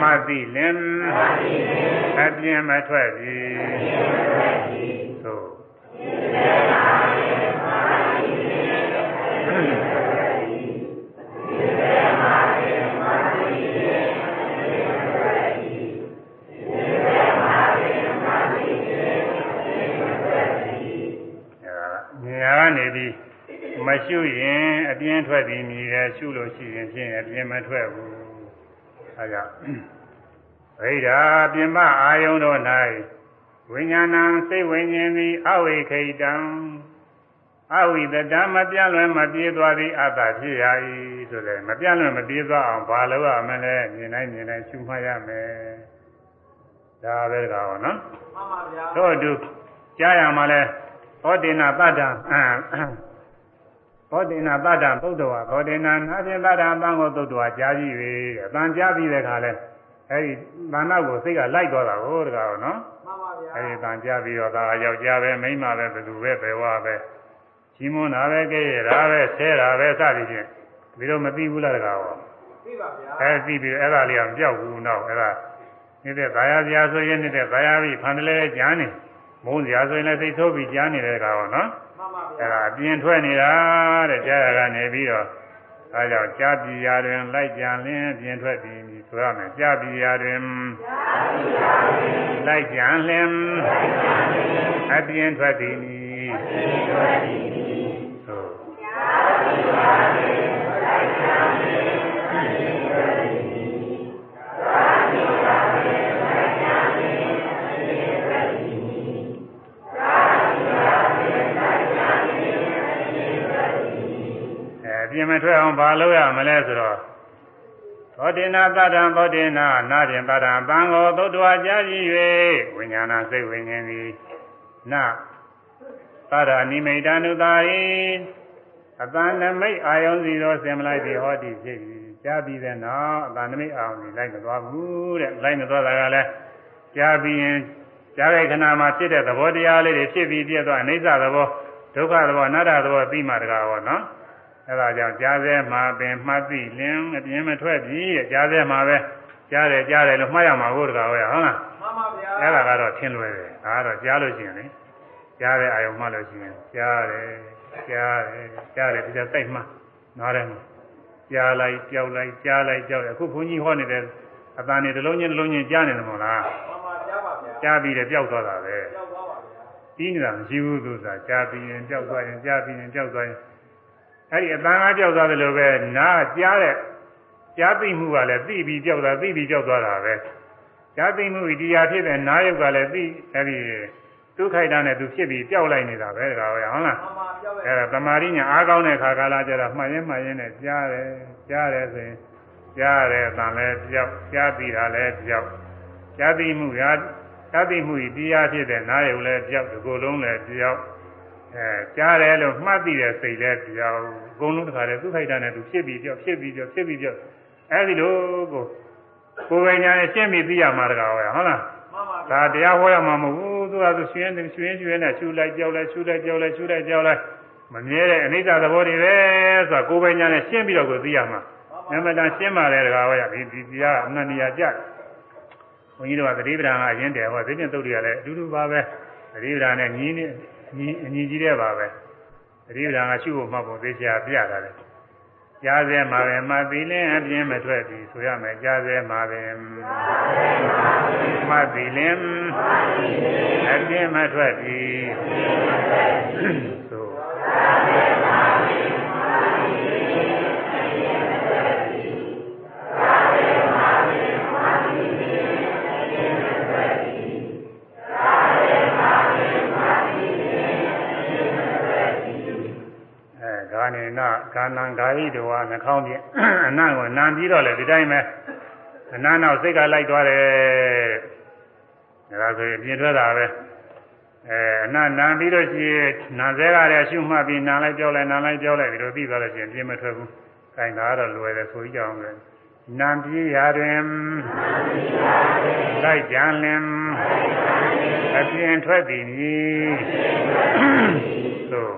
Speaker 1: မှတ်သိလင်အပြင်းမထွက်ပြီသို့အဲဒါမြင်ရကနေပြီး မရှုရင်အပြင်းထွက်သည်မြည်တယ်ရှုလို့ရှိရင်ဖြင့်အပြင်းမထွက်ဘူးအဲကြောင့်ဗိဓာပြင်ပအာယုံတို့၌ဝိညာဏံစိတ်ဝိညာဉ်သည်အဝိခိတံအဝိတတံမပြန့်လွင်မပြေးသွားသည်အတ္တဖြစ်ရ၏ဆိုတယ်မပြန့်လွင်မပြေးသွားအောင်ဘာလို့ရမလဲမြင်တိုင်းမြင်တိုင်းရှုမှတ်ရမယ်ဒါပဲတကားဟောနော်
Speaker 2: မှန်ပါဗျာ
Speaker 1: တို့အတူကြားရမှာလဲဟောတင်နာတတ္တံ ဟောတင်နာတတ္တံသုတ်တော်ဟောတင်နာနာဖြင့်တတ္တံအပန်းကိုသုတ်တော်ကြားကြည့်ပြီအပန်းကြားပြီးတဲ့ခါလဲအဲဒီမာနကိုစိတ်ကလိုက်သွားတာကိုတကားဟောနော်
Speaker 2: မှန်ပါဗျာ
Speaker 1: အဲဒီတန်ကြားပြီးတော့ဒါယောက်ျားပဲမိန်းမပဲဘယ်သူပဲဘယ်ဝပဲကြီးမွန်းတာပဲကြဲရတာပဲဆဲတာပဲစသည်ဖြင့်ပြီးတော့မသိဘူးလားတကားဟော
Speaker 2: သိပါဗျာ
Speaker 1: အဲသိပြီးအဲ့ဒါလေးကမပြောက်ဘူးနောက်အဲ့ဒါနေတဲ့ဘာယာစရာဆိုရင်နေတဲ့ဘာယာပြီးဖန်တလဲကြမ်းနေမုန်းစရာဆိုရင်လည်းသိဆိုးပြီးကြမ်းနေတဲ့ကောင်နော်
Speaker 2: မှန်ပါဗျာ
Speaker 1: အဲ့ဒါအပြင်ထွက်နေတာတဲ့ကြားရကနေပြီးတော့အဲကြောင့်ကြားပြရာတွင်လိုက်ကြံလင်းအပြင်ထွက်ပြီးဆိုရမယ်ကြားပြရာတွင်လိုက်ကြံလင်းအပြင်ထွက်သည်သို့အဲအပြ င်မထွက်အောင်ဘာလုပ်ရမလဲဆိုတော့သောတိနာတတ္တံသောတိနာနာဖြင့်တတ္တံပံကိုသုတ္တဝါကြားကြည့်၍ဝိညာဏစိတ်ဝိညာဉ်သည်နသရဏိမိတ ानु တာယိအတန်နမိတ်အာယုံစီသောဆင်မလိုက်ပြီးဟောတိဖြစ်ပြီးကြားပြီးတဲ့နောက်အတန်နမိတ်အာယုံစီလိုက်မသွားဘူးတဲ့လိုက်မသွားတာကလည်းကြားပြီးရင်ကြားတဲ့ခဏမှာဖြစ်တဲ့သဘောတရားလေးတွေဖြစ်ပြီးပြည့်သွားအိဋ္ဌသဘောဒုက္ခသဘောအနတ္တသဘောသိမှတကားဟောနော် အဲဒါကြောင့်ကြားစေမှာပင်မှတ်သိလင်းအပြင်းမထွက်ပြီးတဲ့ကြားစေမှာပဲကြားတယ်ကြားတယ်လို့မှတ်ရမှာကိုတကားဟောရဟုတ်လား
Speaker 2: မှန်ပါဗျာ
Speaker 1: အဲ့ဒါကတော့ထင်လွယ်တယ်ဒါကတော့ကြားလို့ရှိရင်လေကြားတဲ့အာယုံမှလို့ရှိရင်ကြားတယ်ကြားတယ်ကြားတယ်ဒီကစိတ်မှနားတယ်မှာကြားလိုက်ကြောက်လိုက်ကြားလိုက်ကြောက်လိုက်အခုဘုန်းကြီးဟောနေတဲ့အတန်နေတစ်လုံးချင်းတစ်လုံးချင်းကြားနေတယ်မို့လား
Speaker 2: မှန်ပါကြားပါဗျာ
Speaker 1: ကြားပြီးတယ်ပျောက်သွားတာပဲ
Speaker 2: ကြောက်သွားပါဗျာ
Speaker 1: ပြီးနေတာမရှိဘူးသူစားကြားပြီးရင်ပျောက်သွားရင်ကြားပြီးရင်ပျောက်သွားရင် အဲ့ဒီအတန်ကပျောက်သွားတယ်လို့ပဲနားကြားတဲ့ကြားသိမှုကလည်းသိပြီးပျောက်သွားသိပြီးပျောက်သွားတာပဲဇာတိမှုဣတိယဖြစ်တဲ့နာယုတ်ကလည်းသိအဲဒီဒုက္ခိုက်တာနဲ့သူဖြစ်ပြီးပျောက်လိုက်နေတာပဲဒါပဲဟုတ်လား
Speaker 2: မှန်ပါပြောက်လိုက်
Speaker 1: အဲဒါတမာရိညာအားကောင်းတဲ့ခါကာလကျတော့မှတ်ရင်မှတ်ရင်နဲ့ကြားတယ်ကြားတယ်ဆိုရင်ကြားတယ်အတန်လည်းပျောက်ကြားပြီးတာလည်းပျောက်ကြားသိမှုရာကြားသိမှုဣတိယဖြစ်တဲ့နာယုတ်လည်းပျောက်ဒီကိုယ်လုံးလည်းပျောက် အဲကြားတယ်လို့မှတ်သိတဲ့စိတ်လည်းပျောက်အကုန်လုံးတခါတည်းဒုက္ခိုက်တာနဲ့သူဖြစ်ပြီးပျောက်ဖြစ်ပြီးပျောက်ဖြစ်ပြီးပျောက်အဲဒီလိုကိုကိုယ်ဝိညာဉ်နဲ့ရှင်းပြီးသိရမှာတကားဟုတ်လား
Speaker 2: မှန်ပါဗျာ
Speaker 1: ဒါတရားဟောရမှာမဟုတ်ဘူးသူကသူရှင်ရှင်ရှင်ရှင်နဲ့ရှူလိုက်ကြောက်လိုက်ရှူလိုက်ကြောက်လိုက်ရှူလိုက်ကြောက်လိုက်မမြဲတဲ့အနိစ္စသဘောတွေပဲဆိုတာကိုယ်ပဲညာနဲ့ရှင်းပြီးတော့ကိုသိရမှာနမတန်ရှင်းပါလေတကားဟောရဒီဒီတရားအနန္တရာကြဘုန်းကြီးတို့ကသတိပ္ပံကအရင်တည်းဟောသိမြတ်တုတ်တွေကလည်းအတူတူပါပဲသတိပ္ပံနဲ့ညီနေ ညီအညီကြီးတဲ့ပါပဲသတိပ္ပံကရှုဖို့မှတ်ဖို့သိချာပြတာလေကြားစေမှာပဲမသီလင်းအပြင်းမထွက်ပြီဆိုရမယ်ကြားစေမှာပဲမသီလင်းအပြင်းမထွက်ပြီဆိုအဲ ဂာနေနဂာနံဂာဟိတဝါနှာခေါင်းဖြင့်အနံ့ကိုနံပြီးတော့လေဒီတိုင်းပဲအနံ့နောက်စိတ်ကလိုက်သွားတယ်ဒါဆိုရင်ပြင်ထွက်တာပဲအဲအနံ့နံပြီးတော့ရှိရင်နာစဲကလည်းရှုမှတ်ပြီးနာလိုက်ကြောက်လိုက်နာလိုက်ကြောက်လိုက်ဒီလိုပြီးသွားလို့ရှိရင်ပြင်မထွက်ဘူး။ခိုင်တာကတော့လွယ်တယ်ဆိုကြအောင်လေ။နံပြေးရာတွင်လိုက်ကြံလင်အပြင်ထွက်သည်မည်သို့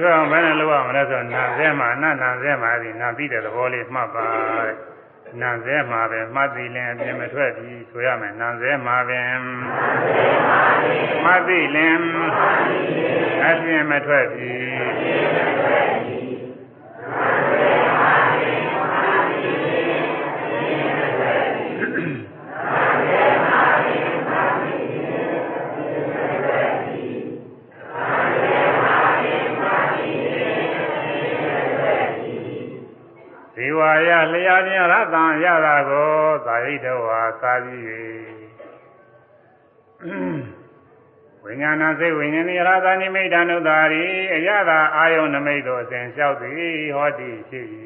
Speaker 1: ထွက်အောင်ဘယ်နဲ့လုပ်ရမလဲဆိုတော့နာစဲမှာနာနာစဲမှာဒီနာပြီးတဲ့သဘောလေးမှတ်ပါတဲ့နာစဲမှာပဲမှတ်ပြီးလင်အပြင်မထွက်ပြီးဆိုရမယ်နာစဲမှာပဲမှတ်ပြီးလင်အပြင်မထွက်ပြီး ခြင်းရတံရတာကိုသာဟိတဝါသာပြီး၍ဝိညာဏစိတ်ဝိညာဉ်ရတာနိမိတ်တနုတာရီအရသာအာယုန်နမိတ်တို့အစဉ်လျှောက်သည်ဟောတိဖြစ်၏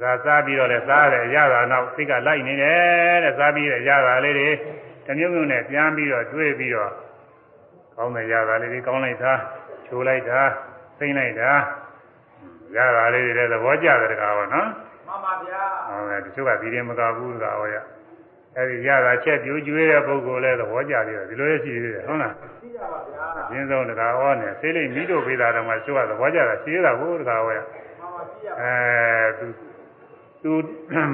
Speaker 1: ဇာစားပြီးတော့လည်းစားတယ်ရတာနောက်စိတ်ကလိုက်နေတယ်တဲ့စားပြီးရတာလေးတွေတမျိုးမျိုးနဲ့ပြန်ပြီးတော့တွေးပြီးတော့ကောင်းတဲ့ရတာလေးတွေကောင်းလိုက်တာချိုးလိုက်တာသိမ့်လိုက်တာရတာလေးတွေလည်းသဘောကျတယ်တကားပါနော်
Speaker 2: မှန် ပါဗျာ
Speaker 1: ဟုတ်ကဲ့တချို့ကဒီရင်မကဘူးတကားဟောရအဲဒီရတာချက်ပြိုးကျွေးတဲ့ပုဂ္ဂိုလ်လည်းသဘောကျတယ်ဒီလိုရရှိသေးတယ်ဟုတ်လား
Speaker 2: သိရပါဗျာ
Speaker 1: အရင်းဆုံးတကားဟောနေဆေးလိမ့်မိတို့ပေးတာတော့မှချို့ကသဘောကျတာရှိသေးတာကိုတကားဟောရ
Speaker 2: မှန်ပါသိရပါ
Speaker 1: အဲသူသူ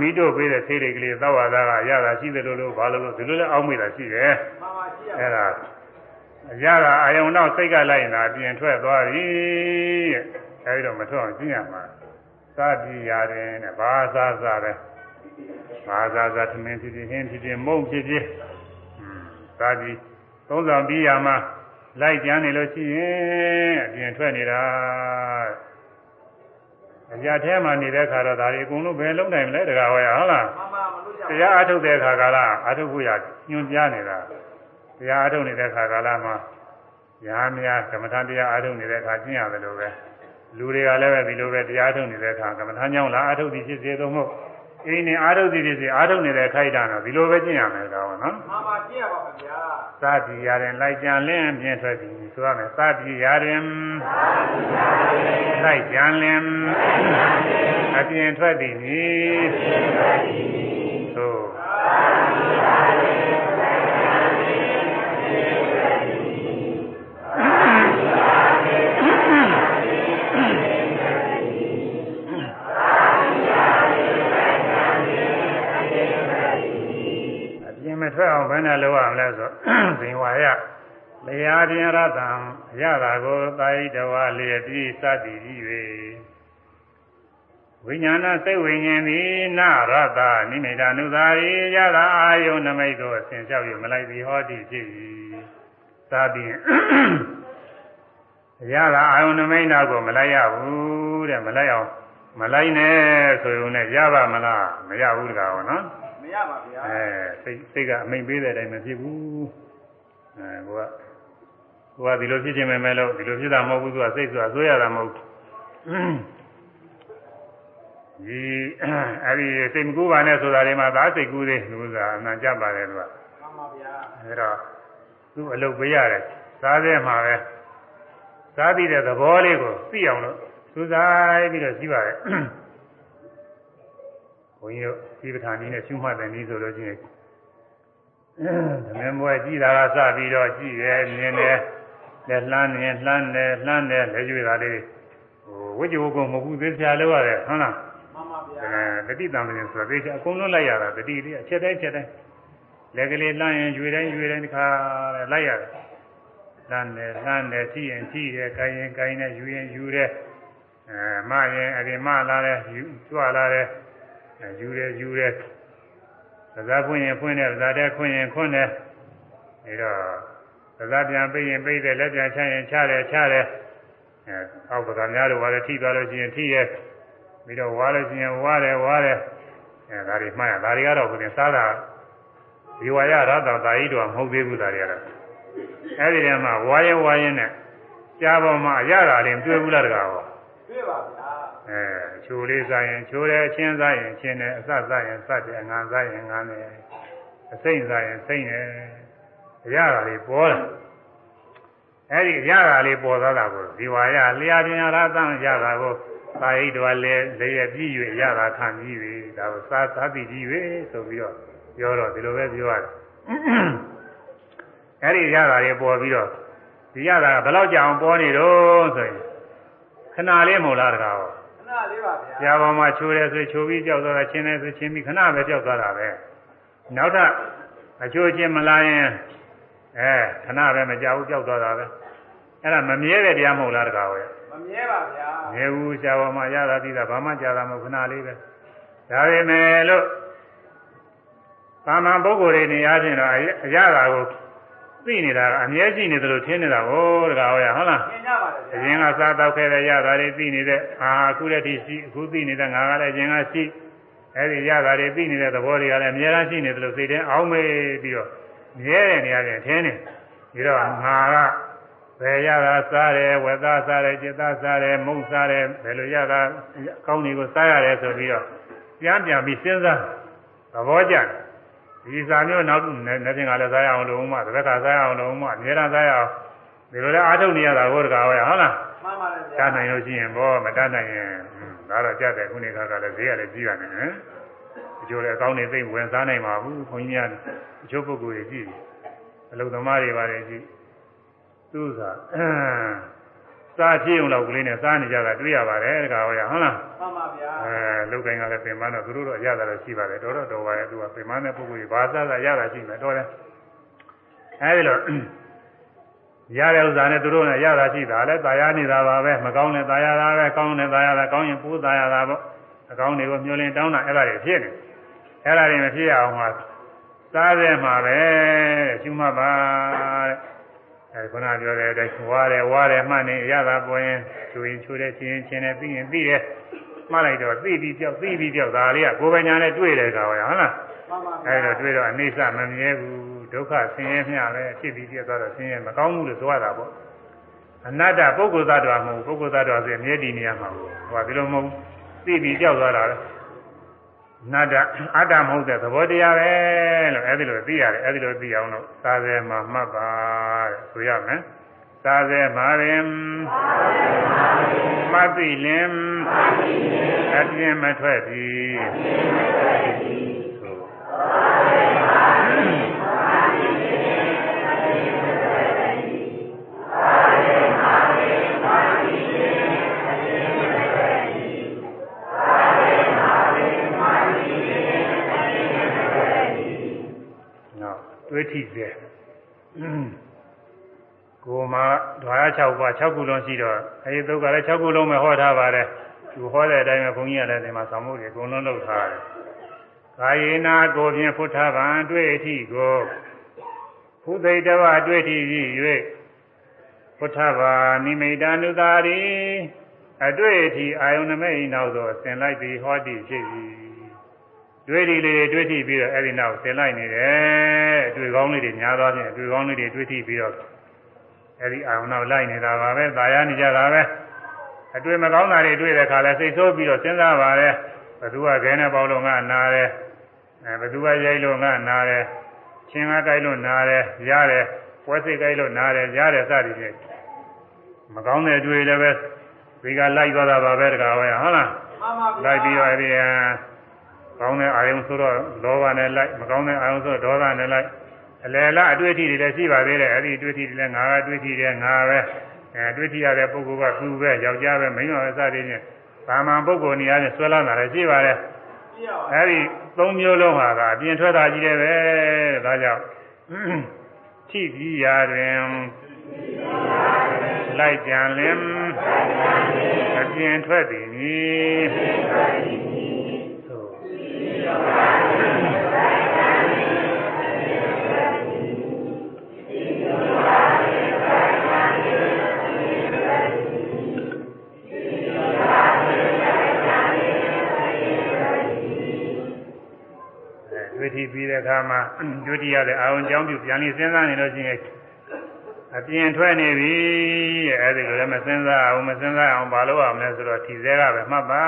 Speaker 1: မိတို့ပေးတဲ့ဆေးတွေကလေးသောက်ရတာကရတာရှိတယ်လို့လို့ဘာလို့လို့ဒီလိုလဲအောက်မေ့တာရှိတယ်
Speaker 2: မှန်ပါသိရပါ
Speaker 1: အဲ့ဒါရတာအာယုံတော့စိတ်ကလိုက်နေတာပြင်ထွက်သွားပြီတဲ့အဲဒီတော့မထွက်အောင်ကျင့်ရမှာ သာတိရတယ်တဲ့ဘာသာသာပဲဘာသာသာသမင်းဖြစ်ဖြစ်ဟင်းဖြစ်ဖြစ်မုံဖြစ်ဖြစ်อืมသာတိသုံးဆောင်ပြီးရမှာလိုက်ကြမ်းနေလို့ရှိရင်အပြင်ထွက်နေတာအရာထဲမှာနေတဲ့ခါတော့ဒါတွေအကုန်လုံးဘယ်လုံးနိုင်မလဲတကားဟောရဟုတ်လား
Speaker 2: မှန်ပါမလို့ကြ
Speaker 1: တရားအထုတ်တဲ့အခါကာလအထုတ်ဖို့ရညွှန်ကြားနေတာတရားအထုတ်နေတဲ့အခါကာလမှာညာများကမ္မထာတရားအထုတ်နေတဲ့အခါကျင့်ရတယ်လို့ပဲ လူတွေကလည်းပဲဒီလိုပဲတရားအထုတ်နေတဲ့အခါကမ္မထာကြောင့်လားအထုတ်သည်ဖြစ်စေသုံးမို့အင်းနဲ့အာထုတ်သည်ဖြစ်စေအာထုတ်နေတဲ့ခိုက်တာတော့ဒီလိုပဲကျင့်ရမယ်ကောနော်
Speaker 2: မှန်ပါသိရပါပါဗျာ
Speaker 1: သာတိရရင်လိုက်ကြံလင်းပြင်ထွက်သည်ဆိုရမယ်သာတိရရင်လိုက်ကြံလင်းအပြင်ထွက်သည်နီသို့ ထွက်အောင်ဘယ်နဲ့လုပ်ရမလဲဆိုဇင်ဝါယလျာပြင်ရတံရတာကိုသာယိတဝါလျက်ပြီးစသည်ကြီး၍ဝိညာဏစိတ်ဝိညာဉ်သည်နာရတနိမိတာနုသာရိရတာအာယုန်နမိတ်တို့အစဉ်လျှောက်၍မလိုက်သည်ဟောတိဖြစ်၏သာပြီးရတာအာယုန်နမိတ်နာကိုမလိုက်ရဘူးတဲ့မလိုက်အောင်မလိုက်နဲ့ဆိုရုံနဲ့ရပါမလားမရဘူးတကားဟောနော်
Speaker 2: မရပါဗျာ
Speaker 1: အဲစိတ်စိတ်ကအမိန်ပေးတဲ့အတိုင်းမဖြစ်ဘူးအဲကိုကကိုကဒီလိုဖြစ်ခြင်းပဲမဲ့လို့ဒီလိုဖြစ်တာမဟုတ်ဘူးသူကစိတ်ဆိုတာဆွဲရတာမဟုတ်ဘူးဒီအဲဒီစိတ်မကူပါနဲ့ဆိုတာတွေမှာသာစိတ်ကူးသေးလူစားအမှန်ကြပါတယ်သူက
Speaker 2: မှန်ပါဗျာ
Speaker 1: အဲတော့သူ့အလုပ်ပေးရတယ်စားတဲ့မှာပဲစားပြီးတဲ့သဘောလေးကိုသိအောင်လို့စူးစိုက်ပြီးတော့ရှိပါတယ် ဘုန်းကြီးတို့ဒီပဋ္ဌာန်ကြီးနဲ့ရှုမှတ်တယ်နည်းဆိုလို့ရှိရင်ဓမ္မဘွယ်ကြည်တာကစပြီးတော့ကြည်ရဲမြင်တယ်လက်လှမ်းနေလှမ်းတယ်လှမ်းတယ်လက်ရွေတာလေးဟိုဝိဇ္ဇဝကုံမဟုတ်ဘူးသေချာလို့ရတယ်ဟုတ်လား
Speaker 2: မှန်ပါဗျာ
Speaker 1: အဲတတိတံပင်ဆိုတာသေချာအကုန်လုံးလိုက်ရတာတတိလေးအချက်တိုင်းချက်တိုင်းလက်ကလေးလှမ်းရင်ရွေတိုင်းရွေတိုင်းတစ်ခါလဲလိုက်ရတယ်လှမ်းတယ်လှမ်းတယ်ကြည့်ရင်ကြည့်တယ်ကိုင်းရင်ကိုင်းတယ်ယူရင်ယူတယ်အဲမရင်အရင်မလာတယ်ယူကြွလာတယ်အဲ ယူတယ်ယူတယ်သစားဖွင့်ရင်ဖွင့်တယ်သစားတဲ့ခွင့်ရင်ခွင့်တယ်အဲတော့သစားပြန်ပိတ်ရင်ပိတ်တယ်လက်ပြန်ချရင်ချတယ်ချတယ်အဲအောက်ကကများတို့ဝါတယ်ထိသွားလို့ရှိရင်ထိရဲ့ပြီးတော့ဝါလို့ရှိရင်ဝါတယ်ဝါတယ်အဲဒါတွေမှတ်ရဒါတွေကတော့ဘုရင်စားတာဒီဝါရရတာတာဤတော်မဟုတ်သေးဘူးဒါတွေကတော့အဲဒီတည်းမှာဝါရင်ဝါရင်နဲ့ကြားပေါ်မှာအရတာတွေတွေ့ဘူးလားတကားဟော
Speaker 2: တွေ့ပါဗျာ
Speaker 1: အဲချိုလေးစားရင်ချိုတယ်အချင်းစားရင်ချင်းတယ်အစစားရင်စတယ်အငါစားရင်ငါတယ်အစိမ့်စားရင်စိမ့်တယ်အရတာတွေပေါ်လာအဲဒီအရတာလေးပေါ်သွားတာကိုဒီဝါရလျာပြင်ရတန်းရတာကိုသာဟိတော်လဲလေရပြည့်၍ရတာခံပြီးပြီဒါကိုစားသားပြီးကြီး၍ဆိုပြီးတော့ပြောတော့ဒီလိုပဲပြောရတယ်အဲဒီရတာတွေပေါ်ပြီးတော့ဒီရတာကဘယ်လောက်ကြာအောင်ပေါ်နေတော့ဆိုရင်ခဏလေးမဟုတ်လားတကားဟော
Speaker 2: ခဏလေးပါဗျာ
Speaker 1: ကြာပေါ်မှာချိုးတယ်ဆိုချိုးပြီးကြောက်သွားတာချင်းတယ်ဆိုချင်းပြီးခဏပဲကြောက်သွားတာပဲနောက်ထပ်အချိုးချင်းမလာရင်အဲခဏပဲမကြောက်ဘူးကြောက်သွားတာပဲအဲ့ဒါမမြဲတဲ့တရားမဟုတ်လားတကားဝဲ
Speaker 2: မမြဲပါဗျာ
Speaker 1: မြဲဘူးကြာပေါ်မှာရတာပြီးတာဘာမှကြာတာမဟုတ်ခဏလေးပဲဒါပေမဲ့လို့သာမန်ပုဂ္ဂိုလ်တွေနေရာချင်းတော့အရတာကို သိနေတာကအမြဲရှိနေသလိုထင်နေတာဟိုတကားဟောရဟုတ်လား
Speaker 2: သင်ကြပါတယ်
Speaker 1: အ
Speaker 2: ဗျာ
Speaker 1: ရင်ကစားတော့ခဲ့တဲ့ရတာတွေသိနေတဲ့အာအခုတည်းထိရှိအခုသိနေတဲ့ငါကလည်းအရင်ကရှိအဲ့ဒီရတာတွေသိနေတဲ့သဘောတွေကလည်းအများအားရှိနေသလိုစိတ်ထဲအောင်းမေးပြီးတော့မြဲတဲ့နေရာတွေထင်းနေပြီးတော့ငါကဘယ်ရတာစားတယ်ဝက်သားစားတယ်จิตသားစားတယ်မုတ်စားတယ်ဘယ်လိုရတာအကောင်းတွေကိုစားရတယ်ဆိုပြီးတော့ပြန်ပြန်ပြီးစဉ်းစားသဘောကျတယ် ဒီစာမျိုးနောက်နေ့ပြင်ကလည်းစားရအောင်လို့မှတစ်ခါစားရအောင်လို့မှအများအားစားရအောင်ဒီလိုလဲအားထုတ်နေရတာဟုတ်တကားဟုတ်ရဟုတ်လား
Speaker 2: မှန်ပါတယ်ဗျာ
Speaker 1: တတ်နိုင်လို့ရှိရင်ဘောမတတ်နိုင်ရင်ဒါတော့ကြက်တယ်ခုနေခါကလည်းဈေးကလည်းကြီးရတယ်ဟမ်အကျိုးလည်းအကောင်းနေသိဝင်စားနိုင်ပါဘူးခွန်ကြီးများအချို့ပုဂ္ဂိုလ်တွေကြည့်အလုံသမားတွေပါတယ်ကြည့်သူ့သာစားကြ စားဖြစ်ုံလောက်ကလေးနဲ့စားနေကြတာတွေ့ရပါတယ်တခါဟောရဟုတ်လား
Speaker 2: မှန်ပါဗျာ
Speaker 1: အဲလုတ်ကိုင်းကလည်းပင်မတော့သူတို့တော့ရတာတော့ရှိပါတယ်တော်တော့တော်ပါရဲ့သူကပင်မနဲ့ပုဂ္ဂိုလ်ကြီးဘာစားစားရတာရှိမယ်တော်တယ်အဲဒီလိုရတဲ့ဥစ္စာနဲ့သူတို့နဲ့ရတာရှိတာလဲတာယာနေတာပါပဲမကောင်းတဲ့တာယာတာပဲကောင်းတဲ့တာယာတာကောင်းရင်ပူးတာယာတာပေါ့အကောင်းတွေကိုမျောလင်းတောင်းတာအဲ့ဒါတွေဖြစ်နေအဲ့ဒါတွေမဖြစ်အောင်ဟာစားတယ်မှာပဲရှင်မပါတဲ့ အဲခုနပြောတဲ့အတိုင်းဝါတယ်ဝါတယ်မှတ်နေရတာပေါ်ရင်ချူရင်ချူတယ်ချင်းရင်ချင်းတယ်ပြီးရင်ပြီးတယ်မှတ်လိုက်တော့သိပြီးပြောက်သိပြီးပြောက်ဒါလေးကကိုယ်ပညာနဲ့တွေ့တယ်ကောင်ရဟုတ်လား
Speaker 2: မှန်ပါဗျာ
Speaker 1: အဲဒါတွေ့တော့အိဋ္ဌမမြဲဘူးဒုက္ခဆင်းရဲမျှပဲဖြစ်ပြီးပြတ်သွားတော့ဆင်းရဲမကောင်းဘူးလို့သွားတာပေါ့အနတ္တပုဂ္ဂိုလ်သတ္တဝါမဟုတ်ပုဂ္ဂိုလ်သတ္တဝါဆိုရင်မြဲတည်နေရမှာဘူးဟိုကဒီလိုမဟုတ်သိပြီးကြောက်သွားတာလေအနတ္တအတ္တမဟုတ်တဲ့သဘောတရားပဲလို့အဲဒီလိုသိရတယ်အဲဒီလိုသိအောင်လို့သာသဲမှာမှတ်ပါ တဲ့ဆိုရမယ်သာသဲမှာပင်မသိလင်အပြင်းမထွက်ပြီနော်တွေးထိစေ ကိုမဓွာရ6ပါး6ခုလုံးရှိတော့အဲဒီသုတ်ကလည်း6ခုလုံးပဲဟောထားပါတယ်သူဟောတဲ့အတိုင်းပဲဘုန်းကြီးကလည်းဒီမှာသံမှုတွေအကုန်လုံးလုပ်ထားတယ်ကာယေနာကိုဖြင့်ဖုထဗံတွေ့အထိကိုဖုသိတဝတွေ့ထိ၍ဖုထဗာနိမိတာနုသာရီအတွေ့အထိအာယုန်နမိတ်နောက်သို့ဆင်လိုက်ပြီးဟောတိဖြစ်၏တွေ့ဒီလေးတွေတွေ့ထိပြီးတော့အဲ့ဒီနောက်ဆင်လိုက်နေတယ်အတွေ့ကောင်းလေးတွေများသွားဖြင့်အတွေ့ကောင်းလေးတွေတွေ့ထိပြီးတော့ အဲ့ဒီအာယုန်နောက်လိုက်နေတာပါပဲตายရနေကြတာပဲအတွေ့မကောင်းတာတွေတွေ့တဲ့အခါလဲစိတ်ဆိုးပြီးတော့စဉ်းစားပါလေဘသူကခဲနဲ့ပေါလို့ငါနာတယ်အဲဘသူကရိုက်လို့ငါနာတယ်ချင်းကားကြိုက်လို့နာတယ်ရတယ်ပွဲစိတ်ကြိုက်လို့နာတယ်ရတယ်စသည်ဖြင့်မကောင်းတဲ့အတွေ့လည်းပဲဒီကလိုက်သွားတာပါပဲတကားပဲဟုတ်လား
Speaker 2: မှန်ပါဗျာ
Speaker 1: လိုက်ပြီးတော့အဲဒီအကောင်းတဲ့အာယုံဆိုတော့လောဘနဲ့လိုက်မကောင်းတဲ့အာယုံဆိုတော့ဒေါသနဲ့လိုက် အလယ်လားအတွေ့အထိတွေလည်းရှိပါသေးတယ်အဲဒီအတွေ့အထိတွေလည်းငါကတွေ့ထိတယ်ငါပဲအဲတွေ့ထိရတဲ့ပုဂ္ဂိုလ်ကသူပဲယောက်ျားပဲမိန်းမပဲစသည်ဖြင့်ဗာမန်ပုဂ္ဂိုလ်နေရာနဲ့ဆွဲလာတာလည်းရှိပါတယ်
Speaker 2: ကြည့်ရပါ
Speaker 1: အဲဒီသုံးမျိုးလုံးဟာကအပြင်ထွက်တာကြီးတယ်ပဲတဲ့ဒါကြောင့်ထိပြီးရာတွင်လိုက်ကြံလင်အပြင်ထွက်သည်မည်သို့ အဲတွေ့ထိပြီးတဲ့အခါမှာတွေ့ထိရတဲ့အာရုံကြောင်းပြုပြန်ပြီးစဉ်းစားနေလို့ရှိရင်အပြင်ထွက်နေပြီတဲ့အဲဒီလိုလည်းမစဉ်းစားအောင်မစဉ်းစားအောင်ဘာလို့အောင်လဲဆိုတော့ထိစဲကပဲမှတ်ပါ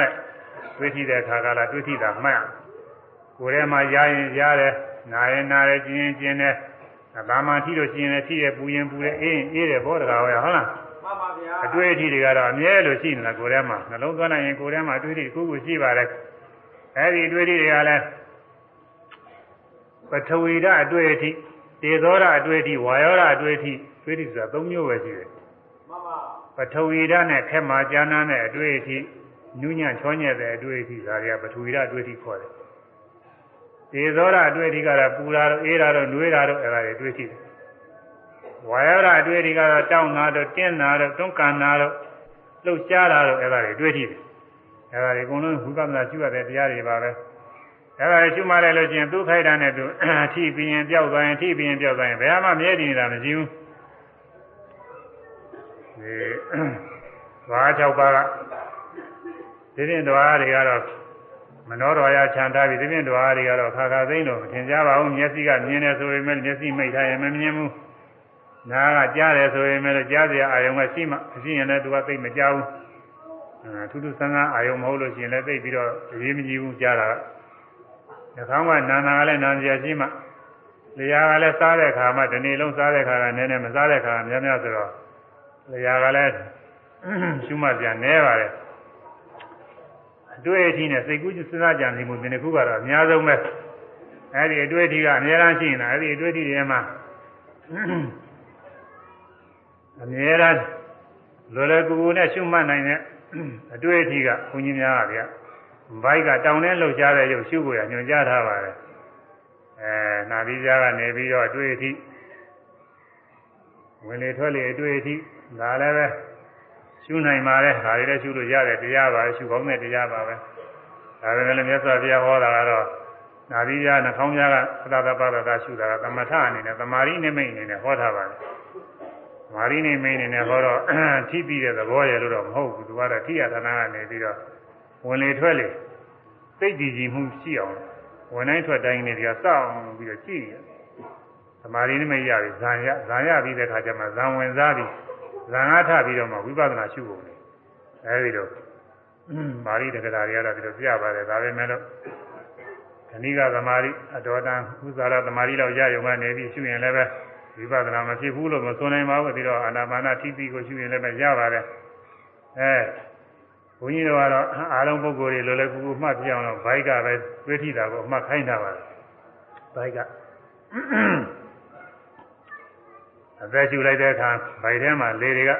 Speaker 1: တဲ့တွေ့ထိတဲ့အခါကလာတွေ့ထိတာမှတ်ကိုယ်ထဲမှာရရင်ရတယ်နာရင်နာတယ်ကျင်ရင်ကျင်တယ်ဘာမှထိလို့ကျင်တယ်ထိတယ်ပူရင်ပူတယ်အေးရင်အေးတယ်ဘောတကားဟောရဟုတ်လား
Speaker 2: မှန်ပါဗျာ
Speaker 1: အတွေ့အထိတွေကတော့အမြဲလို့ရှိနေတာကိုယ်ထဲမှာနှလုံးသွင်းလိုက်ရင်ကိုယ်ထဲမှာအတွေ့အထိတစ်ခုခုရှိပါတယ်အဲဒီအတွေ့အထိတွေကလည်း ပထဝီဓာတ်အတွေ့အထိတေဇောဓာတ်အတွေ့အထိဝါယောဓာတ်အတွေ့အထိတွေ့အထိဆိုတာ၃မျိုးပဲရှိတယ်
Speaker 2: မှန်ပါ
Speaker 1: ပထဝီဓာတ်နဲ့ခက်မာကျမ်းနာတဲ့အတွေ့အထိနုညံ့ချောညက်တဲ့အတွေ့အထိဒါတွေကပထဝီဓာတ်အတွေ့အထိခေါ်တယ်တေဇောဓာတ်အတွေ့အထိကတော့ပူတာတော့အေးတာတော့နှွေးတာတော့အဲ့ဒါတွေအတွေ့အထိတယ်ဝါယောဓာတ်အတွေ့အထိကတော့တောင်းတာတော့တင်းတာတော့တွန်းကန်တာတော့လှုပ်ရှားတာတော့အဲ့ဒါတွေအတွေ့အထိတယ်အဲ့ဒါတွေအကုန်လုံးဘုရားမနာရှိရတဲ့တရားတွေပါပဲ အဲ့ဒါရှုမှတ်လိုက်လို့ချင်းသူ့ခိုက်တာနဲ့သူထိပြီးရင်ပျောက်သွားရင်ထိပြီးရင်ပျောက်သွားရင်ဘယ်မှမြဲတည်နေတာမရှိဘူးဒီဘာ၆ပါးကဒီပြင်တော်တွေကတော့မနောတော်ရခြံထားပြီးဒီပြင်တော်တွေကတော့ခါခါသိမ့်လို့မထင်ကြပါဘူးမျက်စိကမြင်တယ်ဆိုပေမဲ့မျက်စိမိတ်ထားရင်မမြင်ဘူးနားကကြားတယ်ဆိုရင်လည်းကြားစရာအာယုံကရှိမှရှိရင်လည်းသူကသိမကြားဘူးအဲထူးထူးဆန်းဆန်းအာယုံမဟုတ်လို့ရှိရင်လည်းသိပြီးတော့အရေးမကြီးဘူးကြားတာက နှာခေါင်းကနာနာကလည်းနာစရာရှိမှလျှာကလည်းစားတဲ့ခါမှဒီနေ့လုံးစားတဲ့ခါကနည်းနည်းမစားတဲ့ခါကများများဆိုတော့လျှာကလည်းရှုမှတ်ပြန်နေပါတယ်အတွေ့အထိနဲ့စိတ်ကူးစဉ်းစားကြံနေမှုဒီနှစ်ခုကတော့အများဆုံးပဲအဲ့ဒီအတွေ့အထိကအများအားရှိနေတာအဲ့ဒီအတွေ့အထိတွေမှာအမြဲတမ်းလွယ်လွယ်ကူကူနဲ့ရှုမှတ်နိုင်တဲ့အတွေ့အထိကဘုန်းကြီးများကဗျ ဘိုက်ကတောင်းထဲလှုပ်ရှားတဲ့ရုပ်ရှုဖို့ရညွှန်ကြားထားပါတယ်အဲနာသီးကြားကနေပြီးတော့အတွေ့အထိဝင်လေထွက်လေအတွေ့အထိဒါလည်းပဲရှုနိုင်ပါတယ်ဒါတွေလည်းရှုလို့ရတယ်တရားပါရှုကောင်းတဲ့တရားပါပဲဒါပေမဲ့လည်းမြတ်စွာဘုရားဟောတာကတော့နာသီးကြားနှာခေါင်းကြားကသတ္တပတ္တရှုတာကသမထအနေနဲ့သမာဓိနိမိတ်အနေနဲ့ဟောထားပါတယ်မာရီနေမင်းနေနဲ့ဟောတော့ထိပြီးတဲ့သဘောရလို့တော့မဟုတ်ဘူးသူကတော့ထိရသနာကနေပြီးတော့ ဝင်လေထွက်လေစိတ်ကြည်ကြည်မှုရှိအောင်ဝင်တိုင်းထွက်တိုင်းနေပြီးတော့စောင့်ပြီးတော့ကြည့်ရသမာဓိနိမိတ်ရပြီဇံရဇံရပြီးတဲ့ခါကျမှဇံဝင်စားပြီးဇံအားထပြီးတော့မှဝိပဿနာရှုဖို့လေအဲဒီတော့မာရီတက္ကရာတွေကတော့ဒီလိုပြပါတယ်ဒါပေမဲ့လို့ခဏိကသမာဓိအတော်တန်ဥဇာရသမာဓိလောက်ရရုံကနေပြီးရှုရင်လည်းပဲဝိပဿနာမဖြစ်ဘူးလို့မဆိုနိုင်ပါဘူးပြီးတော့အာနာပါနာထိတိကိုရှုရင်လည်းပဲရပါတယ်အဲ ဘုန်းကြီးတို့ကတော့အားလုံးပုဂ္ဂိုလ်တွေလိုလဲကူကူမှတ်ပြအောင်တော့ဘိုက်ကပဲတွေးထိတာကိုအမှတ်ခိုင်းတာပါဘိုက်ကအသက်ရှူလိုက်တဲ့အခါဘိုက်ထဲမှာလေတွေက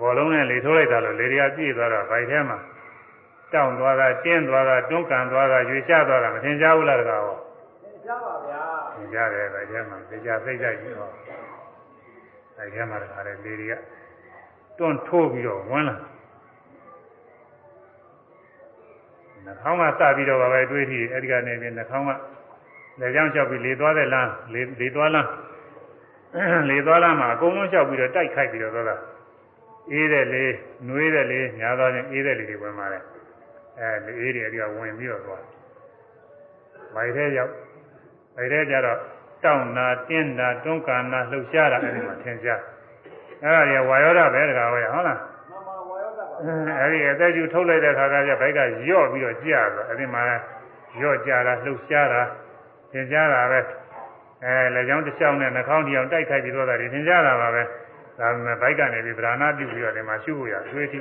Speaker 1: ဘောလုံးနဲ့လေထိုးလိုက်တာလို့လေတွေကပြည့်သွားတော့ဘိုက်ထဲမှာတောင့်သွားတာတင်းသွားတာတွန်းကန်သွားတာရွေချသွားတာမထင်ကြဘူးလားတကားရော
Speaker 2: ကြပါဗျာ
Speaker 1: သင်ကြတယ်ဗထဲမှာသိကြသိကြကြီးဟောအဲထဲမှာတခါလေလေတွေကတွန်းထိုးပြီးတော့ဝင်လာ နှာခေါင်းကစပြီးတော့ပဲတွေးထီအဲဒီကနေပြီးနှာခေါင်းကလက်ကြောင်းလျှောက်ပြီးလေသွားတဲ့လမ်းလေလေသွားလမ်းလေသွားလမ်းမှာအကုန်လုံးလျှောက်ပြီးတော့တိုက်ခိုက်ပြီးတော့သွားတာအေးတဲ့လေနှွေးတဲ့လေညာသွားရင်အေးတဲ့လေတွေဝင်ပါတယ်အဲလေအေးတွေအဲဒီကဝင်ပြီးတော့သွားမိုက်ထဲရောက်မိုက်ထဲကျတော့တောင့်နာတင်းနာတွန်းကန်နာလှုပ်ရှားတာအဲဒီမှာသင်ရှားအဲဒါကြီးဝါယောဓပဲတကားဟောရဟုတ်လား အဲဒီအသက်ကျူထုတ်လိုက်တဲ့ခါကကျဘိုက်ကယော့ပြီးတော့ကြာတော့အဲဒီမှာယော့ကြတာလှုပ်ရှားတာသင်ကြားတာပဲအဲလက်ချောင်းတစ်ချောင်းနဲ့နှာခေါင်းတစ်ချောင်းတိုက်ခိုက်ပြီးတော့တာဒီသင်ကြားတာပါပဲဒါပေမဲ့ဘိုက်ကနေပြီးဗราဏပြုပြီးတော့ဒီမှာရှုဖို့ရသွေးထိ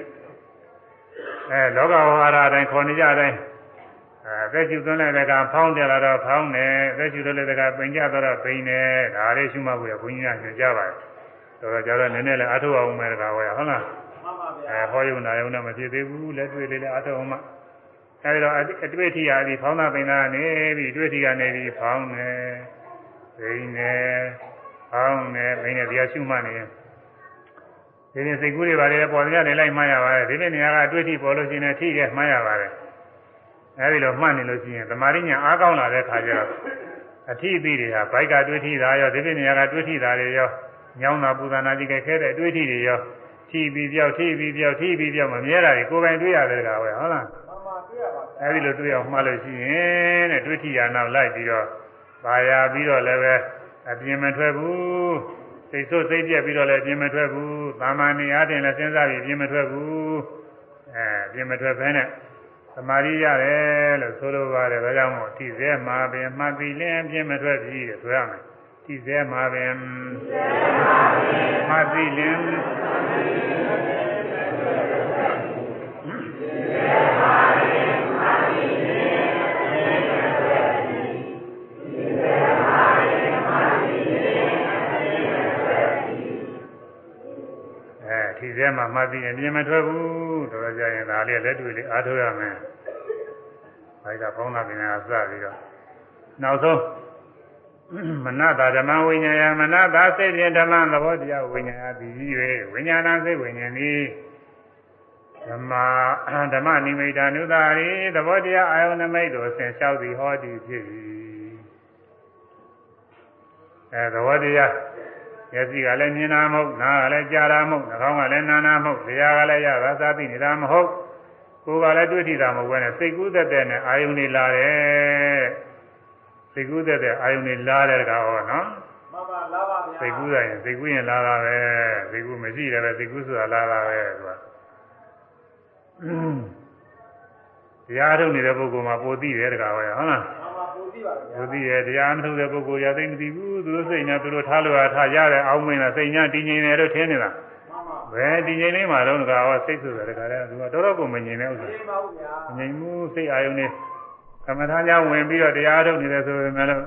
Speaker 1: အဲလောကဝဟာရအတိုင်းခေါ်နေကြအတိုင်းအဲသက်ကျူသွင်းလိုက်တဲ့ကဖောင်းတယ်လာတော့ဖောင်းတယ်သက်ကျူသွင်းလိုက်တဲ့ကပိန်ကြတော့ပိန်တယ်ဒါလေးရှုမှတ်ဖို့ရဘုန်းကြီးကညွှန်ကြားပါတယ်တော်တော်ကြတော့နည်းနည်းလည်းအထောက်အောင်မယ်တကားဟောရဟုတ်လား အဲဟောယုံနာယုံနဲ့မဖြစ်သေးဘူးလက်တွေ့လေးလည်းအထောက်အောင်မှအဲဒီတော့အတွေ့အထိရာဒီဖောင်းတာပိန်တာနေပြီးတွေ့ထိကနေပြီးဖောင်းတယ်ပိန်တယ်ဖောင်းတယ်ပိန်တယ်တရားရှုမှတ်နေတယ်ဒီနေ့စိတ်ကူးတွေပါတယ်ပေါ်ကြနေလိုက်မှတ်ရပါတယ်ဒီနေ့နေရာကအတွေ့အထိပေါ်လို့ရှိရင်ထိခဲ့မှတ်ရပါတယ်အဲဒီလိုမှတ်နေလို့ရှိရင်သမာဓိညာအားကောင်းလာတဲ့ခါကျတော့အထိအသီးတွေဟာဘိုက်ကတွေ့ထိတာရောဒီနေ့နေရာကတွေ့ထိတာတွေရောညောင်းတာပူဇာနာကြည့်ခဲ့ခဲတဲ့တွေ့ထိတွေရော ထိပြီးပြောက်ထိပြီးပြောက်ထိပြီးပြောက်မမြဲတာတွေကိုယ်ပိုင်တွေ့ရတယ်ကွာဟုတ်လား
Speaker 2: မှန်ပါတွေ့ရပါ
Speaker 1: အဲဒီလိုတွေ့အောင်မှတ်လို့ရှိရင်တဲ့တွေ့ထိရနောက်လိုက်ပြီးတော့ပါရပြီးတော့လည်းပဲအပြင်းမထွက်ဘူးစိတ်ဆိုးစိတ်ပြက်ပြီးတော့လည်းအပြင်းမထွက်ဘူးသာမန်နေအားဖြင့်လည်းစဉ်းစားပြီးအပြင်းမထွက်ဘူးအဲအပြင်းမထွက်ဘဲနဲ့သမာဓိရတယ်လို့ဆိုလိုပါတယ်ဒါကြောင့်မို့ထိစဲမှာပင်မှတ်ပြီးလင်းအပြင်းမထွက်ပြီးတဲ့ဆိုရမယ်ထိစဲမှာပင်မှတ်ပြီးလင်းထဲ မှာမှတ်ပြီးရင်ပြင်မထွက်ဘူးတော်တော်ကြာရင်ဒါလေးလက်တွေ့လေးအားထုတ်ရမယ်။ဒါကပေါင်းတာပင်ကစပြီးတော့နောက်ဆုံး မနတာဓမ္မဝိညာယမနတာစိတ်ဖြင့်ဓမ္မသဘောတရားဝိညာယသည်ကြီး၍ဝိညာဏစိတ်ဝိညာဉ်သည်ဓမ္မဓမ္မနိမိတ်ာနုသာရိသဘောတရားအာယုန်နမိတ်တို့ဆင်လျှောက်သည်ဟောသည်ဖြစ်၏အဲသဘောတရားမျက်စိကလည်းမြင်တာမဟုတ်နားကလည်းကြားတာမဟုတ်နှာခေါင်းကလည်းနားတာမဟုတ်တရားကလည်းရသာသာသိနေတာမဟုတ်ကိုယ်ကလည်းတွေ့ထိတာမဟုတ်ဘဲနဲ့စိတ်ကူးသက်တဲ့နဲ့အာယုန်တွေလာတယ် စိတ်ကူးသက်တဲ့အာယုန်တွေလာတယ်ကောင်ဟောနော်
Speaker 2: မှန်ပါလားပါဗျာ
Speaker 1: စိတ်ကူးရရင်စိတ်ကူးရင်လာတာပဲစိတ်ကူးမရှိတယ်ပဲစိတ်ကူးဆိုတာလာတာပဲသူကတရားထုတ်နေတဲ့ပုဂ္ဂိုလ်မှာပိုသိတယ်တကားပဲဟုတ်လား
Speaker 2: မှန်ပါပူကြည့်ပါဗျာ
Speaker 1: ပိုသိတယ်တရားမထုတ်တဲ့ပုဂ္ဂိုလ်ရသိမသိဘူးသူတို့စိတ်နဲ့သူတို့ထားလို့ရထားရတယ်အောင်းမင်းလားစိတ်ညာတည်ငြိမ်တယ်လို့ထင်နေတာ
Speaker 2: မှန်ပါ
Speaker 1: ဘယ်တည်ငြိမ်လေးမှာတော့တကားဟောစိတ်ဆိုတယ်တကားလဲသူကတော်တော်ကိုမငြိမ်တဲ့ဥစ္စာ
Speaker 2: သိပါဘူးဗျာ
Speaker 1: မငြိမ်ဘူးစိတ်အာယုန်နဲ့ ကမ္မထာကြောင့်ဝင်ပြီးတော့တရားထုတ်နေတယ်ဆိုပေမဲ့လို့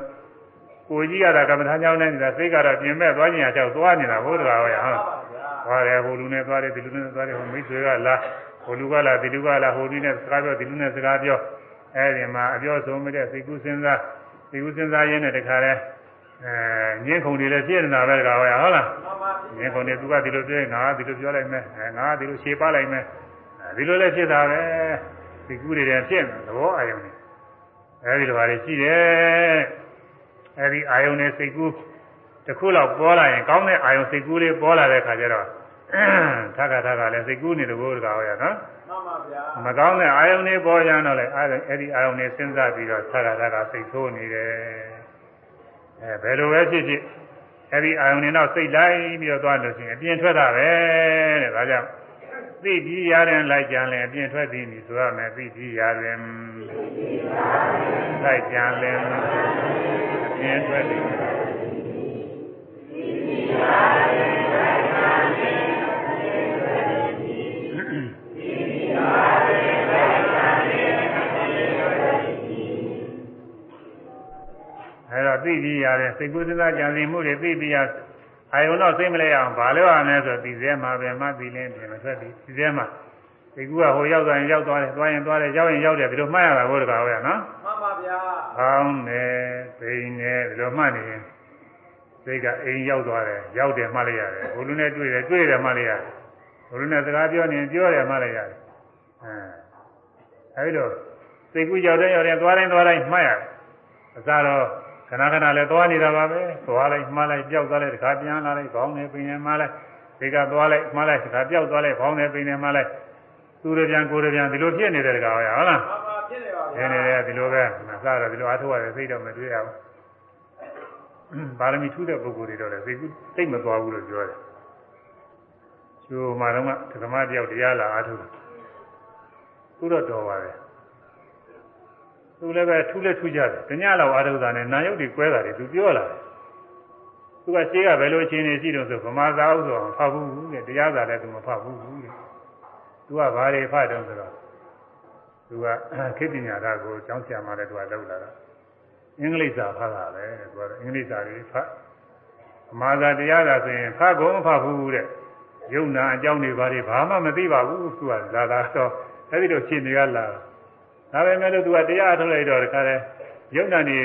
Speaker 1: ကိုကြီးရတာကမ္မထာကြောင့်နဲ့နေတာစိတ်ကတော့ပြင်မဲ့သွားခြင်းအကြောက်သွားနေတာဘုရားဟောရဟုတ်
Speaker 2: မှန်
Speaker 1: လား
Speaker 2: ပါဗျာ
Speaker 1: သွားတယ်ဟိုလူနဲ့သွားတယ်ဒီလူနဲ့သွားတယ်ဟိုမိတ်ဆွေကလာဟိုလူကလာဒီလူကလာဟိုလူနဲ့စကားပြောဒီလူနဲ့စကားပြောအဲဒီမှာအပြောဆုံးမတဲ့စိတ်ကူးစဉ်းစားစိတ်ကူးစဉ်းစားရင်းနဲ့တခါလဲအဲငင်းခုန်တွေလည်းပြည့်နေတာပဲတခါဟောရဟုတ်လား
Speaker 2: မှန်ပါ
Speaker 1: ငင်းခုန်တွေသူကဒီလိုပြောရင်ငါကဒီလိုပြောလိုက်မယ်အဲငါကဒီလိုခြေပလိုက်မယ်အဲဒီလိုလည်းဖြစ်တာပဲစိတ်ကူးတွေလည်းဖြစ်နေသဘောအာယုံနေ အဲဒီလိုပါလေရှိတယ်အဲဒီအာယုံနဲ့စိတ်ကူးတစ်ခုလောက်ပေါ်လာရင်ကောင်းတဲ့အာယုံစိတ်ကူးလေးပေါ်လာတဲ့ခါကျတော့ထက်ကထက်ကလည်းစိတ်ကူးနေတယ်ဘိုးတကားဟောရနော်
Speaker 2: မှန်ပါဗျာ
Speaker 1: မကောင်းတဲ့အာယုန်တွေပေါ်ရတော့လေအဲ့ဒီအာယုန်တွေစဉ်းစားပြီးတော့သက္ကသကစိတ်ဆိုးနေတယ်အဲဘယ်လိုပဲဖြစ်ဖြစ်အဲ့ဒီအာယုန်တွေတော့စိတ်လိုက်ပြီးတော့သွားလို့ရှိရင်အပြင်ထွက်တာပဲတဲ့ဒါကြောင့် သိပြီးရရင်လိုက်ကြလဲအပြင်ထွက်သည်နီဆိုရမယ်သိပြီးရရင်လိုက်ကြလဲအပြင်ထွက်သည်အဲ့တော့သိပြီးရတယ်စိတ်ကူးစဉ်းစားကြံစည်မှုတွေသိပြီးရ အာယုံတော့စိတ်မလဲအောင်ဘာလို့ရမလဲဆိုသိစဲမှာပဲမှသိလင်းပြင်မထွက်သည်သိစဲမှာစိတ်ကူးကဟိုရောက်သွားရင်ရောက်သွားတယ်သွားရင်သွားတယ်ရောက်ရင်ရောက်တယ်ဒီလိုမှတ်ရတာဘုရားဟုတ်ရနော်
Speaker 2: မှန်ပါဗျာ
Speaker 1: ကောင်းတယ်ဘိန်းတယ်ဒီလိုမှတ်နေရင်စိတ်ကအိမ်ရောက်သွားတယ်ရောက်တယ်မှတ်လိုက်ရတယ်ဘုလူနဲ့တွေ့တယ်တွေ့တယ်မှတ်လိုက်ရတယ်ဘုလူနဲ့စကားပြောနေရင်ပြောတယ်မှတ်လိုက်ရတယ်အဲအဲဒီလိုစိတ်ကူးရောက်တဲ့ရောက်တဲ့သွားတိုင်းသွားတိုင်းမှတ်ရတယ်အစားတော့ ခဏခဏလည်းသွားနေတာပါပဲသွားလိုက်မှတ်လိုက်ပြောက်သွားလိုက်တခါပြန်လာလိုက်ခေါင်းနဲ့ပင်နဲ့မှတ်လိုက်ဒီကသွားလိုက်မှတ်လိုက်တခါပြောက်သွားလိုက်ခေါင်းနဲ့ပင်နဲ့မှတ်လိုက်သူရပြန်ကိုရပြန်ဒီလိုဖြစ်နေတဲ့တခါဟုတ်လား
Speaker 2: မှန်ပါဖြစ်နေပါဗျာ
Speaker 1: နေနေဒီလိုပဲမစားတော့ဒီလိုအားထုတ်ရတယ်စိတ်တော့မတွေ့ရဘူးပါရမီထူးတဲ့ပုဂ္ဂိုလ်တွေတော့လည်းစိတ်ကူးစိတ်မသွားဘူးလို့ပြောတယ်ကျိုးမှာတော့ကဓမ္မတယောက်တရားလာအားထုတ်တယ်သူတော့တော်ပါတယ် သူလည်းပဲထူးလည်းထူးကြတယ်တညလောက်အားထုတ်တာနဲ့နာယုတ်တွေကွဲတာတွေသူပြောလာတယ်သူကရှေးကဘယ်လိုအခြေအနေရှိတော့ဆိုဗမာသာဥဆိုအောင်ဖတ်ဘူးတဲ့တရားစာလည်းသူမဖတ်ဘူးတဲ့သူကဘာတွေဖတ်တော့ဆိုတော့သူကခေတ်ပညာဓာတ်ကိုကျောင်းဆရာမလည်းသူကလောက်လာတာအင်္ဂလိပ်စာဖတ်တာပဲသူကအင်္ဂလိပ်စာတွေဖတ်အမှားသာတရားသာဆိုရင်ဖတ်ကုန်မဖတ်ဘူးတဲ့ယုံနာအကြောင်းတွေဘာတွေဘာမှမသိပါဘူးသူကလာလာတော့အဲဒီတော့ရှင်တွေကလာ ဒါပေမဲ့လို့သူကတရားထုတ်လိုက်တော့တခါတည်းယုံနာနေ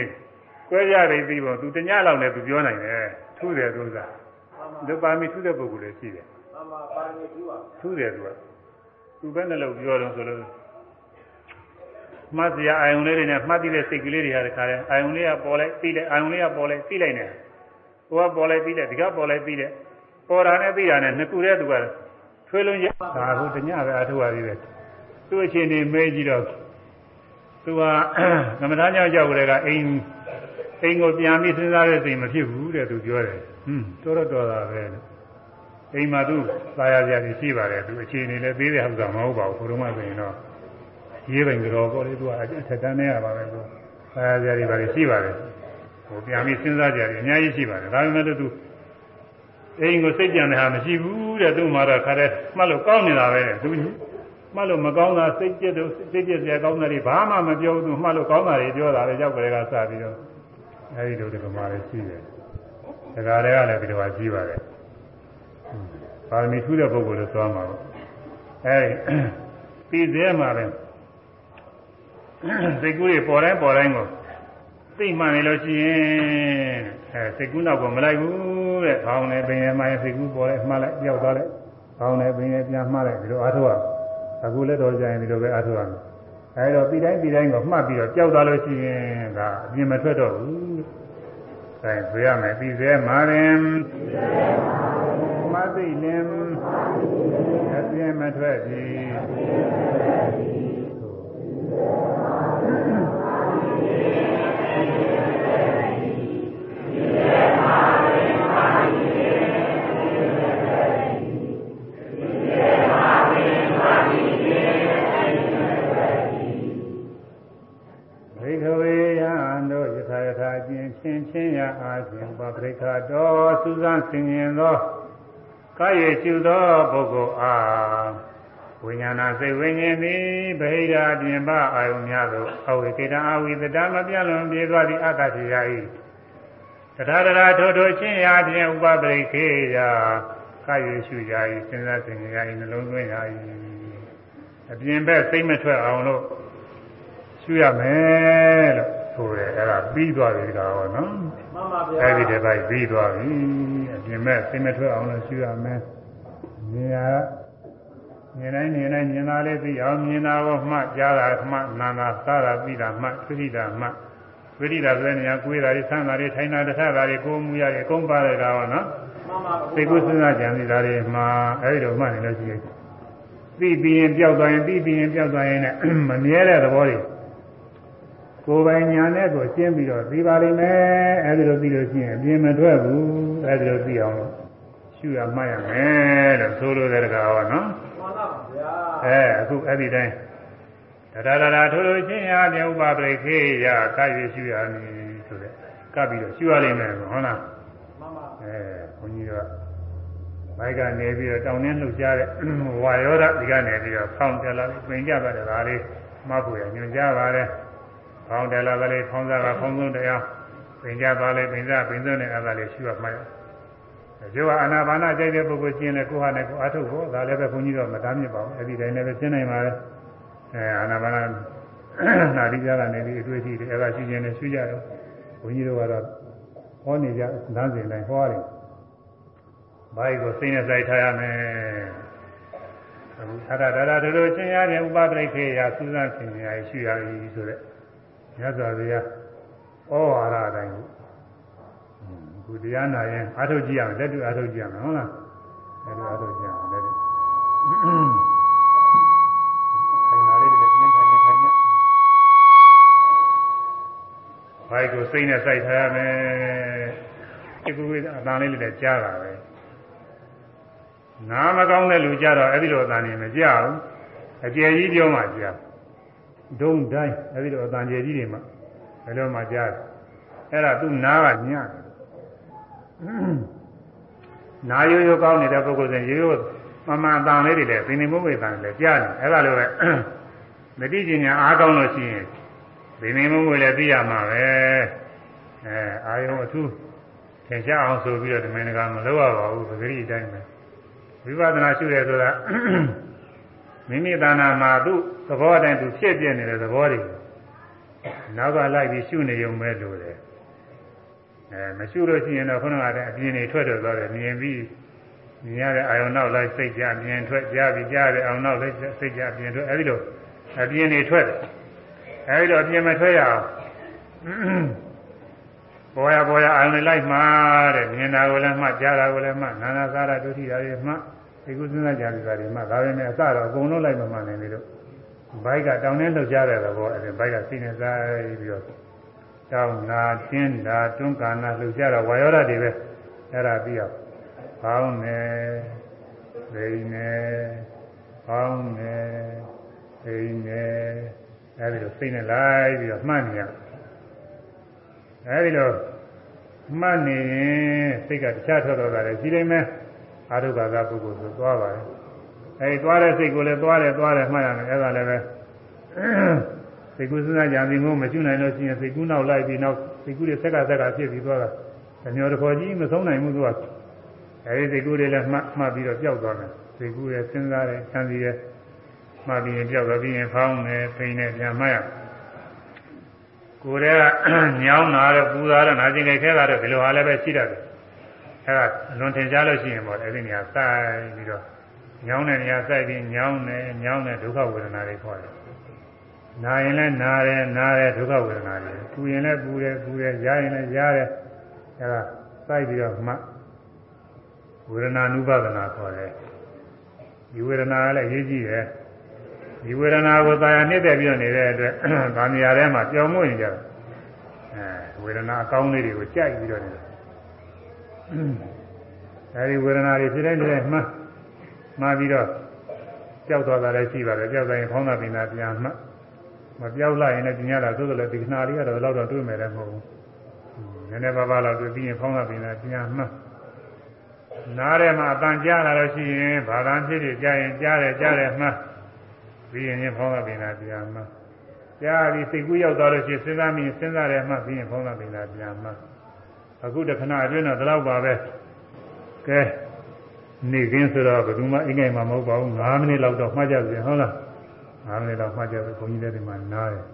Speaker 1: ကွဲရပြီးပြီးပေါ့သူတညလောက်နဲ့သူပြောနိုင်တယ်ထူးတယ်သူက
Speaker 2: မှန်ပါ
Speaker 1: လူပါမီထူးတဲ့ပုဂ္ဂိုလ်လည်းရှိတယ်
Speaker 2: မှန်ပါပါရမီကျူပါ
Speaker 1: ထူးတယ်သူကသူပဲနဲ့လို့ပြောတော့ဆိုလို့မှတ်စရာအာယုံလေးတွေနဲ့မှတ်သိတဲ့စိတ်ကလေးတွေဟာတခါတည်းအာယုံလေးကပေါ်လိုက်ပြီးတယ်အာယုံလေးကပေါ်လိုက်ပြီးလိုက်နေဟိုကပေါ်လိုက်ပြီးတယ်ဒီကပေါ်လိုက်ပြီးတယ်ပေါ်တာနဲ့ပြီးတာနဲ့နှစ်ခုတည်းသူကထွေးလုံးရဒါဟုတ်တညပဲအထုပါသေးတယ်သူ့အချင်းနေမေးကြည့်တော့ သူကကမ္မထာကြောင့်ကြောက်ကြတဲ့ကအိမ်အိမ်ကိုပြန်ပြီးစဉ်းစားတဲ့စိတ်မဖြစ်ဘူးတဲ့သူပြောတယ်ဟွန်းတော်တော့တော်တာပဲလို့အိမ်မှာသူသာယာကြရရှိပါတယ်သူအခြေအနေလည်းသေးတဲ့ဟုတ်တာမဟုတ်ပါဘူးဘုရုံးမဆိုရင်တော့ရေးပိုင်ကြောပေါ့လေသူကအထက်တန်းနေရပါပဲသူသာယာကြရပါလေရှိပါတယ်ဟိုပြန်ပြီးစဉ်းစားကြရအများကြီးရှိပါတယ်ဒါပေမဲ့လို့သူအိမ်ကိုစိတ်ကြံတဲ့ဟာမရှိဘူးတဲ့သူ့မှာတော့ခါတဲ့မှတ်လို့ကောင်းနေတာပဲတဲ့သူ မှတ်လို့မကောင်းတာစိတ်ပြည့်တော့စိတ်ပြည့်စရာကောင်းတာတွေဘာမှမပြောဘူးသူမှတ်လို့ကောင်းတာတွေပြောတာလေရောက်ကြတဲ့ကစပြီးတော့အဲဒီလိုဒီကမာလေးရှိတယ်ဒါကြတဲ့ကလည်းဒီလိုပါရှိပါတယ်ပါရမီထူးတဲ့ပုဂ္ဂိုလ်လို့ဆိုရမှာပေါ့အဲဒီပြီးသေးမှာပဲစိတ်ကူးတွေပေါ်တိုင်းပေါ်တိုင်းကိုသိမှန်နေလို့ရှိရင်အဲစိတ်ကူးနောက်ကမလိုက်ဘူးတဲ့ခေါင်းနဲ့ပင်ရမှရင်စိတ်ကူးပေါ်လိုက်မှားလိုက်ပြောက်သွားလိုက်ခေါင်းနဲ့ပင်ရပြန်မှားလိုက်ဒီလိုအားထုတ်ရ အခုလည်းတော့ကြရင်ဒီလိုပဲအားထုတ်ရမယ်အဲဒီတော့ပြီးတိုင်းပြီးတိုင်းကိုမှတ်ပြီးတော့ကြောက်သွားလို့ရှိရင်ကအပြင်မထွက်တော့ဘူးအဲပြရမယ်ပြီးသေးမာရင်မသိလင်အပြင်မထွက်ပြီ ရှင်ချင်းရာအားဖြင့်ပပရိခတော်စူးစမ်းဆင်ခြင်သောကာယေရှုသောပုဂ္ဂိုလ်အားဝိညာဏစိတ်ဝိညာဉ်သည်ဗဟိရာပြင်ပအာယုများသို့အဝိကေတအဝိသတမပြလွန်ပြေသွားသည့်အတ္တတိယ၏တထာတရာထိုထိုချင်းရာဖြင့်ဥပပရိခေရာကာယေရှုရာ၏စဉ်းစားဆင်ခြင်ရာ၏နှလုံးသွင်းရာ၏အပြင်ဘက်စိတ်မထွက်အောင်လို့ရှုရမယ်လို့ဆိုတယ်အဲ့ဒါပြီးသွားပြီဒါဟောနော်
Speaker 2: မှန်ပါဗျာ
Speaker 1: အဲ့ဒီတပိုက်ပြီးသွားပြီအပြင်မဲ့စိတ်မထွက်အောင်လို့ရှင်းရမယ်နေရာမြင်တိုင်းမြင်တိုင်းမြင်တာလေးသိအောင်မြင်တာကိုမှကြားတာမှနာတာစားတာပြီးတာမှသိတိတာမှဝိရိတာဆိုတဲ့နေရာကိုယ်တာတွေဆန်းတာတွေထိုင်တာတထတာတွေကိုမူရတွေအကုန်ပါတယ်ဒါဟောနော်
Speaker 2: မှန်ပါ
Speaker 1: စိတ်ကူးစဉ်းစားကြံစီတာတွေမှာအဲ့ဒီတော့မှနေလို့ရှိရင်သိပြီးရင်ပျောက်သွားရင်သိပြီးရင်ပျောက်သွားရင်လည်းမမြဲတဲ့သဘောတွေ ကိုယ်ပိုင်ညာနဲ့ကိုရှင်းပြီးတော့သိပါလိမ့်မယ်အဲဒီလိုသိလို့ရှိရင်အပြင်းမထွက်ဘူးအဲဒီလိုသိအောင်လို့ရှုရမှတ်ရမယ်လို့ဆိုလိုတဲ့တကားဟောနော်
Speaker 2: မှန်ပါဗျာ
Speaker 1: အဲအခုအဲ့ဒီတိုင်းတရရရာထိုးလို့ချင်းရတဲ့ဥပပရိခေယကပ်ရရှုရမည်ဆိုတဲ့ကပ်ပြီးတော့ရှုရလိမ့်မယ်ဟုတ်လား
Speaker 2: မှန်ပါ
Speaker 1: အဲဘုန်းကြီးတို့ဘိုက်ကနေပြီးတော့တောင်းနှင်းလှုပ်ရှားတဲ့ဝါယောဓဒီကနေပြီးတော့ဖောင်းကြလာပြီးပြင်ကြပါတယ်ဒါလေးမှတ်ဖို့ရညွှန်ကြားပါတယ် ဖောင်းတယ်လာကလေးဖောင်းစားကဖောင်းဆုံးတရားပင်ကြသွားလေပင်စားပင်စုံနဲ့အဲ့ဒါလေးရှိရမှာ။ဒီကအာနာပါနာကြိုက်တဲ့ပုဂ္ဂိုလ်ကျင်းတဲ့ကိုဟာနဲ့ကိုအားထုတ်ဖို့ဒါလည်းပဲဘုန်းကြီးတို့မတားမြစ်ပါဘူး။အဲ့ဒီတိုင်းလည်းပဲရှင်းနိုင်ပါလေ။အဲအာနာပါနာနာတိကြကနေဒီအတွေ့အထိတွေအဲ့ဒါရှိခြင်းနဲ့ရှိကြတော့ဘုန်းကြီးတို့ကတော့ဟောနေကြလမ်းစဉ်တိုင်းဟောတယ်။ဘာကိုစိတ်နဲ့စိုက်ထားရမယ်။အခုသာရဒါရတို့ချင်းရတဲ့ဥပဒိတ်ခေယစူးစမ်းဆင်ခြင်ရရှိရည်ဆိုတဲ့ မြတ်စွာဘုရားဩဝါဒအတိုင်းကိုခုတရားနာရင်အားထုတ်ကြည့်ရမယ်လက်တွေ့အားထုတ်ကြည့်ရမယ်ဟုတ်လားလက်တွေ့အားထုတ်ကြည့်ရမယ်လက်တွေ့ခိုင်နာလေးတွေပြင်းထိုင်နေခိုင်နေဘိုက်ကိုစိတ်နဲ့စိုက်ထားရမယ်ဒီကူအတန်လေးလည်းကြားတာပဲနားမကောင်းတဲ့လူကြတော့အဲ့ဒီလိုအတန်နေမကြဘူးအကျယ်ကြီးပြောမှကြား ဒုံတိုင်းအဲဒီလိုအတန်ကျယ်ကြီးတွေမှာဘယ်လိုမှကြားတယ်အဲ့ဒါသူ့နားကညံ့နာရိုးရိုးကောင်းနေတဲ့ပုဂ္ဂိုလ်စဉ်ရိုးရိုးမမှန်အတန်လေးတွေလည်းသင်္နေမုတ်ဝေတန်လည်းကြားတယ်အဲ့ဒါလိုပဲမတိကျညာအားကောင်းလို့ရှိရင်သင်္နေမုတ်ဝေလည်းသိရမှာပဲအဲအာယုံအထူးသင်ရှားအောင်ဆိုပြီးတော့ဒီမင်းကမလုပ်ရပါဘူးပဂရိအတိုင်းပဲဝိပဿနာရှုရဲဆိုတာ မိမိတဏ္ဍာမှာသူ့သဘောအတိုင်းသူဖြစ်ပြနေတဲ့သဘောတွေနောက်ကလိုက်ပြီးရှုနေုံပဲလို့တယ်အဲမရှုလို့ရှိရင်တော့ခုနကတည်းကအပြင်းတွေထွက်ထွက်သွားတယ်မြင်ပြီးမြင်ရတဲ့အာယုံနောက်လိုက်စိတ်ကြမြင်ထွက်ကြားပြီးကြားတဲ့အာယုံနောက်လိုက်စိတ်ကြမြင်ထွက်အဲဒီလိုအပြင်းတွေထွက်တယ်အဲဒီတော့အပြင်းမထွက်ရအောင်ပေါ်ရပေါ်ရအာယုံလိုက်မှာတဲ့မြင်တာကိုလည်းမှကြားတာကိုလည်းမှနာနာစားတာဒုတိယတွေမှ ဒီကုသနာကြတယ်ဆိုတာဒီမှာဒါပဲနဲ့အစတော့အကုန်လုံးလိုက်မမှန်နိုင်လေတော့ဘိုက်ကတောင်းနေလှုပ်ရှားတဲ့သဘောအဲဒီဘိုက်ကစိနေစားပြီးတော့တောင်းနာတင်းတာတွန်းကာနာလှုပ်ရှားတာဝါယောဓာတွေပဲအဲ့ဒါပြီးတော့ပေါင်းနေဒိနေပေါင်းနေဒိနေအဲဒီလိုစိနေလိုက်ပြီးတော့မှတ်နေရအဲဒီလိုမှတ်နေရင်စိတ်ကတခြားထွက်တော့တာလေရှိနေမယ် အာရုကာကပုဂ္ဂိုလ်ဆိုသွားပါတယ်အဲဒီသွားတဲ့စိတ်ကိုလည်းသွားတယ်သွားတယ်မှတ်ရမယ်အဲဒါလည်းပဲစိတ်ကူးစဉ်းစားကြံပြီးငုံမရှိနိုင်လို့ရှိရင်စိတ်ကူးနောက်လိုက်ပြီးနောက်စိတ်ကူးတွေဆက်ကဆက်ကဖြစ်ပြီးသွားတာတမျောတခေါ်ကြီးမဆုံးနိုင်ဘူးသူကအဲဒီစိတ်ကူးတွေလည်းမှတ်မှတ်ပြီးတော့ပျောက်သွားတယ်စိတ်ကူးရဲ့စဉ်းစားတယ်ဆန်းစီရဲ့မှတ်ပြီးရင်ပျောက်သွားပြီးရင်ဖောင်းတယ်ဖိနေပြန်မှတ်ရကိုယ်တည်းကညောင်းတာတော့ပူတာတော့နာကျင်ကြခဲတာတော့ဒီလိုဟာလည်းပဲရှိတတ်တယ် အဲဒါလွန်ထင်ရှားလို့ရှိရင်ပေါ့အဲ့ဒီနေရာစိုက်ပြီးတော့ညောင်းတဲ့နေရာစိုက်ပြီးညောင်းတယ်ညောင်းတဲ့ဒုက္ခဝေဒနာတွေခေါ်တယ်နာရင်လည်းနာတယ်နာတယ်ဒုက္ခဝေဒနာတွေပူရင်လည်းပူတယ်ပူတယ်ရားရင်လည်းရားတယ်အဲဒါစိုက်ပြီးတော့မှဝေဒနာနုပါဒနာခေါ်တယ်ဒီဝေဒနာကလည်းအရေးကြီးတယ်ဒီဝေဒနာကိုသာယာနှစ်သက်ပြီးတော့နေတဲ့အတွက်ဗာမီယာထဲမှာကြောင်မွေ့နေကြတယ်အဲဝေဒနာအကောင်းလေးတွေကိုကြိုက်ပြီးတော့နေတယ် အဲဒီဝေဒနာတွေဖြစ်တဲ့တည်းမှမှားပြီးတော့ကြောက်သွားတာလည်းရှိပါတယ်ကြောက်တိုင်းဖောင်းတာပင်တာပြန်မှမပြောက်လိုက်ရင်လည်းပြညာတာသို့တော်လည်းဒီခဏလေးကတော့တော့တော့တွေ့မယ်လည်းမဟုတ်ဘူးနည်းနည်းပါးပါးတော့တွေ့ပြီးရင်ဖောင်းတာပင်တာပြန်မှနားထဲမှာအပန်ကြားလာလို့ရှိရင်ဘာသာဖြစ်ဖြစ်ကြားရင်ကြားတယ်ကြားတယ်မှပြီးရင်ဖောင်းတာပင်တာပြန်မှကြားပြီးစိတ်ကူးရောက်သွားလို့ရှိရင်စဉ်းစားမိရင်စဉ်းစားတယ်မှပြီးရင်ဖောင်းတာပင်တာပြန်မှ အခုတခဏအတွင်းတော့ဒီလောက်ပါပဲကဲနေခင်းဆိုတော့ဘယ်သူမှအိမ်ငယ်မှာမဟုတ်ပါဘူး9မိနစ်လောက်တော့မှတ်ကြပြီဟုတ်လား9မိနစ်လောက်မှတ်ကြပြီဘုန်းကြီးတွေဒီမှာနားတယ်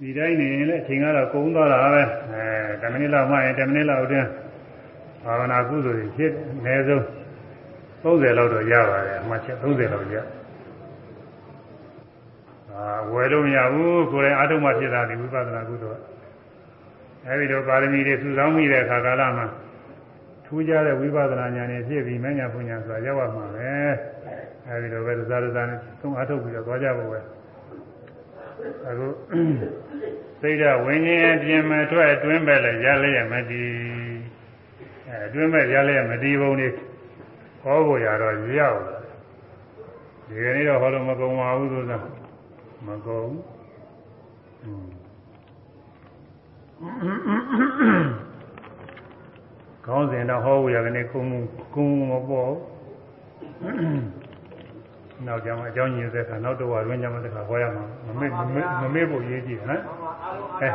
Speaker 1: ဒီတိုင်းနေရင်လည်းအချိန်ကတော့ကုန်သွားတာပဲအဲ10မိနစ်လောက်မှရင်10မိနစ်လောက်အတွင်းဘာဝနာကုသိုလ်တွေဖြစ်အနည်းဆုံး30လောက်တော့ရပါတယ်အမှတ်ချက်30လောက်ရအာဝယ်လို့မရဘူးကိုယ်တိုင်အားထုတ်မှဖြစ်တာဒီဝိပဿနာကုသိုလ် အဲဒီတော့ပါရမီတွေစုဆောင်းမိတဲ့အခါကာလမှာထူးခြားတဲ့ဝိပဿနာဉာဏ်နဲ့ဖြစ်ပြီးမဉာဏ်ပညာဆိုတာရောက်ရမှာပဲအဲဒီတော့ပဲသစားသစားနဲ့သုံးအားထုတ်ပြီးတော့သွားကြဖို့ပဲအခုစိတ်ဓာတ်ဝิญဉ်အပြင်မထွက်အတွင်းပဲလေရလျက်မတည်အဲအတွင်းပဲရလျက်မတည်ပုံလေးဟောဖို့ရတော့ရောက်လာဒီကနေ့တော့ဟောလို့မကုန်ပါဘူးဆိုတာမကုန် ကောင်းစဉ်တော့ဟောဝရကနေကုန်းကုန်းမပေါ်နောက်ကြမှာအကြောင်းညင်တဲ့ခါနောက်တော့ဝရင်းကြမှာတခါဟောရမှာမမေ့မမေ့မမေ့ဖို့ရေးကြည့်ဟမ်အဲ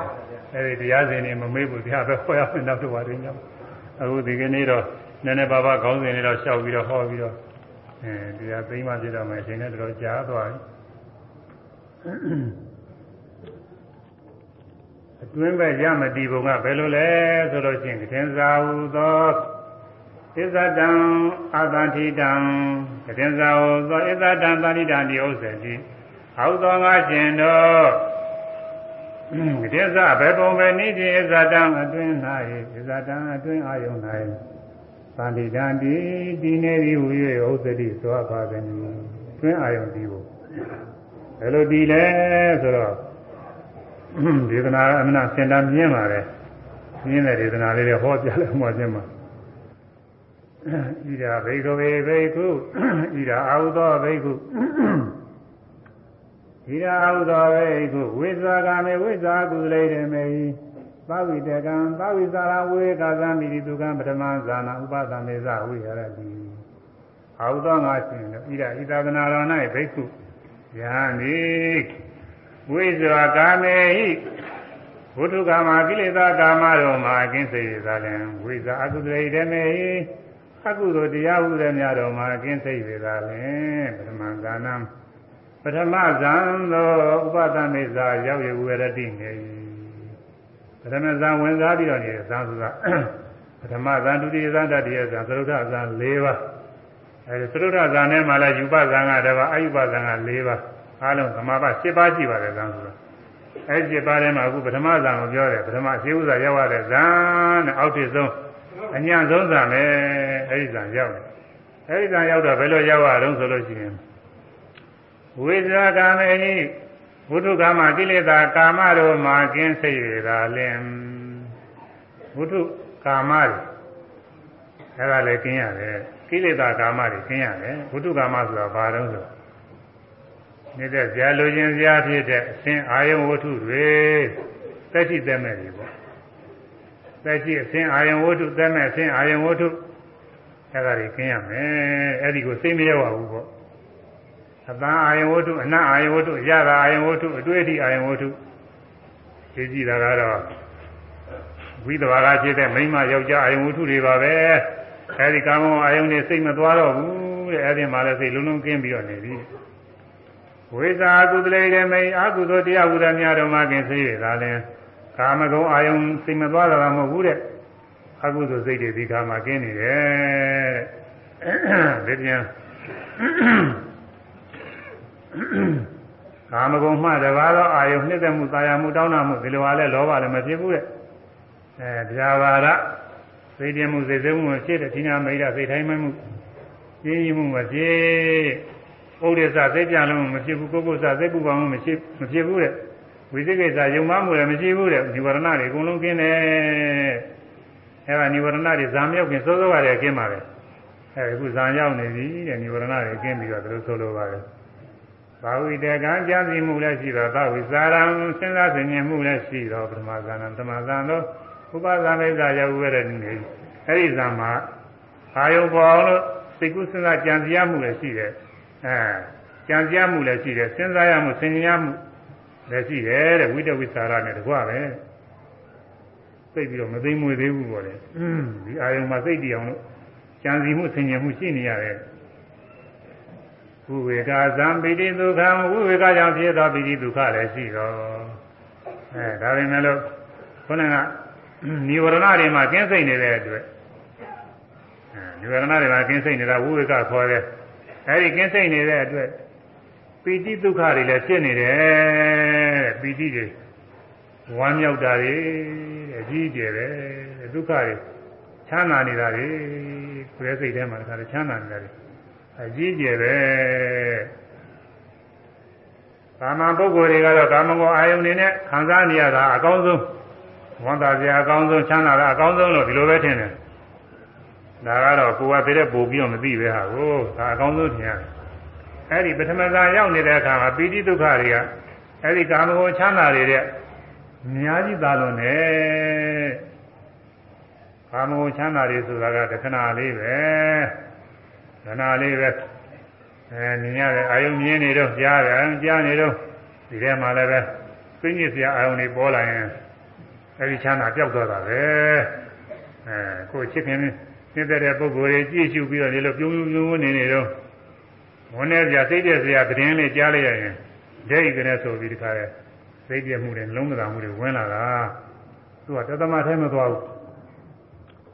Speaker 1: အဲဒီတရားစဉ်နေမမေ့ဖို့တရားပဲဟောရမယ်နောက်တော့ဝရင်းကြမှာအခုဒီကနေ့တော့နည်းနည်းပါးပါးခေါင်းစဉ်လေးတော့ရှောက်ပြီးတော့ဟောပြီးတော့အဲတရားသိမှပြတော့မယ်အချိန်နဲ့တော့ကြာသွားပြီ အတွင်းပဲရမတည်ပုံကဘယ်လိုလဲဆိုလို့ရှိရင်သင်္သာဟုသောဣဇတံအာသတိတံသင်္သာဟုသောဣဇတံသာတိတံဒီဥစ္စေတိဟောသောငါရှင်တို့ဣဇဘယ်ပုံပဲနိတိဣဇတံအတွင်း၌ဣဇတံအတွင်းအာယုန်၌သာတိတံဒီဒီနေသည်ဟူ၍ဥစ္စေတိသောပါကနိအတွင်းအာယုန်ဒီကိုဘယ်လိုဒီလဲဆိုတော့ ဒေသနာအမနာစင်တာမြင်ပါတယ်မြင်တဲ့ဒေသနာလေးတွေဟောပြလဲမှချင်းမှာဣဒာဘိကဝေဘိကုဣဒာအာဟုသောဘိကုဣဒာအာဟုသောဘိကုဝိဇာကမေဝိဇာကုလေရမေသဝိတကံသဝိဇာရဝေကာသမိတိတုကံပထမဇာနာဥပသမေဇဝိရတိအာဟုသောငါရှင်ဣဒာဣဒာသနာတော်၌ဘိကုယံဤ ဝိဇ္ဇာကာမေဟိဝုထုကာမကိလေသာကာမတို့မှာအကင်းစေရသာလင်ဝိဇ္ဇာအကုသရေဓမေအကုသိုလ်တရားဟုတဲ့များတော်မှာအကင်းစေရသာလင်ပထမဇာနံပထမဇံသောဥပဒမေဇာရောက်ရဝရတိနေပထမဇံဝင်စားပြီးတော့နေတဲ့ဇံဆိုတာပထမဇံဒုတိယဇံတတိယဇံသရုဒ္ဓဇံ၄ပါးအဲဒီသရုဒ္ဓဇံထဲမှာလည်းယူပဇံကတပါးအယူပဇံက၄ပါး အားလုံးသမာဘ7ပါးရှိပါတယ်ဇံဆိုတာအဲဒီ7ပါးထဲမှာအခုပထမဇံကိုပြောတယ်ပထမရှင်းဥစွာရောက်ရတဲ့ဇံနဲ့အောက်ထစ်ဆုံးအညံ့ဆုံးဇံပဲအဲဒီဇံရောက်တယ်အဲဒီဇံရောက်တော့ဘယ်လိုရောက်ရအောင်ဆိုလို့ရှိရင်ဝိဇ္ဇာကာမေဟိဘုဒ္ဓကာမကိလေသာကာမတို့မှာကင်းစိတ်ရတာလင်ဘုဒ္ဓကာမတွေအဲဒါလည်းကင်းရတယ်ကိလေသာကာမတွေကင်းရတယ်ဘုဒ္ဓကာမဆိုတာဘာတုံးဆို နေတဲ့ဇာလိုခြင်းဇာဖြစ်တဲ့အစဉ်အာယုံဝတ္ထုတွေသက်ရှိသက်မဲ့တွေပေါ့သက်ရှိအစဉ်အာယုံဝတ္ထုသက်မဲ့အစဉ်အာယုံဝတ္ထုအဲဒါတွေကင်းရမယ်အဲ့ဒီကိုသိမရောက်ပါဘူးပေါ့အတန်အာယုံဝတ္ထုအနတ်အာယုံဝတ္ထုရတာအာယုံဝတ္ထုအတွေ့အထိအာယုံဝတ္ထုသိကြည့်တာကတော့ဝိသဘာကဖြစ်တဲ့မိန်းမယောက်ျားအာယုံဝတ္ထုတွေပါပဲအဲဒီကာမအာယုံတွေစိတ်မသွားတော့ဘူးတဲ့အဲဒီမှာလည်းစိတ်လုံးလုံးကင်းပြီးတော့နေပြီ ဝိဇာကုသလေရမေအာကုသိုလ်တရားဝုဒ္ဓများတော်မှာကင်းစေရတာလဲကာမဂုဏ်အာယုံစိတ်မသွားတာမဟုတ်ဘူးတဲ့အကုသိုလ်စိတ်တွေဒီကာမကင်းနေတယ်ဒီပြန်ကာမဂုဏ်မှတပါးသောအာယုနှစ်သက်မှုတာယာမှုတောင်းတမှုဒီလိုအားလဲလောဘလည်းမဖြစ်ဘူးတဲ့အဲတရားဘာရစိတ်ပြမှုစိတ်ဆဲမှုမရှိတဲ့ဌိနာမိတ်ရစိတ်တိုင်းမှုပြင်းရင်မှုမဖြစ် ဥဒိစ္စစိတ်ပြလုံးမဖြစ်ဘူးပုဂ္ဂိုလ်စစိတ်ပူပါမှုမရှိမဖြစ်ဘူးတဲ့ဝိသိကိစ္စယုံမှမှုလည်းမရှိဘူးတဲ့និဝရဏတွေအကုန်လုံးကျင်းတယ်အဲဒါនិဝရဏတွေဇာမြောက်ခင်စိုးစိုးရတယ်ကျင်းပါပဲအဲဒီခုဇာရောက်နေပြီတဲ့និဝရဏတွေကျင်းပြီးတော့သူတို့ဆိုလိုပါတယ်ဘာဝိတကံကြံစီမှုလည်းရှိတော့ဘာဝိစာရံစဉ်းစားဆင်ခြင်မှုလည်းရှိတော့ပထမဇာနံသမဇာတို့ဥပဇာမိစ္ဆာရောက်ရတဲ့နေအဲဒီဇာမှာအာယုပေါ်အောင်လို့စိတ်ကူးစဉ်းစားကြံစည်ရမှုလည်းရှိတယ် အဲကြံစည်ရမှုလည်းရှိတယ်စဉ်းစားရမှုဆင်ခြင်ရမှုလည်းရှိတယ်တဲ့ဝိတဝိစာရနဲ့တကွပဲသိပြီးတော့မသိမွေသေးဘူးပေါ့လေဒီအာယုံမှာသိတည်အောင်လို့ကြံစည်မှုဆင်ခြင်မှုရှိနေရတယ်ဝိဝေကဇံပိတိဒုက္ခံဝိဝေကကြောင့်ဖြစ်သောပိတိဒုက္ခလည်းရှိတော့အဲဒါပေမဲ့လို့ခေါင်းကနိဝရဏတွေမှာကျင်းစိတ်နေတဲ့အတွက်အဲနိဝရဏတွေမှာကျင်းစိတ်နေတာဝိဝေကခေါ်တယ် အဲဒီကျင်းစိတ်နေတဲ့အတွက်ပိတိဒုက္ခတွေလည်းဖြစ်နေတယ်ပိတိတွေဝမ်းမြောက်တာတွေတဲ့အကြီးကျယ်ပဲဒုက္ခတွေချမ်းသာနေတာတွေကိုယ်စိတ်ထဲမှာတခါတည်းချမ်းသာနေတာတွေအကြီးကျယ်ပဲကာမပုဂ္ဂိုလ်တွေကတော့ကာမဂုဏ်အာယုန်နေနဲ့ခံစားနေရတာအကောင်းဆုံးဝန်တာစရာအကောင်းဆုံးချမ်းသာတာအကောင်းဆုံးလို့ဒီလိုပဲထင်တယ် ဒါကတော့ကိုယ်ကတည်းကပို့ပြီးတော့မသိပဲဟာကိုဒါအကောင်းဆုံးထင်ရတယ်အဲ့ဒီပထမဇာရောက်နေတဲ့အခါမှာပိဋိဒုက္ခတွေကအဲ့ဒီကာမဂုဏ်ချမ်းသာတွေတဲ့အများကြီးသာလွန်တယ်ကာမဂုဏ်ချမ်းသာတွေဆိုတာကတခဏလေးပဲခဏလေးပဲအဲမြင်ရတယ်အာယုံမြင်နေတော့ကြားတယ်ကြားနေတော့ဒီထဲမှာလည်းပဲသိညစ်စရာအာယုံတွေပေါ်လာရင်အဲဒီချမ်းသာပျောက်သွားတာပဲအဲကိုချစ်ခင် နေတဲ့ပုဂ္ဂိုလ်တွေကြည့်ရှုပြီးတော့ဒီလိုပြုံးပြုံးနေနေတော့ဝန်နေစရာစိတ်ပြစရာသတင်းလေးကြားလိုက်ရရင်ဒိတ်ကနေဆိုပြီးဒီခါရဲစိတ်ပြမှုတွေလုံးမသာမှုတွေဝင်လာတာသူကတသမထဲမသွားဘူး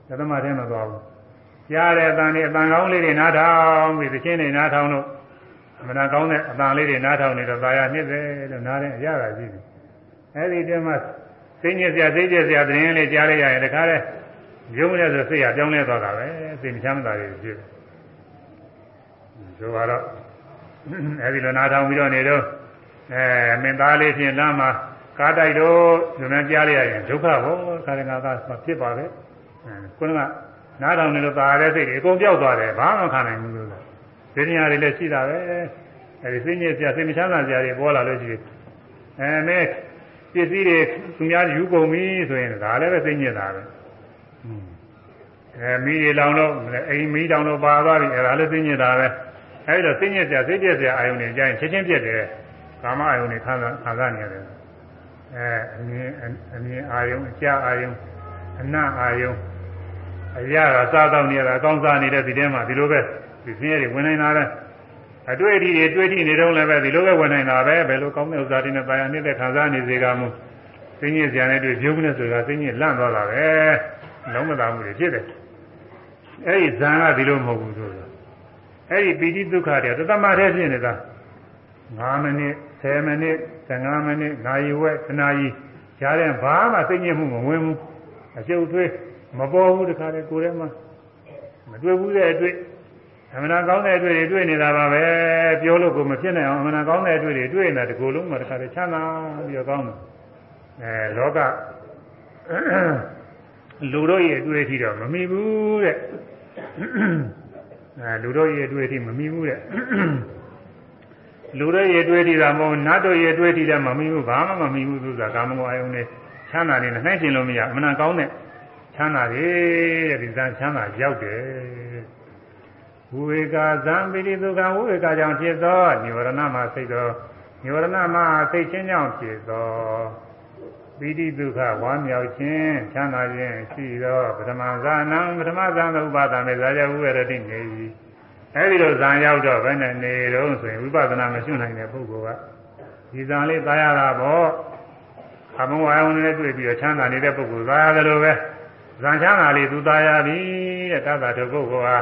Speaker 1: တသမထဲမသွားဘူးကြားတဲ့အတန်လေးအတန်ကောင်းလေးတွေနားထောင်ပြီးသချင်းတွေနားထောင်လို့အမှန်ကောင်းတဲ့အတန်လေးတွေနားထောင်နေတော့သာယာနှစ်တယ်လို့နားတဲ့အရာရှိတယ်အဲဒီတည်းမှာသိညစ်စရာသိကျက်စရာသတင်းလေးကြားလိုက်ရရင်တခါလဲ ရုံးလဲဆိုစိတ်ရပြောင်းလဲသွားတာပဲစိတ်မချမ်းသာတွေဖြစ်တယ်ဆိုတော့အဲဒီလိုနားထောင်ပြီးတော့နေတော့အဲမင်းသားလေးဖြင့်လမ်းမှာကားတိုက်တော့ဒီမှာကြားလိုက်ရရင်ဒုက္ခဘောခါရငါသာဖြစ်ပါပဲအဲခုနကနားထောင်နေလို့သာရတဲ့စိတ်တွေအကုန်ပြောက်သွားတယ်ဘာမှမခံနိုင်ဘူးလို့ဒီနေရာတွေလည်းရှိတာပဲအဲဒီစိတ်ညစ်စရာစိတ်မချမ်းသာစရာတွေပေါ်လာလို့ရှိရင်အဲမဲပစ္စည်းတွေသူများယူကုန်ပြီဆိုရင်ဒါလည်းပဲစိတ်ညစ်တာပဲ အဲမိတွေလောင်တော့အိမ်မိတောင်တော့ပါသွားပြီအဲဒါလည်းစိတ်ညစ်တာပဲအဲဒီတော့စိတ်ညစ်စရာစိတ်ပြည့်စရာအာယုန်တွေကြရင်ချက်ချင်းပြည့်တယ်ကာမအာယုန်တွေခံစားခံစားနေရတယ်အဲအမြင်အမြင်အာယုန်အကြအာယုန်အနတ်အာယုန်အရာကစားတော့နေရတာအကောင်းစားနေတဲ့ဒီထဲမှာဒီလိုပဲဒီဆင်းရဲတွေဝင်နေတာပဲအတွေ့အထိတွေတွေ့ထိနေတော့လည်းပဲဒီလိုပဲဝင်နေတာပဲဘယ်လိုကောင်းတဲ့ဥစ္စာတွေနဲ့ပါရနေတဲ့ခံစားနေစေကမူသိညစ်စရာနဲ့တွေ့ပြုံးနေဆိုတာသိညစ်လန့်သွားတာပဲ လုံးမသာမှုတွေဖြစ်တယ်အဲ့ဒီဇံကဒီလိုမဟုတ်ဘူးဆိုတော့အဲ့ဒီပီတိဒုက္ခတွေတသမထဲဖြစ်နေတာ9မိနစ်10မိနစ်15မိနစ်နာရီဝက်ခဏကြီးကြားတဲ့ဘာမှသိညစ်မှုမဝင်ဘူးအကျုပ်သွေးမပေါ်ဘူးတခါလေကိုယ်ထဲမှာမတွေ့ဘူးတဲ့အတွေ့အမှန်ကောင်းတဲ့အတွေ့တွေတွေ့နေတာပါပဲပြောလို့ကိုမဖြစ်နိုင်အောင်အမှန်ကောင်းတဲ့အတွေ့တွေတွေ့နေတာဒီကိုယ်လုံးမှာတခါလေချမ်းသာပြီးတော့ကောင်းတယ်အဲလောက လူတို့ရဲ့အတွေ့အထိတော့မမီဘူးတဲ့အဲလူတို့ရဲ့အတွေ့အထိမမီဘူးတဲ့လူတို့ရဲ့အတွေ့အထိကမဟုတ်နတ်တို့ရဲ့အတွေ့အထိလည်းမမီဘူးဘာမှမမီဘူးဆိုတာကာမဂုဏ်အယုံနဲ့ချမ်းသာနေနဲ့နှိုင်းရှင်လို့မရအမှန်ကောင်းတဲ့ချမ်းသာတယ်တဲ့ဒီဇာချမ်းသာရောက်တယ်ဝိဝေကဇံပိတိဒုက္ခဝိဝေကကြောင့်ဖြစ်သောនិဝရဏမှာစိတ်သောនិဝရဏမှာစိတ်ချင်းကြောင့်ဖြစ်သော ပိတိဒုက္ခဝမ်းမြောက်ခြင်းချမ်းသာခြင်းရှိသောပထမဇာနံပထမဇာနဥပါဒမေဇာယဝိရတိနေပြီအဲဒီလိုဇာရောက်တော့ဘယ်နဲ့နေတော့ဆိုရင်ဝိပဿနာမရှိနိုင်တဲ့ပုဂ္ဂိုလ်ကဒီဇာလေးသာရတာပေါ့အမဝါယုံနဲ့တွေ့ပြီးတော့ချမ်းသာနေတဲ့ပုဂ္ဂိုလ်သာရတယ်လို့ပဲဇံချမ်းသာလေးသူသားရပြီတဲ့တသတုပုဂ္ဂိုလ်ဟာ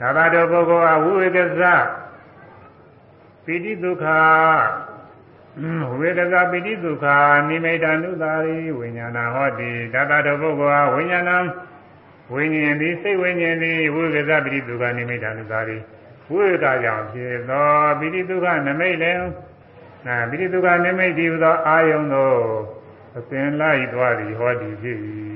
Speaker 1: သာသာတော်ပုဂ္ဂိုလ်အဝိဝေကသပိဋိဒုက္ခ ဝေဒကပိဋိဒုက္ခနိမိတ ानु သာရိဝိညာဏဟောတိသာသာတော်ပုဂ္ဂိုလ်ဝိညာဏဝိညာဉ်သည်စိတ်ဝိညာဉ်သည်ဝိဝေကပိဋိဒုက္ခနိမိတ ानु သာရိဝိဝေကကြောင့်ဖြစ်သောပိဋိဒုက္ခနမိတ်လည်းနာပိဋိဒုက္ခနိမိတ်ဒီသောအာယုံသောအစဉ်လိုက်သွားသည်ဟောဒီဖြစ်၏